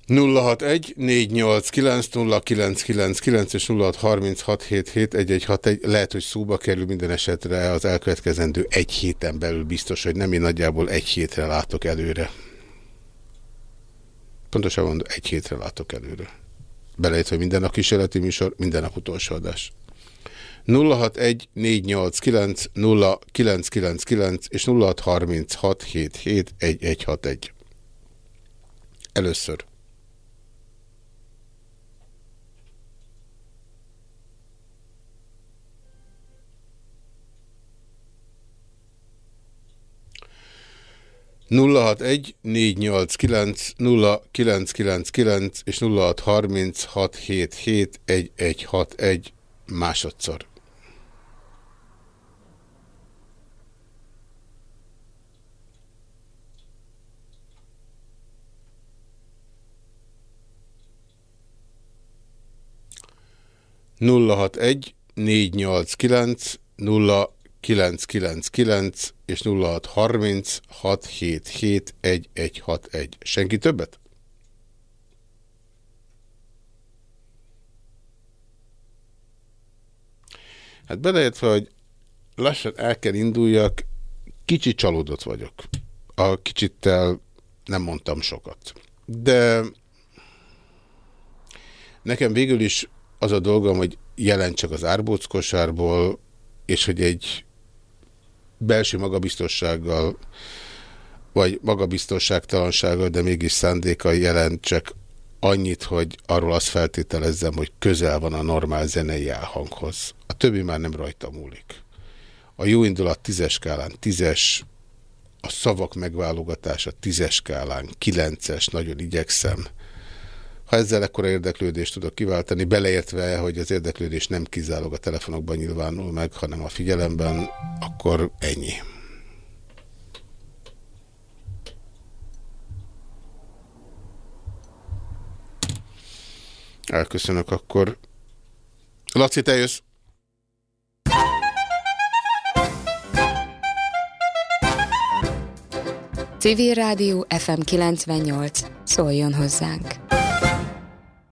061 489 0999 és 0636771161 lehet, hogy szóba kerül minden esetre az elkövetkezendő egy héten belül biztos, hogy nem én nagyjából egy hétre látok előre. Pontosan mondom, egy hétre látok előre. Belejött, hogy minden nap kísérleti műsor, minden nap utolsó adás. 061 489 0999 és 0636771161. Először. 061 489 0999 és 0636771161 másodszor. Nulla hat egy négy nyolc kilenc nulla 999 és 0630 677 1161. Senki többet? Hát beleértve, hogy lassan el kell induljak, kicsit csalódott vagyok. A kicsittel nem mondtam sokat. De nekem végül is az a dolgom, hogy jelentsek az árbóc kosárból, és hogy egy belső magabiztossággal, vagy magabiztosságtalansággal, de mégis szándékkal jelentsek annyit, hogy arról azt feltételezzem, hogy közel van a normál zenei elhanghoz. A többi már nem rajta múlik. A jó indulat tízes skálán tízes, a szavak megválogatása tízes skálán kilences, nagyon igyekszem. Ha ezzel ekkora érdeklődést tudok kiváltani, beleértve, hogy az érdeklődés nem kizárólag a telefonokban nyilvánul meg, hanem a figyelemben, akkor ennyi. Elköszönök akkor. Laci, te jössz? Civil Rádió FM 98. Szóljon hozzánk!